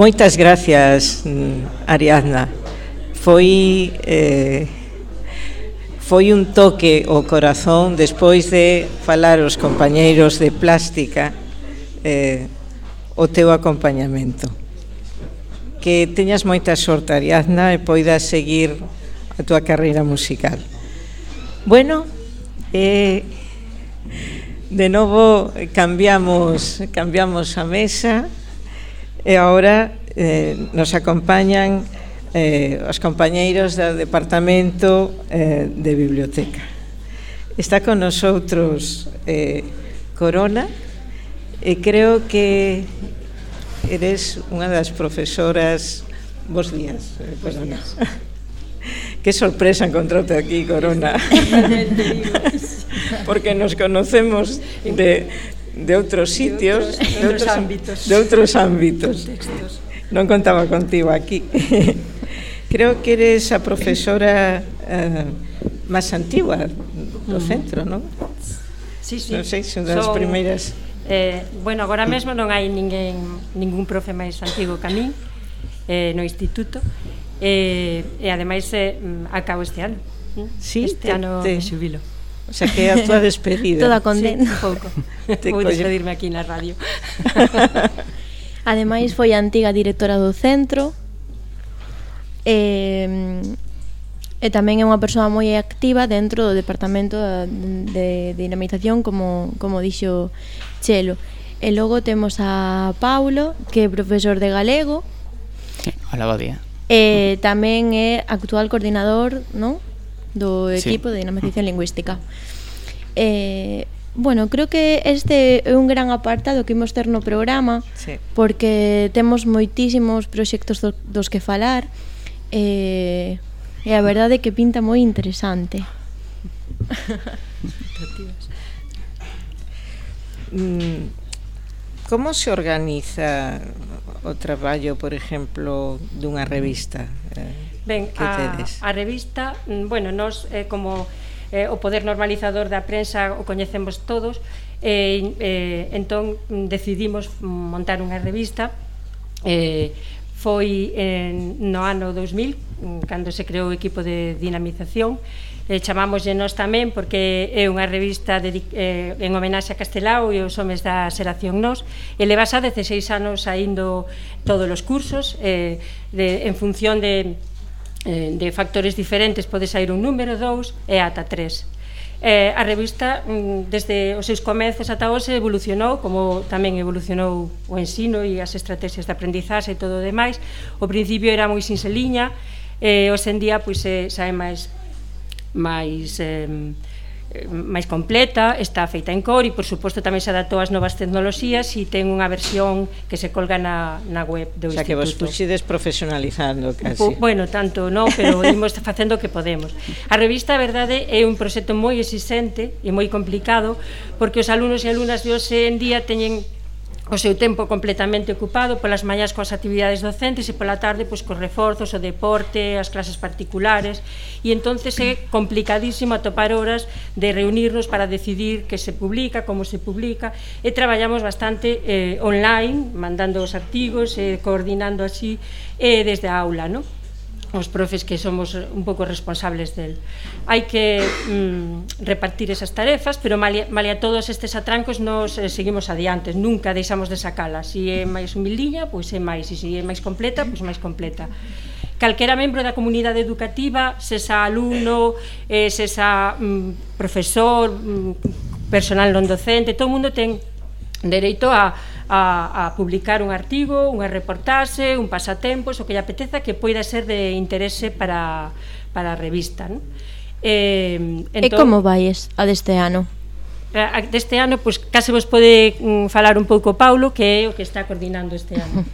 S3: Moitas gracias, mm, Ariadna. Foi eh, foi un toque o corazón despois de falar os compañeiros de plástica eh, o teu acompañamento. Que teñas moita sorte, Ariadna, e poidas seguir a túa carreira musical. Bueno, eh, de novo cambiamos cambiamos a mesa E agora eh, nos acompañan eh, os compañeiros do Departamento eh, de Biblioteca. Está con nosotros eh, Corona e creo que eres unha das profesoras Bos días, eh, Corona. [laughs] Que sorpresa encontrarte aquí, Corona. [laughs] [laughs] Porque nos conocemos de, de outros sitios,
S25: de outros, de outros ámbitos,
S3: de outros ámbitos.
S25: Contextos.
S3: Non contaba contigo aquí. [laughs] Creo que eres a profesora eh, máis antigua do
S25: mm.
S3: centro, non?
S25: Sí, sí.
S3: Non sei se das
S25: Son,
S3: primeiras.
S25: Eh, bueno, agora mesmo non hai ninguén ningún profe máis antigo que a min eh, no instituto eh, e ademais eh, acabo este ano. Mm,
S3: sí,
S25: este
S3: te,
S25: ano
S3: te...
S25: xubilo.
S3: O sea que é a tua despedida.
S2: Toda condena.
S25: Sí, un pouco. Vou [laughs] despedirme aquí na radio. [laughs]
S2: Ademais foi a antiga directora do centro. E, e tamén é unha persoa moi activa dentro do departamento de, de dinamización como, como dixo Chelo. E logo temos a Paulo, que é profesor de galego.
S26: Hola, bo día.
S2: E tamén é actual coordinador, non? do equipo sí. de dinamización lingüística. Eh, bueno, creo que este é un gran apartado que imos ter no programa
S3: sí.
S2: porque temos moitísimos proxectos do, dos que falar eh, e a verdade é que pinta moi interesante.
S3: Mm, como se organiza o traballo, por exemplo, dunha revista? Eh?
S25: Ben,
S3: que
S25: a, a revista, mm, bueno, nos eh, como eh, o poder normalizador da prensa o coñecemos todos, eh, eh, entón mm, decidimos montar unha revista eh, foi en, no ano 2000 mm, cando se creou o equipo de dinamización eh, chamámoslle nós tamén porque é unha revista de, eh, en homenaxe a Castelao e os homes da xeración Nos e levas a 16 anos saindo todos os cursos eh, de, en función de eh, de factores diferentes pode sair un número, dous e ata tres. Eh, a revista mm, desde os seus comezos ata hoxe evolucionou, como tamén evolucionou o ensino e as estrategias de aprendizaxe e todo o demais. O principio era moi sinxeliña, e eh, hoxe en día pois, eh, sae máis máis eh, máis completa, está feita en cor e por suposto tamén se adaptou ás novas tecnoloxías e ten unha versión que se colga na, na web do
S3: o sea, instituto. Que vos puxides profesionalizando casi.
S25: Po, bueno, tanto non, pero imos [laughs] facendo o que podemos. A revista, a verdade, é un proxecto moi exixente e moi complicado porque os alumnos e alumnas de hoxe en día teñen o seu tempo completamente ocupado polas mañás coas actividades docentes e pola tarde pois cos reforzos, o deporte, as clases particulares e entonces é complicadísimo atopar horas de reunirnos para decidir que se publica, como se publica e traballamos bastante eh, online, mandando os artigos, eh, coordinando así eh, desde a aula, non? os profes que somos un pouco responsables del. Hai que mm, repartir esas tarefas, pero malia, malia todos estes atrancos nos eh, seguimos adiante, nunca deixamos de sacala. Se si é máis humildiña, pois é máis, e se é máis completa, pois máis completa. Calquera membro da comunidade educativa, sesa alumno, eh, sesa mm, profesor, mm, personal non docente, todo mundo ten dereito a a, a publicar un artigo, unha reportaxe, un pasatempos, o que lle apeteza que poida ser de interese para, para a revista. Non? Eh, entón,
S2: e como vais a deste ano?
S25: Eh, a, deste ano, pois, case vos pode mm, falar un pouco Paulo, que é o que está coordinando este ano. [laughs]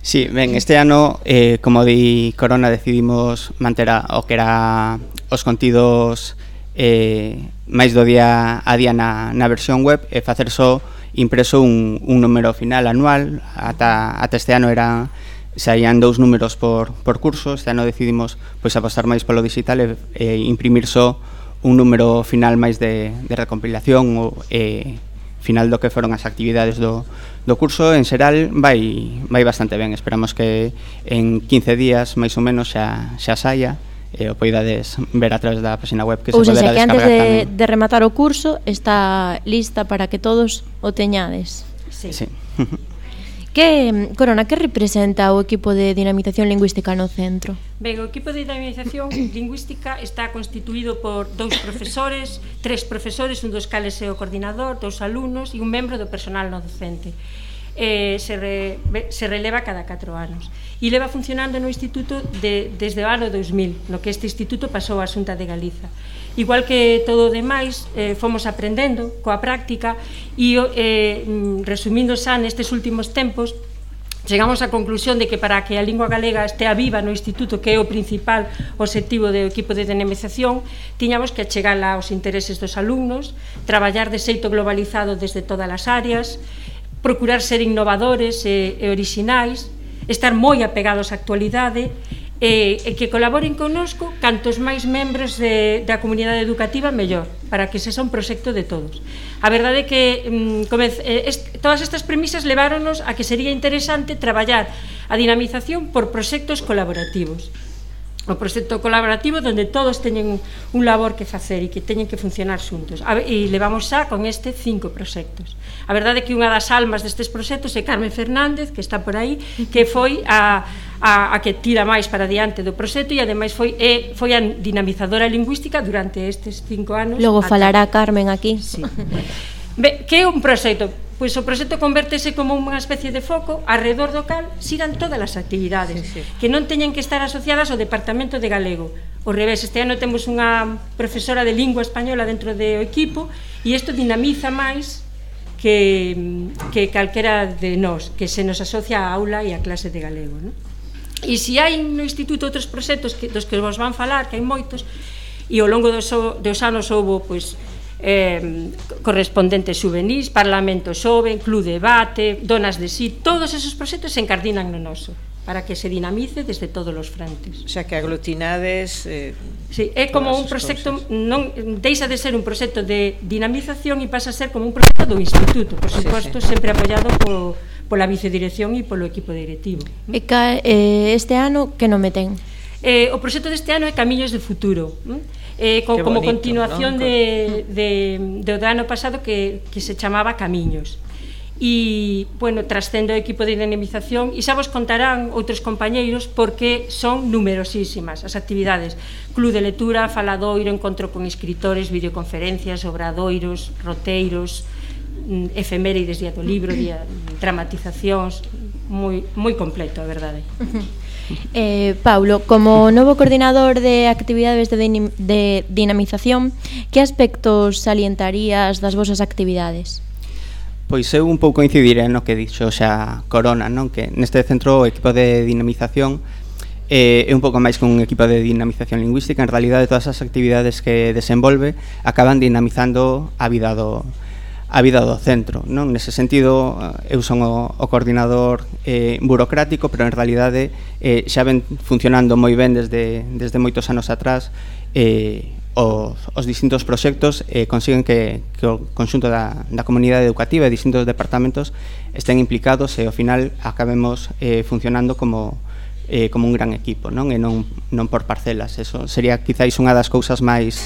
S26: Sí, ben, este ano, eh, como di Corona, decidimos manter a, o que era os contidos eh, máis do día a día na, na versión web e facer só so impreso un, un número final anual, ata, ata este ano era saían dous números por, por curso, este ano decidimos pois apostar máis polo digital e, e imprimir só un número final máis de, de recompilación ou e, final do que foron as actividades do, do curso. En xeral vai vai bastante ben, esperamos que en 15 días máis ou menos xa, xa saia e o poidades ver a través da página web que
S2: ou
S26: se poderá descargar
S2: que antes de,
S26: tamén.
S2: de rematar o curso está lista para que todos o teñades
S25: sí.
S26: sí. [laughs]
S2: que, Corona, que representa o equipo de dinamización lingüística no centro?
S25: Ben, o equipo de dinamización [coughs] lingüística está constituído por dous profesores, tres profesores, un dos cales é o coordinador, dous alumnos e un membro do personal no docente eh, se, re, se releva cada 4 anos. E leva funcionando no Instituto de, desde o ano 2000 no que este Instituto pasou a Xunta de Galiza. Igual que todo o demais eh, fomos aprendendo coa práctica e eh, mm, resumindo xa nestes últimos tempos chegamos á conclusión de que para que a lingua galega estea viva no Instituto, que é o principal obxectivo do equipo de dinamización, tiñamos que achegala aos intereses dos alumnos, traballar de xeito globalizado desde todas as áreas, procurar ser innovadores e, e orixinais, estar moi apegados á actualidade e, e que colaboren connosco cantos máis membros de, da comunidade educativa mellor, para que se un proxecto de todos. A verdade é que mm, comez, est, todas estas premisas leváronos a que sería interesante traballar a dinamización por proxectos colaborativos o proxecto colaborativo onde todos teñen un labor que facer e que teñen que funcionar xuntos. E levamos xa con este cinco proxectos. A verdade é que unha das almas destes proxectos é Carmen Fernández, que está por aí, que foi a, a, a que tira máis para diante do proxecto e ademais foi, é, foi a dinamizadora lingüística durante estes cinco anos.
S2: Logo
S25: ata...
S2: falará Carmen aquí.
S25: Sí. Be, que é un proxecto? Pois o proxecto convertese como unha especie de foco alrededor do cal xiran todas as actividades
S3: sí, sí.
S25: que non teñen que estar asociadas ao Departamento de Galego. O revés, este ano temos unha profesora de lingua española dentro do equipo e isto dinamiza máis que, que calquera de nós, que se nos asocia á aula e á clase de galego. Non? E se hai no Instituto outros proxectos que, dos que vos van falar, que hai moitos, e ao longo dos, dos anos houve pois, eh, correspondentes juvenís, Parlamento Xoven, Club Debate, Donas de Sí, todos esos proxectos se encardinan no noso para que se dinamice desde todos os frentes.
S3: O sea, que aglutinades... Eh,
S25: sí, é como un proxecto, non deixa de ser un proxecto de dinamización e pasa a ser como un proxecto do Instituto, por suposto,
S3: sí,
S25: sempre apoiado polo, pola vicedirección e polo equipo directivo.
S2: E ca, eh, este ano que non me ten?
S25: Eh, o proxecto deste ano é Camiños de Futuro, non? eh, co,
S3: bonito,
S25: como continuación
S3: non?
S25: de, de, de, do ano pasado que, que se chamaba Camiños e, bueno, trascendo o equipo de dinamización e xa vos contarán outros compañeiros porque son numerosísimas as actividades. Club de lectura, faladoiro, encontro con escritores, videoconferencias, obradoiros, roteiros, mm, efemérides día do libro, día dramatizacións, moi, moi completo, a verdade. [laughs]
S2: Eh, Paulo, como novo coordinador de actividades de, de dinamización, que aspectos salientarías das vosas actividades?
S26: Pois eu un pouco incidiré no que dixo xa Corona, non? Que neste centro o equipo de dinamización eh, é un pouco máis que un equipo de dinamización lingüística, en realidade todas as actividades que desenvolve acaban dinamizando a vida do a vida do centro, non? Nese sentido, eu son o, o coordinador eh, burocrático, pero en realidade eh, xa ven funcionando moi ben desde, desde moitos anos atrás eh, os, os distintos proxectos eh, consiguen que, que o conxunto da, da comunidade educativa e distintos departamentos estén implicados e ao final acabemos eh, funcionando como, eh, como un gran equipo non? E non, non por parcelas. Eso sería quizáis unha das cousas máis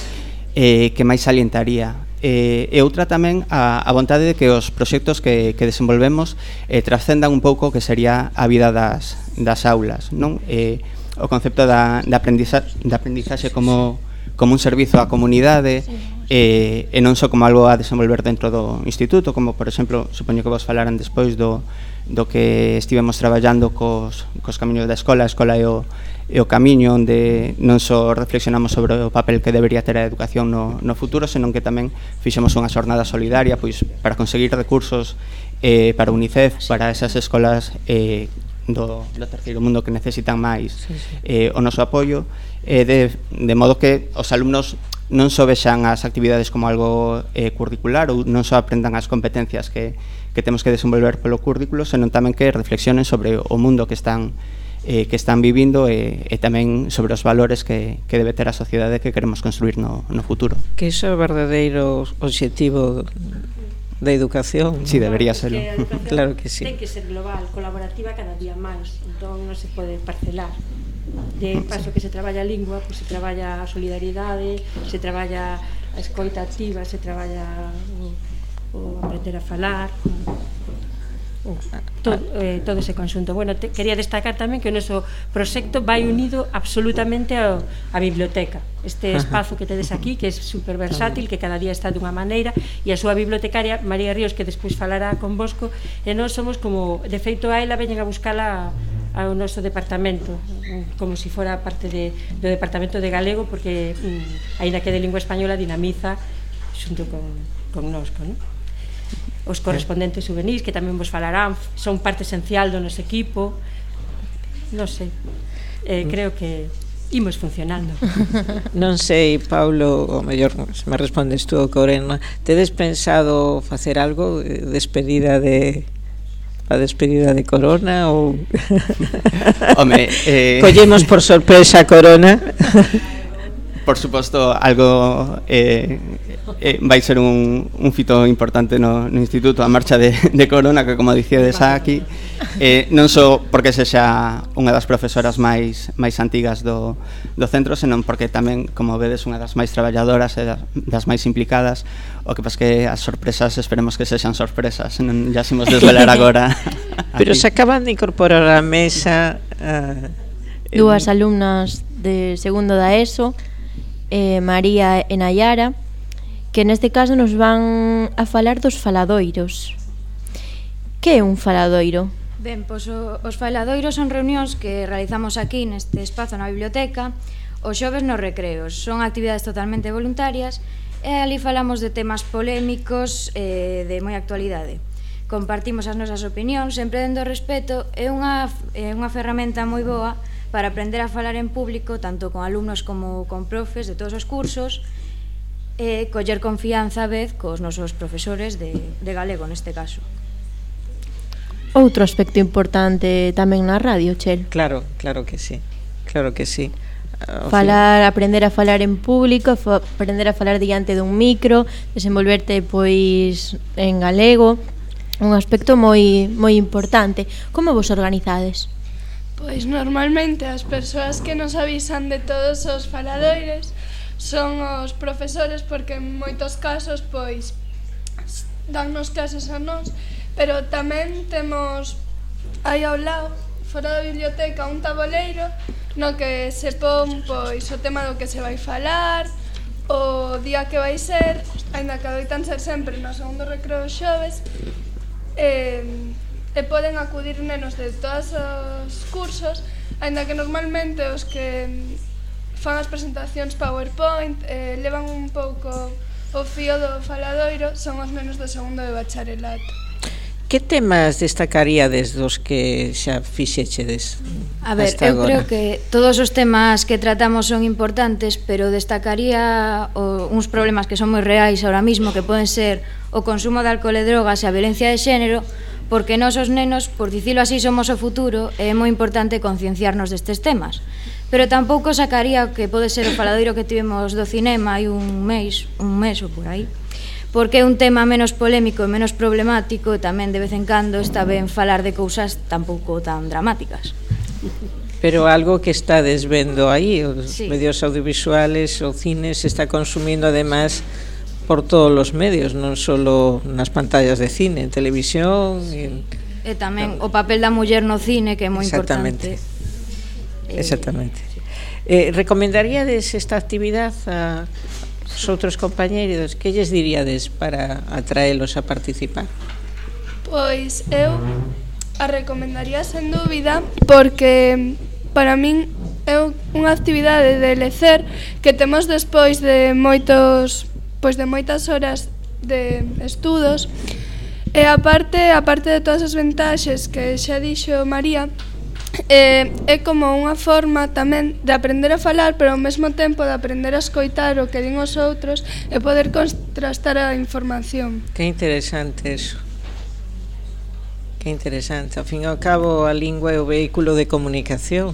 S26: eh, que máis salientaría. Eh, e outra tamén a, a vontade de que os proxectos que, que desenvolvemos eh, trascendan un pouco que sería a vida das, das aulas non? Eh, o concepto da, da, aprendizaxe, da aprendizaxe como como un servizo á comunidade eh, e non só como algo a desenvolver dentro do instituto, como por exemplo, supoño que vos falaran despois do, do que estivemos traballando cos, cos camiños da escola, a escola e o, e o camiño onde non só reflexionamos sobre o papel que debería ter a educación no, no futuro, senón que tamén fixemos unha xornada solidaria pois, para conseguir recursos eh, para UNICEF, para esas escolas eh, do, do terceiro mundo que necesitan máis
S3: sí, sí.
S26: Eh, o noso apoio eh, de, de modo que os alumnos non só vexan as actividades como algo eh, curricular ou non só aprendan as competencias que, que temos que desenvolver polo currículo senón tamén que reflexionen sobre o mundo que están eh, que están vivindo e, e tamén sobre os valores que, que debe ter a sociedade que queremos construir no, no futuro.
S3: Que iso é o verdadeiro objetivo da educación.
S26: Si, sí, debería serlo.
S25: Que
S3: claro que sí.
S25: Ten que ser global, colaborativa cada día máis, entón non se pode parcelar. De paso que se traballa a lingua, pois pues, se traballa a solidaridade, se traballa a escoita activa, se traballa o, mm, o aprender a falar, todo, eh, todo ese conxunto. Bueno, te, quería destacar tamén que o noso proxecto vai unido absolutamente ao, á biblioteca. Este espazo que tedes aquí, que é super versátil, que cada día está dunha maneira, e a súa bibliotecaria, María Ríos, que despois falará convosco, e nós somos como, de feito a ela, veñen a buscala ao noso departamento como se si fora parte de, do departamento de galego porque mm, aínda que de lingua española dinamiza xunto con, con nosco, non? os correspondentes juvenis que tamén vos falarán, son parte esencial do noso equipo. Non sei. Eh, mm. creo que imos funcionando. [laughs]
S3: Non sei, Paulo, o mellor se me respondes tú, Corena, tedes pensado facer algo eh, despedida de a despedida de Corona ou [laughs]
S26: Home, eh...
S3: collemos por sorpresa a Corona. [laughs]
S26: por suposto, algo eh, eh, vai ser un, un fito importante no, no instituto a marcha de, de Corona, que como dicíades aquí, eh, non só porque se xa unha das profesoras máis máis antigas do, do centro, senón porque tamén, como vedes, unha das máis traballadoras e das máis implicadas, o que pas que as sorpresas esperemos que sexan sorpresas, non xa ximos desvelar agora. [laughs]
S3: Pero se acaban de incorporar á mesa... Uh,
S2: dúas alumnas de segundo da ESO, eh, María e Nayara, que neste caso nos van a falar dos faladoiros. Que é un faladoiro?
S27: Ben, pois o, os faladoiros son reunións que realizamos aquí neste espazo na biblioteca os xoves nos recreos. Son actividades totalmente voluntarias e ali falamos de temas polémicos eh, de moi actualidade. Compartimos as nosas opinións, sempre dendo respeto, é unha, é unha ferramenta moi boa para aprender a falar en público tanto con alumnos como con profes de todos os cursos e coller confianza a vez cos nosos profesores de, de galego neste caso.
S2: Outro aspecto importante tamén na radio, Chel.
S3: Claro, claro que sí. Claro que sí.
S2: Ah, falar, aprender a falar en público, fa, aprender a falar diante dun micro, desenvolverte pois en galego, un aspecto moi moi importante. Como vos organizades?
S28: Pois normalmente as persoas que nos avisan de todos os faladoires son os profesores porque en moitos casos pois dannos clases a nós, pero tamén temos aí ao lado, fora da biblioteca, un taboleiro no que se pon pois o tema do que se vai falar, o día que vai ser, ainda que adoitan ser sempre no segundo recreo xoves, eh, e poden acudir nenos de todos os cursos, aínda que normalmente os que mm, fan as presentacións PowerPoint eh, levan un pouco o fío do faladoiro son os nenos do segundo de bacharelato.
S3: Que temas destacaríades dos que xa fixechedes?
S27: A ver, eu
S3: agora?
S27: creo que todos os temas que tratamos son importantes, pero destacaría o, uns problemas que son moi reais ahora mismo, que poden ser o consumo de alcohol e drogas e a violencia de xénero, porque nós os nenos, por dicilo así, somos o futuro e é moi importante concienciarnos destes temas. Pero tampouco sacaría que pode ser o faladoiro que tivemos do cinema hai un mês, un mes ou por aí, porque é un tema menos polémico e menos problemático e tamén de vez en cando está ben falar de cousas tampouco tan dramáticas.
S3: Pero algo que está desvendo aí, os
S27: sí.
S3: medios audiovisuales, o cine, se está consumindo además por todos os medios, non só nas pantallas de cine, en televisión, en
S27: E tamén no. o papel da muller no cine que é moi
S3: Exactamente.
S27: importante.
S3: Exactamente. Eh, eh recomendaríades esta actividade a os outros compañeiros? Que lles diríades para atraelos a participar?
S28: Pois eu a recomendaría sen dúbida porque para min é unha actividade de lecer que temos despois de moitos pois de moitas horas de estudos e aparte, aparte de todas as ventaxes que xa dixo María, eh, é como unha forma tamén de aprender a falar, pero ao mesmo tempo de aprender a escoitar o que din os outros e poder contrastar a información.
S3: Que interesante eso. Que interesante. Ao fin e ao cabo, a lingua é o vehículo de comunicación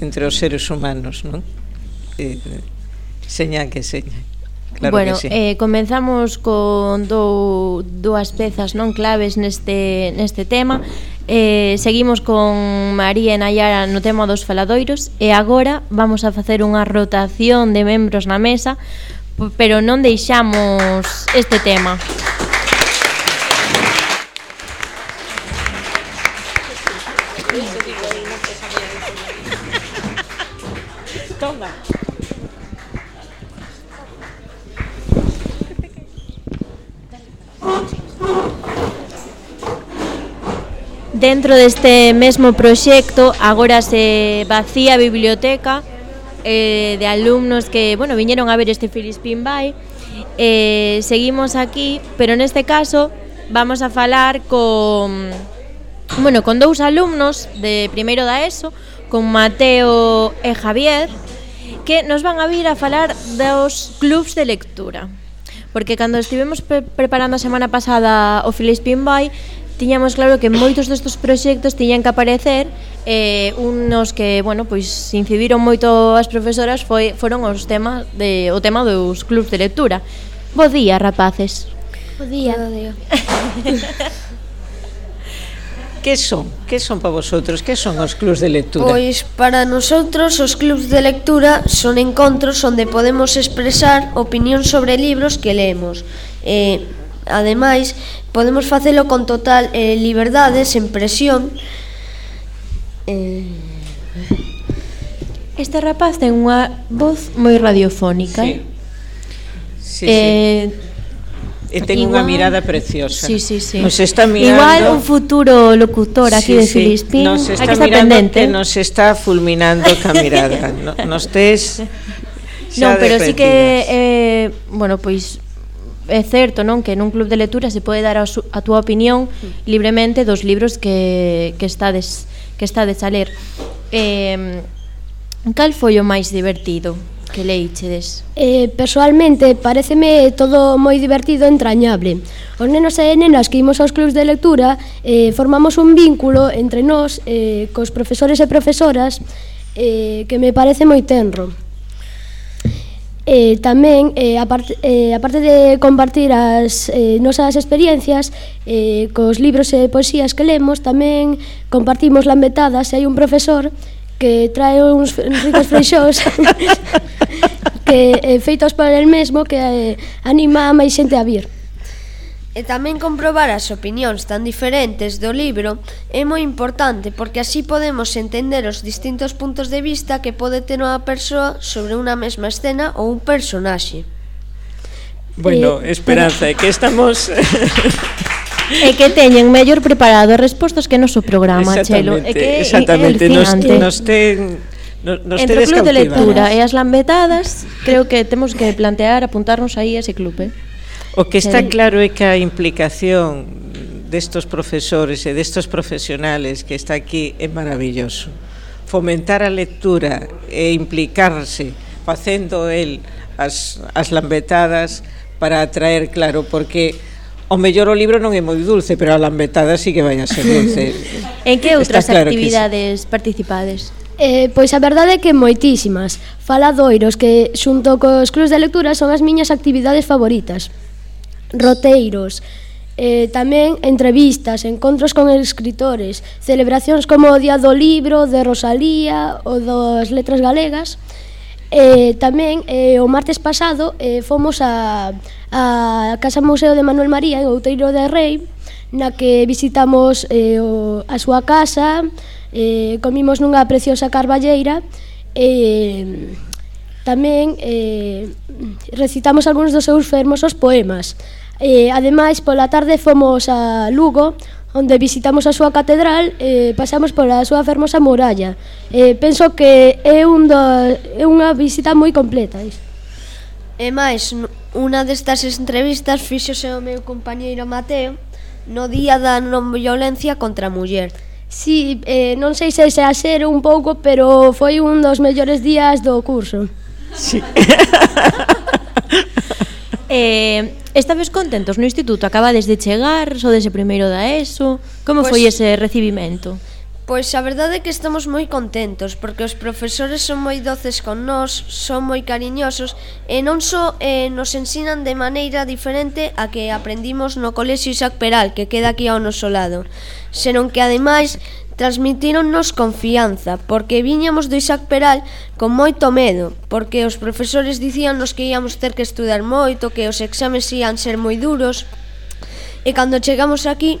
S3: entre os seres humanos, non? Eh, seña que seña. Claro
S2: bueno,
S3: que sí.
S2: eh, comenzamos con do, dúas pezas non claves neste, neste tema Eh, seguimos con María e Nayara no tema dos faladoiros e agora vamos a facer unha rotación de membros na mesa pero non deixamos este tema. dentro deste mesmo proxecto agora se vacía a biblioteca eh, de alumnos que, bueno, viñeron a ver este Filispín Bay. Eh, seguimos aquí, pero neste caso vamos a falar con bueno, con dous alumnos de primeiro da ESO, con Mateo e Javier, que nos van a vir a falar dos clubs de lectura porque cando estivemos pre preparando a semana pasada o Filispín Bay tiñamos claro que moitos destes proxectos tiñan que aparecer eh, unos que, bueno, pois incidiron moito as profesoras foi, foron os temas de, o tema dos clubs de lectura. Bo día, rapaces.
S12: Bo día. Bo día. [laughs]
S3: que son? Que son para vosotros? Que son os clubs de lectura?
S29: Pois para nosotros os clubs de lectura son encontros onde podemos expresar opinión sobre libros que leemos. Eh, ademais, Podemos facelo con total eh, liberdade, sen presión. Eh...
S2: Este rapaz ten unha voz moi radiofónica.
S3: Sí. Sí,
S2: eh, sí.
S3: E ten
S2: igual,
S3: unha mirada preciosa.
S2: Sí, sí, sí.
S3: Nos está mirando.
S2: Igual un futuro locutor aquí
S3: sí,
S2: de
S3: sí.
S2: Filispín,
S3: nos está, está
S2: pendente.
S3: Que nos está fulminando ca mirada. no, nos tes
S2: Non, pero sí que eh, bueno, pois é certo non que nun club de lectura se pode dar a, su, a túa opinión mm. libremente dos libros que, que estades que estades a ler. Eh, cal foi o máis divertido que leichedes?
S30: Eh, personalmente, pareceme todo moi divertido e entrañable. Os nenos e nenas que imos aos clubs de lectura eh, formamos un vínculo entre nós, eh, cos profesores e profesoras, eh, que me parece moi tenro. Eh, tamén, eh, aparte, eh, aparte de compartir as eh, nosas experiencias eh, cos libros e poesías que lemos, tamén compartimos lambetadas e hai un profesor que trae uns ricos freixós [laughs] que eh, feitos por el mesmo que eh, anima a máis xente a vir.
S29: E tamén comprobar as opinións tan diferentes do libro é moi importante porque así podemos entender os distintos puntos de vista que pode ter unha persoa sobre unha mesma escena ou un personaxe.
S3: Bueno,
S29: eh,
S3: Esperanza, é que estamos... [laughs]
S2: E que teñen mellor preparado respostas que noso programa, Chelo. É que
S3: exactamente, nos, nos ten Nos, nos
S2: Entre o club de lectura e as lambetadas, creo que temos que plantear apuntarnos aí a ese club, eh?
S3: O que está claro é que a implicación destos profesores e destos profesionales que está aquí é maravilloso. Fomentar a lectura e implicarse facendo el as, as lambetadas para atraer, claro, porque o mellor o libro non é moi dulce, pero a lambetada sí que vai a ser dulce. [laughs]
S2: en que outras
S3: claro actividades que sí.
S2: participades?
S30: Eh, pois a verdade é que moitísimas. Faladoiros que xunto cos clubs de lectura son as miñas actividades favoritas roteiros, eh, tamén entrevistas, encontros con escritores, celebracións como o Día do Libro, de Rosalía ou das Letras Galegas. Eh, tamén eh, o martes pasado eh, fomos a, a Casa Museo de Manuel María en Outeiro de Rei na que visitamos eh, o, a súa casa, eh, comimos nunha preciosa carballeira e... Eh, Tamén eh, recitamos algúns dos seus fermosos poemas. Eh, ademais, pola tarde fomos a Lugo, onde visitamos a súa catedral e eh, pasamos pola súa fermosa muralla. Eh, penso que é, un do, é unha visita moi completa. Iso.
S29: E máis, unha destas entrevistas fixose o meu compañeiro Mateo no día da non violencia contra a muller.
S30: Si, sí, eh, non sei se xa ser un pouco, pero foi un dos mellores días do curso.
S3: Sí. [laughs]
S2: eh, esta vez contentos no instituto, acabades de chegar, sodes primeiro da ESO. Como
S29: pues,
S2: foi ese recibimento?
S29: Pois a verdade é que estamos moi contentos porque os profesores son moi doces con nós, son moi cariñosos e non só eh, nos ensinan de maneira diferente a que aprendimos no colexio Isaac Peral que queda aquí ao noso lado senón que ademais Transmitíronnos confianza, porque viñamos do Isaac Peral con moito medo, porque os profesores dicíannos que íamos ter que estudar moito, que os exames ían ser moi duros, e cando chegamos aquí,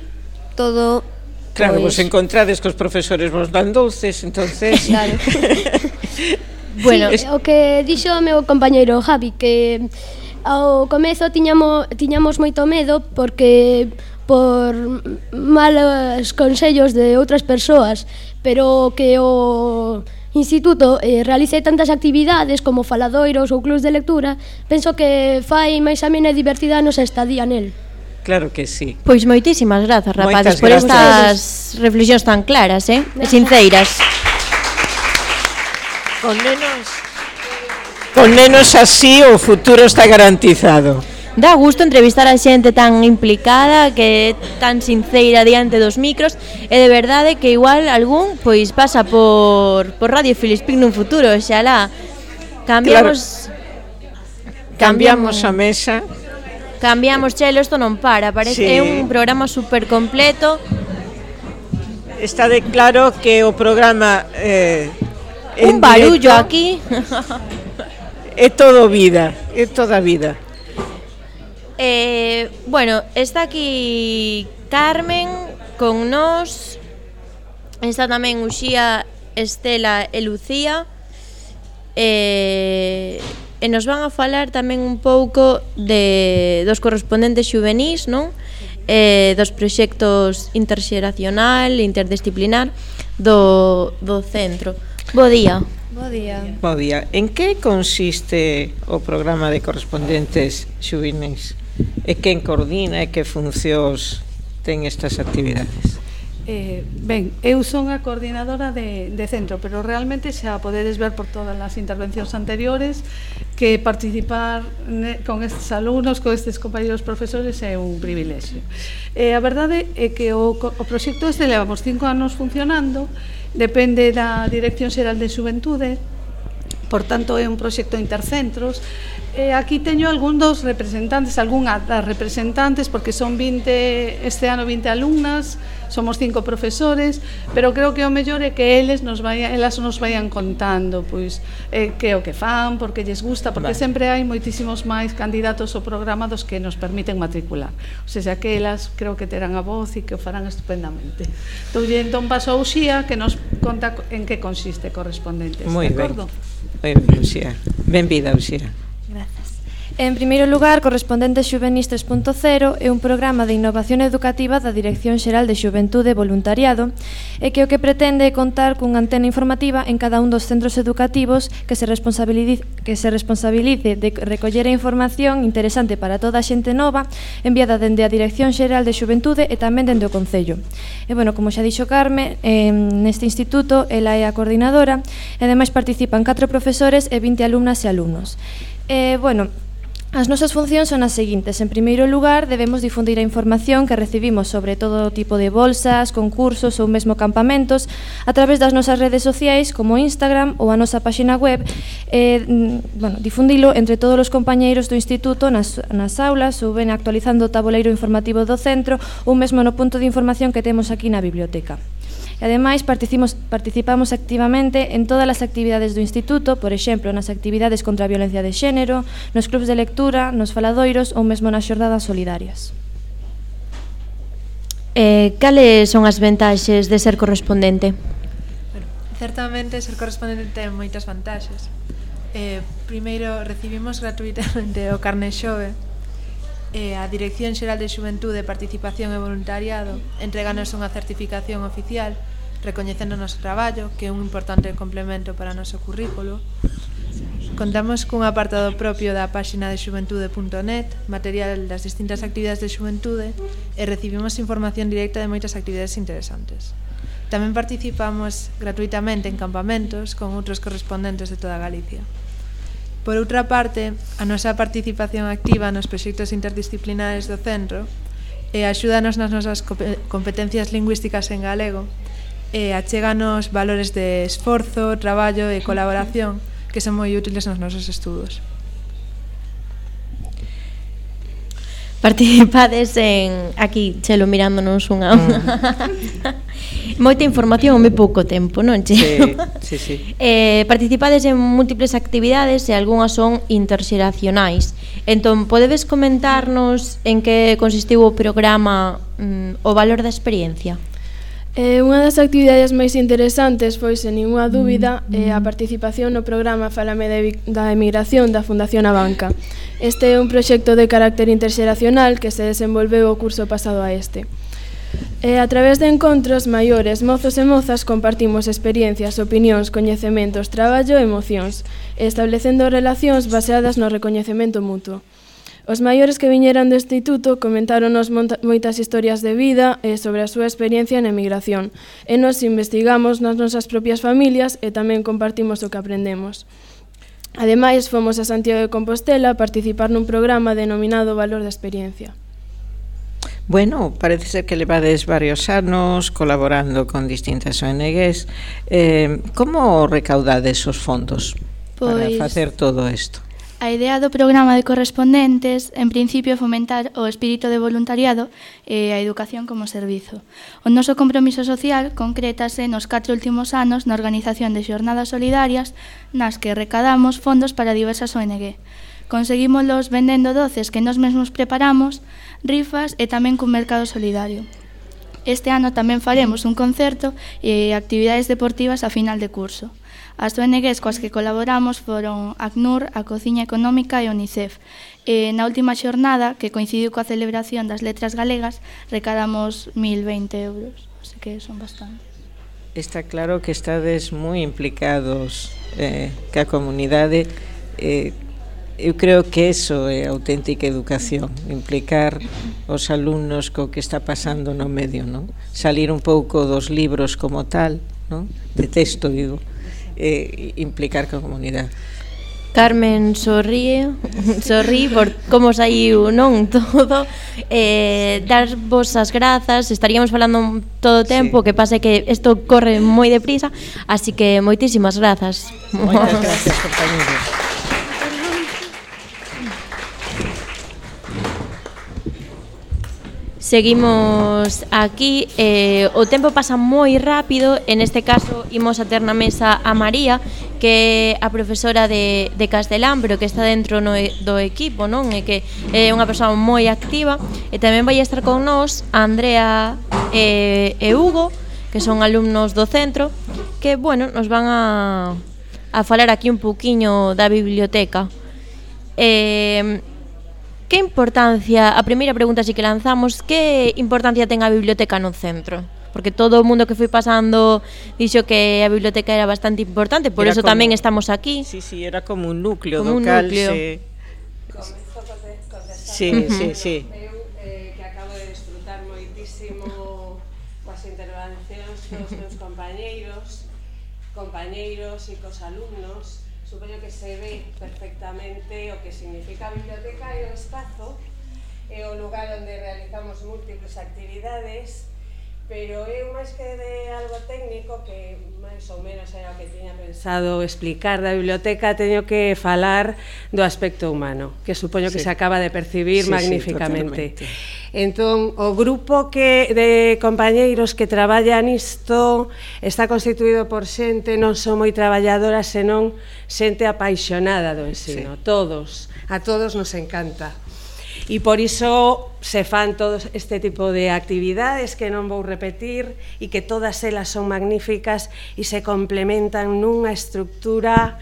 S29: todo...
S3: Claro,
S29: pois...
S3: vos encontrades que os profesores vos dan dulces, entonces... [laughs]
S30: Claro. [laughs]
S2: bueno,
S30: sí, es... o que dixo o meu compañeiro Javi, que ao comezo tiñamos, tiñamos moito medo porque por malos consellos de outras persoas, pero que o instituto eh, realice tantas actividades como faladoiros ou clubs de lectura, penso que fai máis amena e divertida a nosa estadía nel.
S3: Claro que sí.
S2: Pois moitísimas grazas,
S3: rapaces,
S2: Moitas por
S3: gracias.
S2: estas reflexións tan claras, eh? E sinceiras.
S3: Con nenos Con nenos así o futuro está garantizado.
S2: Dá gusto entrevistar a xente tan implicada, que tan sinceira diante dos micros, e de verdade que igual algún pois pasa por, por Radio Filispín nun futuro, xalá. Cambiamos... Claro.
S3: Cambiamos, a mesa.
S2: Cambiamos, chelo, isto non para, parece
S3: sí.
S2: un programa super completo.
S3: Está de claro que o programa... Eh,
S2: un barullo
S3: directo,
S2: aquí. [laughs]
S3: é todo vida, é toda vida.
S2: Eh, bueno, está aquí Carmen con nós. Está tamén Uxía, Estela e Lucía. Eh, e nos van a falar tamén un pouco de dos correspondentes juvenis, non? Eh, dos proxectos interxeracional, interdisciplinar do, do centro. Bo día.
S31: Bo día.
S3: Bo día. En que consiste o programa de correspondentes xuvenís? e quen coordina e que funcións ten estas actividades?
S31: Eh, ben, eu son a coordinadora de, de centro, pero realmente xa podedes ver por todas as intervencións anteriores que participar ne, con estes alumnos, con estes compañeros profesores é un privilexio. Eh, a verdade é que o, o proxecto este levamos cinco anos funcionando, depende da Dirección Xeral de Xuventude, por tanto é un proxecto intercentros. E aquí teño algún dos representantes, algunha das representantes, porque son 20, este ano 20 alumnas, somos cinco profesores, pero creo que o mellor é que eles nos vayan, elas nos vayan contando, pois, eh, que o que fan, porque lles gusta, porque vale. sempre hai moitísimos máis candidatos ao programa dos que nos permiten matricular. O sea, que elas creo que terán a voz e que o farán estupendamente. Entón, Doulle entón paso a Uxía que nos conta en que consiste correspondentes,
S3: Muy
S31: de
S3: acordo? Ben. Uxía. Benvida, Uxía.
S32: En primeiro lugar, Correspondentes Xuvenis 3.0 é un programa de innovación educativa da Dirección Xeral de Xuventude e Voluntariado e que o que pretende é contar cunha antena informativa en cada un dos centros educativos que se responsabilice, que se responsabilice de recoller a información interesante para toda a xente nova enviada dende a Dirección Xeral de Xuventude e tamén dende o Concello. E, bueno, como xa dixo Carme, eh, neste instituto ela é a coordinadora e ademais participan 4 profesores e 20 alumnas e alumnos. Eh, bueno, As nosas funcións son as seguintes. En primeiro lugar, debemos difundir a información que recibimos sobre todo tipo de bolsas, concursos ou mesmo campamentos a través das nosas redes sociais como Instagram ou a nosa páxina web eh, bueno, difundilo entre todos os compañeiros do instituto nas, nas aulas ou ben actualizando o tabuleiro informativo do centro ou mesmo no punto de información que temos aquí na biblioteca. E ademais participamos participamos activamente en todas as actividades do Instituto, por exemplo, nas actividades contra a violencia de xénero, nos clubs de lectura, nos faladoiros ou mesmo nas xornadas solidarias.
S2: Eh, cales son as ventaxes de ser correspondente?
S31: Bueno, certamente ser correspondente ten moitas vantaxes. Eh, primeiro, recibimos gratuitamente o carne xove, e a Dirección Xeral de Xuventude, Participación e Voluntariado entreganos unha certificación oficial recoñecendo o noso traballo, que é un importante complemento para o noso currículo. Contamos cun apartado propio da páxina de xuventude.net, material das distintas actividades de xuventude e recibimos información directa de moitas actividades interesantes. Tamén participamos gratuitamente en campamentos con outros correspondentes de toda Galicia. Por outra parte, a nosa participación activa nos proxectos interdisciplinares do centro e axúdanos nas nosas competencias lingüísticas en galego e achéganos valores de esforzo, traballo e colaboración que son moi útiles nos nosos estudos.
S2: Participades en aquí, chelo mirándonos unha mm. unha. [laughs] Moita información moi pouco tempo, non,
S3: che? Sí, sí, sí. [laughs]
S2: Eh, participades en múltiples actividades e algunhas son interxeracionais. Entón, podedes comentarnos en que consistiu o programa mm, o valor da experiencia?
S23: Eh, unha das actividades máis interesantes foi, sen ninguna mm, dúbida, mm. eh, a participación no programa Falame de, da Emigración da Fundación Abanca. Este é un proxecto de carácter interxeracional que se desenvolveu o curso pasado a este. E a través de encontros, maiores, mozos e mozas compartimos experiencias, opinións, coñecementos, traballo e emocións, establecendo relacións baseadas no recoñecemento mutuo. Os maiores que viñeran do instituto comentáronos moitas historias de vida e sobre a súa experiencia na emigración, e nos investigamos nas nosas propias familias e tamén compartimos o que aprendemos. Ademais, fomos a Santiago de Compostela a participar nun programa denominado Valor da Experiencia.
S3: Bueno, parece ser que levades varios anos colaborando con distintas ONGs. Eh, como recaudades os fondos pois, para facer todo isto?
S33: A idea do programa de correspondentes, en principio, é fomentar o espírito de voluntariado e a educación como servizo. O noso compromiso social concrétase nos catro últimos anos na organización de xornadas solidarias nas que recadamos fondos para diversas ONG. Conseguímolos vendendo doces que nos mesmos preparamos, rifas e tamén cun mercado solidario. Este ano tamén faremos un concerto e actividades deportivas a final de curso. As ONGs coas que colaboramos foron ACNUR, a Cociña Económica e UNICEF. E na última xornada, que coincidiu coa celebración das letras galegas, recadamos 1.020 euros, así que son bastante.
S3: Está claro que estades moi implicados, eh, que a comunidade eh, eu creo que eso é auténtica educación, implicar os alumnos co que está pasando no medio, non? Salir un pouco dos libros como tal, non? De texto, digo, eh, implicar co comunidade.
S2: Carmen sorríe, [laughs] sorrí por como saiu non [laughs] todo eh, dar vos as grazas estaríamos falando todo o tempo sí. que pase que isto corre moi deprisa así que moitísimas grazas
S3: Moitas [laughs] grazas compañeros
S2: Seguimos aquí, eh, o tempo pasa moi rápido, en este caso imos a ter na mesa a María, que é a profesora de, de Castelán, pero que está dentro no, do equipo, non? E que é unha persoa moi activa, e tamén vai estar con nós a Andrea e, e Hugo, que son alumnos do centro, que, bueno, nos van a, a falar aquí un poquinho da biblioteca. Eh, Que importancia, a primeira pregunta así que lanzamos, que importancia ten a biblioteca no centro? Porque todo o mundo que foi pasando dixo que a biblioteca era bastante importante, por era eso como, tamén estamos aquí.
S3: Sí, sí, era como un núcleo como do un cal núcleo. se... Sí, uh -huh. sí, sí.
S34: Eu eh, que acabo de disfrutar moitísimo coas intervencións dos meus compañeiros, compañeiros e cos alumnos, se ve perfectamente o que significa a biblioteca e o espazo e o lugar onde realizamos múltiples actividades pero eu máis que de algo técnico que máis ou menos era o que tiña pensado explicar da biblioteca teño que falar do aspecto humano que supoño que sí. se acaba de percibir sí, magníficamente. sí, entón o grupo que de compañeiros que traballan isto está constituído por xente non só moi traballadora senón xente apaixonada do ensino. Sí. todos, a todos nos encanta. E por iso se fan todos este tipo de actividades que non vou repetir e que todas elas son magníficas e se complementan nunha estructura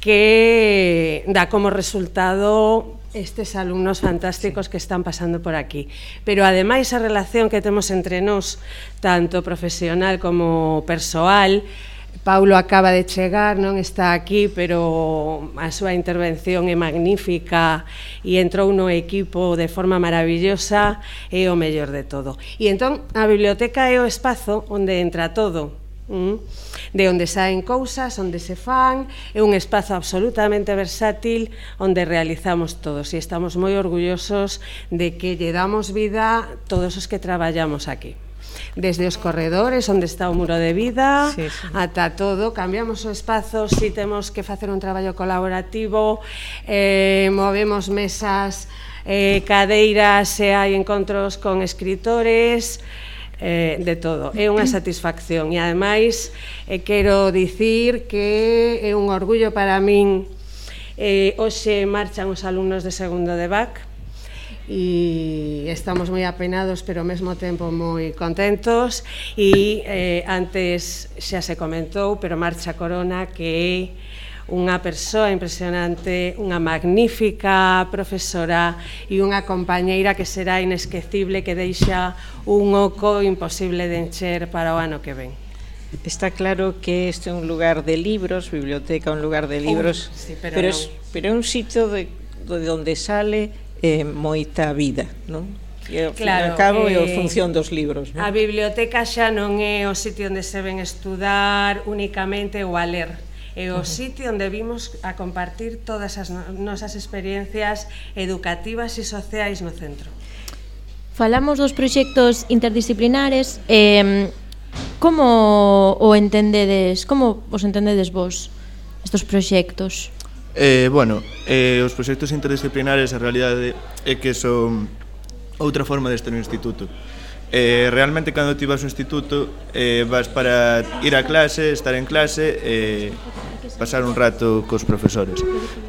S34: que dá como resultado estes alumnos fantásticos que están pasando por aquí. Pero ademais a relación que temos entre nós, tanto profesional como persoal, Paulo acaba de chegar, non está aquí, pero a súa intervención é magnífica e entrou no equipo de forma maravillosa e o mellor de todo. E entón a biblioteca é o espazo onde entra todo, mm? de onde saen cousas, onde se fan, é un espazo absolutamente versátil onde realizamos todos e estamos moi orgullosos de que lle damos vida todos os que traballamos aquí desde os corredores onde está o muro de vida sí, sí. ata todo, cambiamos o espazo si temos que facer un traballo colaborativo eh, movemos mesas eh, cadeiras se hai encontros con escritores eh, de todo. É unha satisfacción e ademais eh, quero dicir que é un orgullo para min eh, hoxe marchan os alumnos de segundo de BAC e estamos moi apenados pero ao mesmo tempo moi contentos e eh, antes xa se comentou pero marcha Corona que é unha persoa impresionante, unha magnífica profesora e unha compañeira que será inesquecible que deixa un oco imposible de encher para o ano que ven.
S3: Está claro que este é un lugar de libros, biblioteca, un lugar de libros, un, sí, pero, pero, no. es, pero é un sitio de, de onde sale eh, moita vida, non? Que ao claro, fin cabo eh, é a eh, función dos libros. Non?
S34: A biblioteca xa non é o sitio onde se ven estudar únicamente ou a ler, é o sitio onde vimos a compartir todas as nosas experiencias educativas e sociais no centro.
S2: Falamos dos proxectos interdisciplinares, eh, como o entendedes, como os entendedes vos estos proxectos?
S35: Eh, bueno, eh, os proxectos interdisciplinares a realidade é que son outra forma de estar no instituto. Eh, realmente cando ti vas ao instituto eh, vas para ir a clase, estar en clase e eh, pasar un rato cos profesores.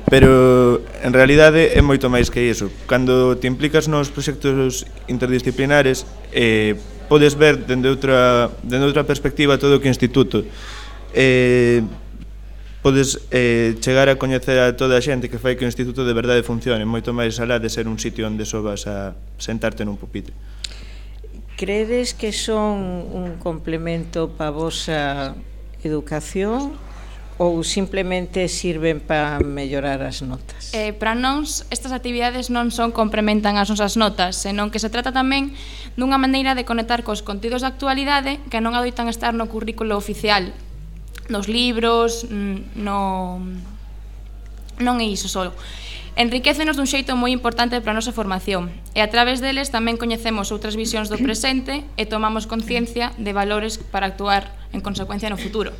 S35: Pero en realidade é moito máis que iso. Cando te implicas nos proxectos interdisciplinares eh, podes ver dende outra, dende outra perspectiva todo o que instituto. Eh, podes eh, chegar a coñecer a toda a xente que fai que o instituto de verdade funcione, moito máis alá de ser un sitio onde só vas a sentarte nun pupitre.
S3: Credes que son un complemento para a vosa educación ou simplemente sirven para mellorar as notas?
S36: Eh, para nós, estas actividades non son complementan as nosas notas, senón que se trata tamén dunha maneira de conectar cos contidos da actualidade que non adoitan estar no currículo oficial, nos libros, no non é iso solo. Enriquecenos dun xeito moi importante para a nosa formación e a través deles tamén coñecemos outras visións do presente e tomamos conciencia de valores para actuar en consecuencia no futuro.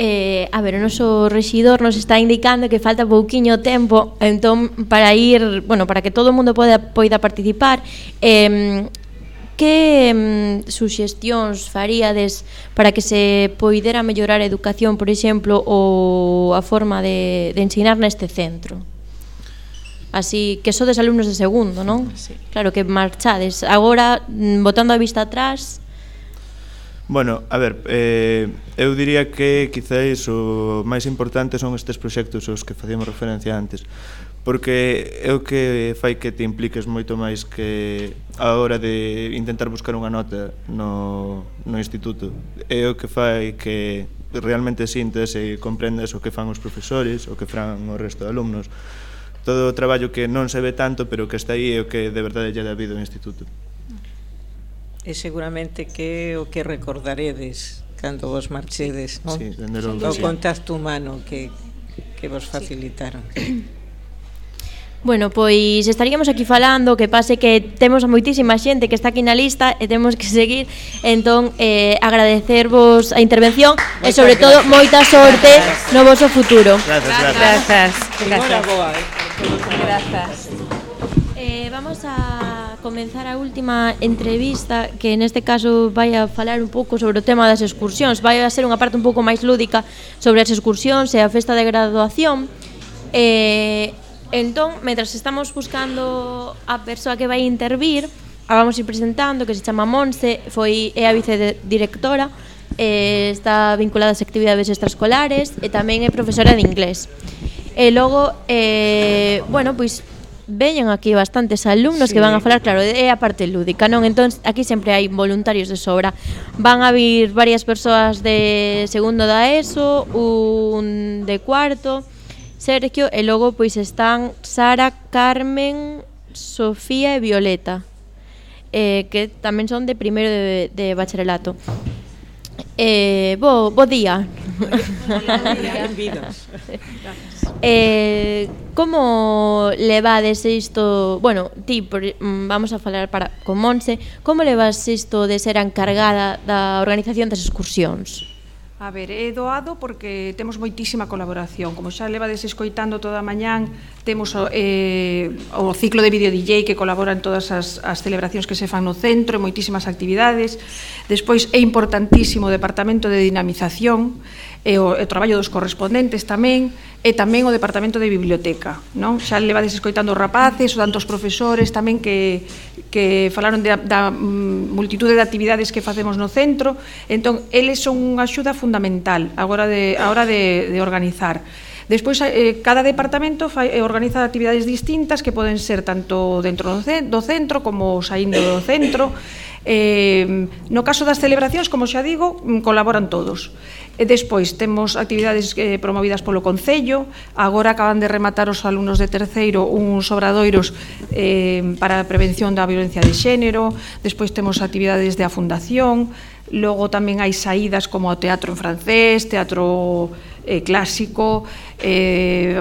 S2: Eh, a ver, o noso rexidor nos está indicando que falta pouquiño tempo entón para ir, bueno, para que todo o mundo poda, poida participar eh, Que mm, suxestións faríades para que se poidera mellorar a educación, por exemplo, ou a forma de, de ensinar neste centro? Así que sodes alumnos de segundo, non? Sí. Claro que marchades. Agora, mm, botando a vista atrás,
S35: Bueno, a ver, eh, eu diría que quizáis o máis importante son estes proxectos aos que facíamos referencia antes porque é o que fai que te impliques moito máis que a hora de intentar buscar unha nota no, no instituto. É o que fai que realmente sintes e comprendas o que fan os profesores, o que fan o resto de alumnos. Todo o traballo que non se ve tanto, pero que está aí é o que de verdade lle dá vida ao instituto.
S3: E seguramente que o que recordaredes cando vos marchedes, non?
S35: Sí, logo.
S3: O contacto humano que, que vos facilitaron. Sí. [clears throat]
S2: Bueno, pois estaríamos aquí falando que pase que temos a moitísima xente que está aquí na lista e temos que seguir entón eh, agradecervos a intervención moitas e sobre gracias. todo moita sorte gracias. no vosso futuro
S35: Gracias, gracias
S3: Gracias,
S2: gracias. Eh.
S3: gracias.
S2: Eh, Vamos a comenzar a última entrevista que neste caso vai a falar un pouco sobre o tema das excursións vai a ser unha parte un pouco máis lúdica sobre as excursións e a festa de graduación eh, Entón, mentras estamos buscando a persoa que vai intervir, a vamos ir presentando, que se chama Monse, foi é a vicedirectora, eh, está vinculada ás actividades extraescolares e tamén é profesora de inglés. E logo, eh, bueno, pois veñen aquí bastantes alumnos sí. que van a falar, claro, é a parte lúdica, non? Entón, aquí sempre hai voluntarios de sobra. Van a vir varias persoas de segundo da ESO, un de cuarto, Sergio e logo pois están Sara, Carmen, Sofía e Violeta eh, que tamén son de primeiro de, de bacharelato. Eh, bo, bo día.
S3: Benvidos. [laughs]
S2: eh, como levades isto, bueno, ti mm, vamos a falar para con Monse, como levas isto de ser encargada da organización das excursións?
S37: A ver, é doado porque temos moitísima colaboración. Como xa leva desescoitando toda a mañán, temos o, eh, o ciclo de vídeo DJ que colabora en todas as, as celebracións que se fan no centro, e moitísimas actividades. Despois é importantísimo o Departamento de Dinamización e o, e o traballo dos correspondentes tamén e tamén o Departamento de Biblioteca. Non? Xa levades escoitando os rapaces, o tantos profesores tamén que, que falaron de, da mm, multitude de actividades que facemos no centro. Entón, eles son unha axuda fundamental a hora de, a hora de, de organizar. Despois, eh, cada departamento fai, eh, organiza actividades distintas que poden ser tanto dentro do, do centro como saindo do centro. Eh, no caso das celebracións, como xa digo, mm, colaboran todos. E despois temos actividades eh, promovidas polo Concello, agora acaban de rematar os alumnos de terceiro uns obradoiros eh, para a prevención da violencia de xénero, despois temos actividades da Fundación, Logo tamén hai saídas como o teatro en francés, teatro eh, clásico. Eh,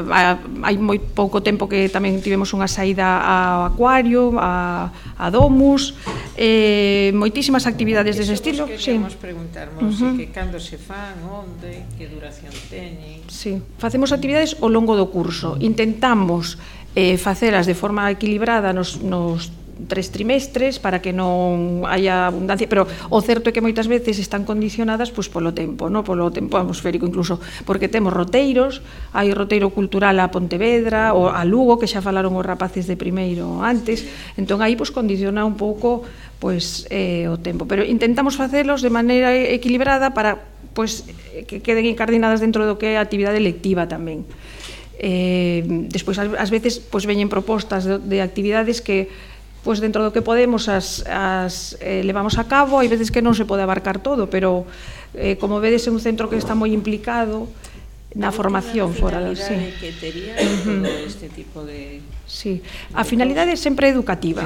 S37: hai moi pouco tempo que tamén tivemos unha saída ao acuario, a, a domus, eh, moitísimas actividades dese estilo.
S3: Sí. preguntar, uh -huh. que cando se fan, onde, que duración teñen?
S37: Sí, facemos actividades ao longo do curso. Intentamos eh, facelas de forma equilibrada nos, nos tres trimestres para que non haya abundancia, pero o certo é que moitas veces están condicionadas pois polo tempo, no polo tempo atmosférico incluso, porque temos roteiros, hai roteiro cultural a Pontevedra ou a Lugo que xa falaron os rapaces de primeiro antes, entón aí pois condiciona un pouco pois eh, o tempo, pero intentamos facelos de maneira equilibrada para pois que queden encardinadas dentro do que é a actividade lectiva tamén. Eh, despois ás veces pois veñen propostas de, de actividades que pois dentro do que podemos as, as eh, levamos a cabo, hai veces que non se pode abarcar todo, pero eh, como vedes é un centro que está moi implicado na formación fora
S3: foral,
S37: sí.
S3: que tería todo este tipo de
S37: Sí, a finalidade é sempre educativa.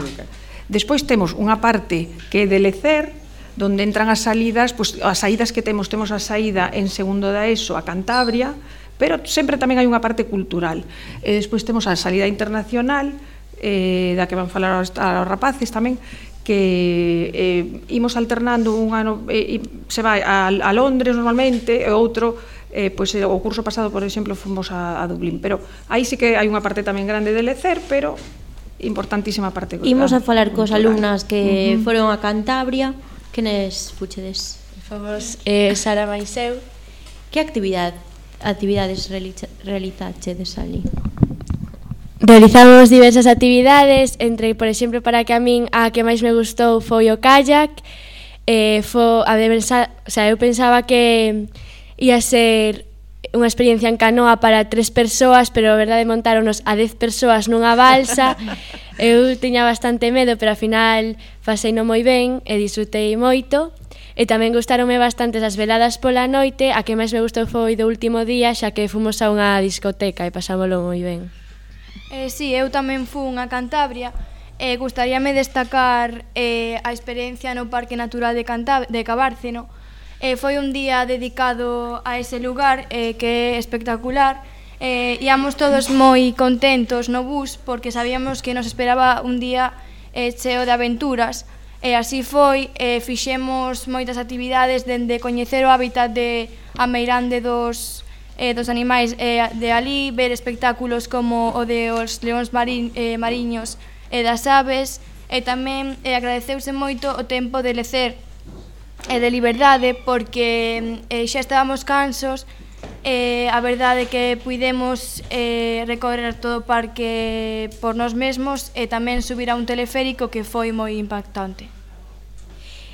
S37: Despois temos unha parte que é de lecer, donde entran as salidas, pois as saídas que temos, temos a saída en segundo da ESO a Cantabria, pero sempre tamén hai unha parte cultural. E despois temos a salida internacional, eh, da que van falar aos, aos rapaces tamén, que eh, imos alternando un ano, eh, se vai a, a Londres normalmente, e outro, eh, pois, eh, o curso pasado, por exemplo, fomos a, a Dublín, pero aí sí que hai unha parte tamén grande de lecer, pero importantísima parte.
S2: Imos a falar cos alumnas que
S37: uh -huh.
S2: foron a Cantabria, quenes fuchedes?
S38: Fomos eh, Sara Maiseu.
S2: Que actividade actividades realizachedes ali?
S38: Realizamos diversas actividades, entre, por exemplo, para que a min a que máis me gustou foi o kayak, eh, fo, a de pensar, o sea, eu pensaba que ia ser unha experiencia en canoa para tres persoas, pero a verdade montáronos a dez persoas nunha balsa. [laughs] Eu tiña bastante medo, pero ao final pasei moi ben e disfrutei moito. E tamén gustaronme bastante as veladas pola noite, a que máis me gustou foi do último día, xa que fomos a unha discoteca e pasámolo moi ben.
S39: Eh, sí, eu tamén fun a Cantabria e eh, gustaríame destacar eh, a experiencia no Parque Natural de, Cantab de Cabárceno. Eh, foi un día dedicado a ese lugar eh, que é espectacular. Eh, íamos todos moi contentos no bus porque sabíamos que nos esperaba un día eh, cheo de aventuras. E así foi, eh, fixemos moitas actividades dende coñecer o hábitat de Ameirande dos eh, dos animais eh, de ali, ver espectáculos como o de os leóns marín, eh, mariños e das aves, e tamén eh, agradeceuse moito o tempo de lecer e de liberdade porque eh, xa estábamos cansos eh, a verdade que puidemos eh, recorrer todo o parque por nós mesmos e tamén subir a un teleférico que foi moi impactante.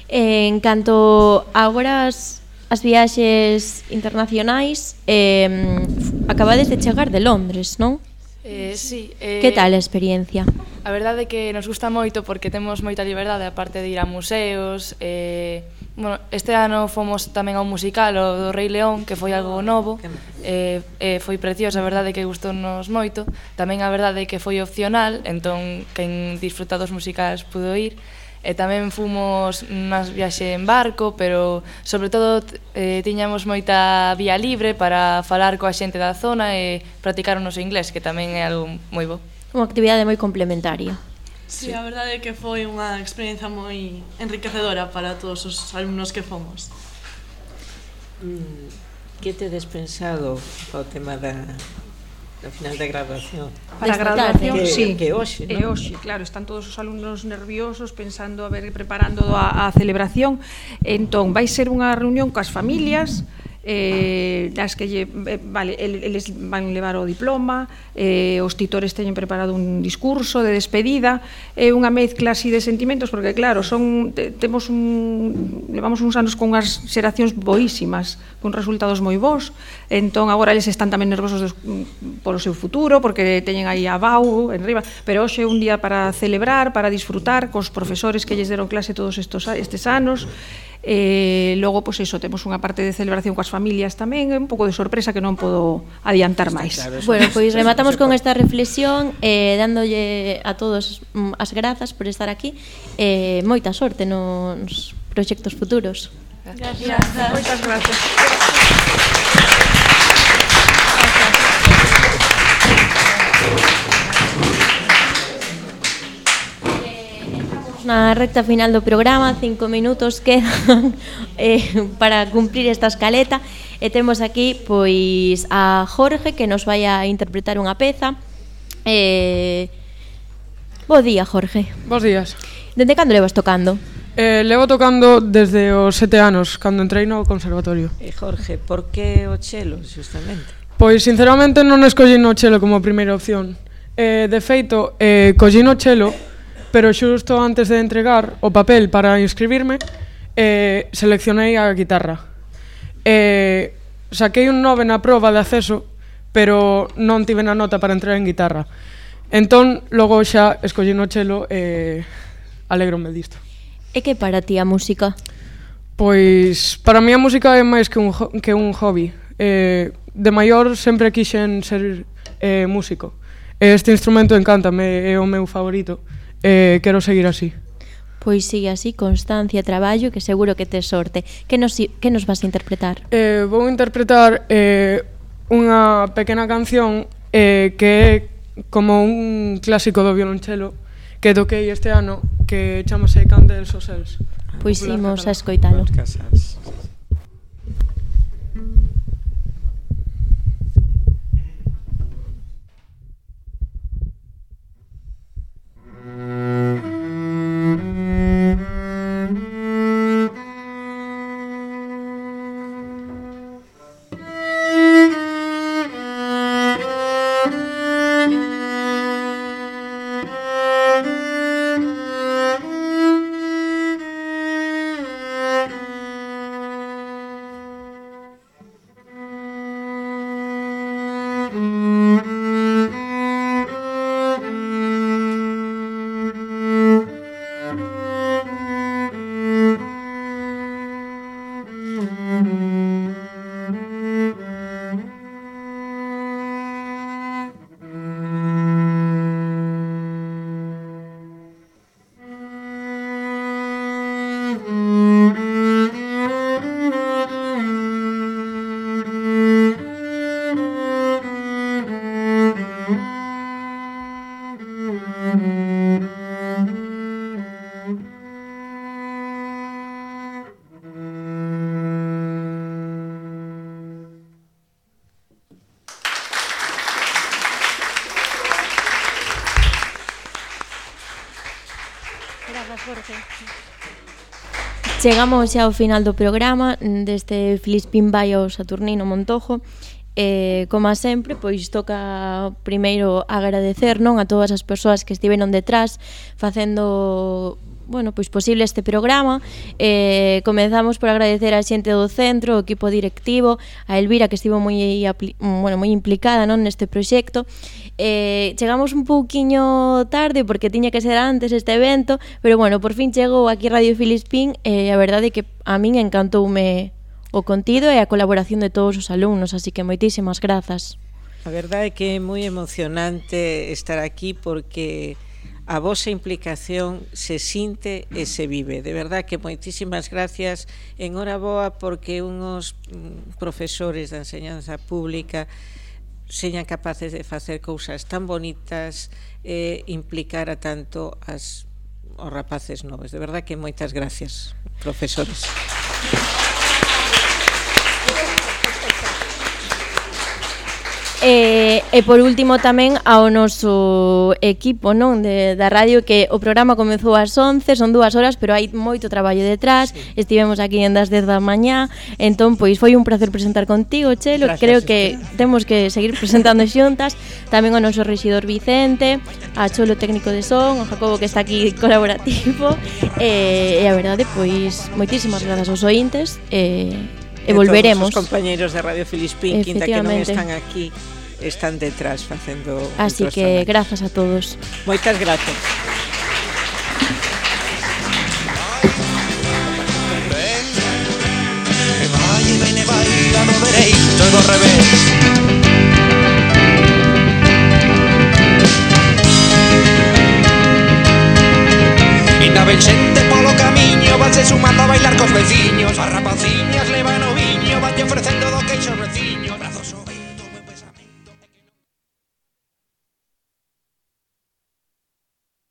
S2: En canto agora as as viaxes internacionais eh, acabades de chegar de Londres, non?
S36: Eh, sí, eh,
S2: que tal a experiencia?
S36: A verdade é que nos gusta moito porque temos moita liberdade aparte de ir a museos eh, bueno, este ano fomos tamén ao musical o do Rei León que foi algo novo eh, eh, foi precioso, a verdade é que gustou-nos moito tamén a verdade é que foi opcional entón quen disfruta dos musicais pudo ir e tamén fomos nas viaxe en barco, pero sobre todo eh, tiñamos moita vía libre para falar coa xente da zona e practicar o noso inglés, que tamén é algo moi bo.
S2: Unha actividade moi complementaria.
S40: Sí, sí, a verdade é que foi unha experiencia moi enriquecedora para todos os alumnos que fomos.
S3: Mm, que te despensado ao tema da no final da graduación.
S37: Para a graduación,
S3: que,
S37: sí.
S3: Que hoxe, non?
S37: Eh, hoxe, claro, están todos os alumnos nerviosos pensando, a ver, preparando a, a celebración. Entón, vai ser unha reunión coas familias, mm eh, das que lle, eh, vale, eles van levar o diploma, eh, os titores teñen preparado un discurso de despedida, é eh, unha mezcla así de sentimentos, porque claro, son te, temos un levamos uns anos con unhas xeracións boísimas, con resultados moi bons, entón agora eles están tamén nervosos dos, polo seu futuro, porque teñen aí a Bau en riba, pero hoxe é un día para celebrar, para disfrutar cos profesores que lles deron clase todos estos estes anos, eh, logo, pois eso, temos unha parte de celebración coas familias tamén, un pouco de sorpresa que non podo adiantar máis.
S2: Claro, bueno, pois pues, rematamos con esta reflexión eh, dándolle a todos mm, as grazas por estar aquí eh, moita sorte nos proxectos futuros.
S37: Gracias. Moitas gracias.
S2: Na recta final do programa, cinco minutos quedan [laughs] eh, para cumprir esta escaleta e temos aquí pois a Jorge que nos vai a interpretar unha peza. Eh, bo día, Jorge.
S41: Bos días.
S2: Dende cando levas tocando?
S41: Eh, levo tocando desde os sete anos, cando entrei no conservatorio.
S3: E Jorge, por que o chelo, justamente?
S41: Pois, sinceramente, non escollín o chelo como primeira opción. Eh, de feito, eh, collín o chelo pero xusto antes de entregar o papel para inscribirme, eh, seleccionei a guitarra. Eh, saquei un 9 na prova de acceso, pero non tive na nota para entrar en guitarra. Entón, logo xa escollín o chelo e eh, alegrome disto.
S2: E que para ti a música?
S41: Pois para mí a música é máis que un, que un hobby. Eh, de maior sempre quixen ser eh, músico. Este instrumento encántame, é o meu favorito eh, quero seguir así.
S2: Pois sigue así, constancia e traballo, que seguro que tes sorte. Que nos, que nos vas a interpretar?
S41: Eh, vou interpretar eh, unha pequena canción eh, que é como un clásico do violonchelo que toquei este ano que chamase Candles o
S2: Pois imos a escoitalo.
S3: Casas.
S2: Chegamos xa ao final do programa mm, deste Filispín vai ao Saturnino Montojo. Eh, como sempre, pois toca primeiro agradecer non a todas as persoas que estiveron detrás facendo bueno, pois posible este programa. Eh, comenzamos por agradecer a xente do centro, o equipo directivo, a Elvira que estivo moi bueno, moi implicada non neste proxecto Eh, chegamos un pouquiño tarde porque tiña que ser antes este evento, pero bueno, por fin chegou aquí Radio Filispín e eh, a verdade é que a min encantoume o contido e a colaboración de todos os alumnos, así que moitísimas grazas.
S3: A verdade é que é moi emocionante estar aquí porque a vosa implicación se sinte e se vive. De verdad que moitísimas gracias en hora boa porque unhos mm, profesores da enseñanza pública señan capaces de facer cousas tan bonitas e eh, implicar a tanto as os rapaces novos. De verdad que moitas gracias, profesores.
S2: E, e por último tamén ao noso equipo non de, da radio que o programa comezou ás 11, son dúas horas, pero hai moito traballo detrás, sí. estivemos aquí en das 10 da mañá, entón pois foi un placer presentar contigo, Chelo, Gracias, creo que usted. temos que seguir presentando xuntas, tamén o noso rexidor Vicente, a Cholo técnico de son, o Jacobo que está aquí colaborativo, e, e a verdade, pois moitísimas grazas aos ointes, e e volveremos.
S3: Todos os compañeiros de Radio Filispín, quinta que non están aquí, están detrás facendo
S2: Así que grazas a todos.
S3: Moitas grazas. do revés Inda ben xente polo camiño Vanse sumando a bailar cos veciños A rapacía te ofrecen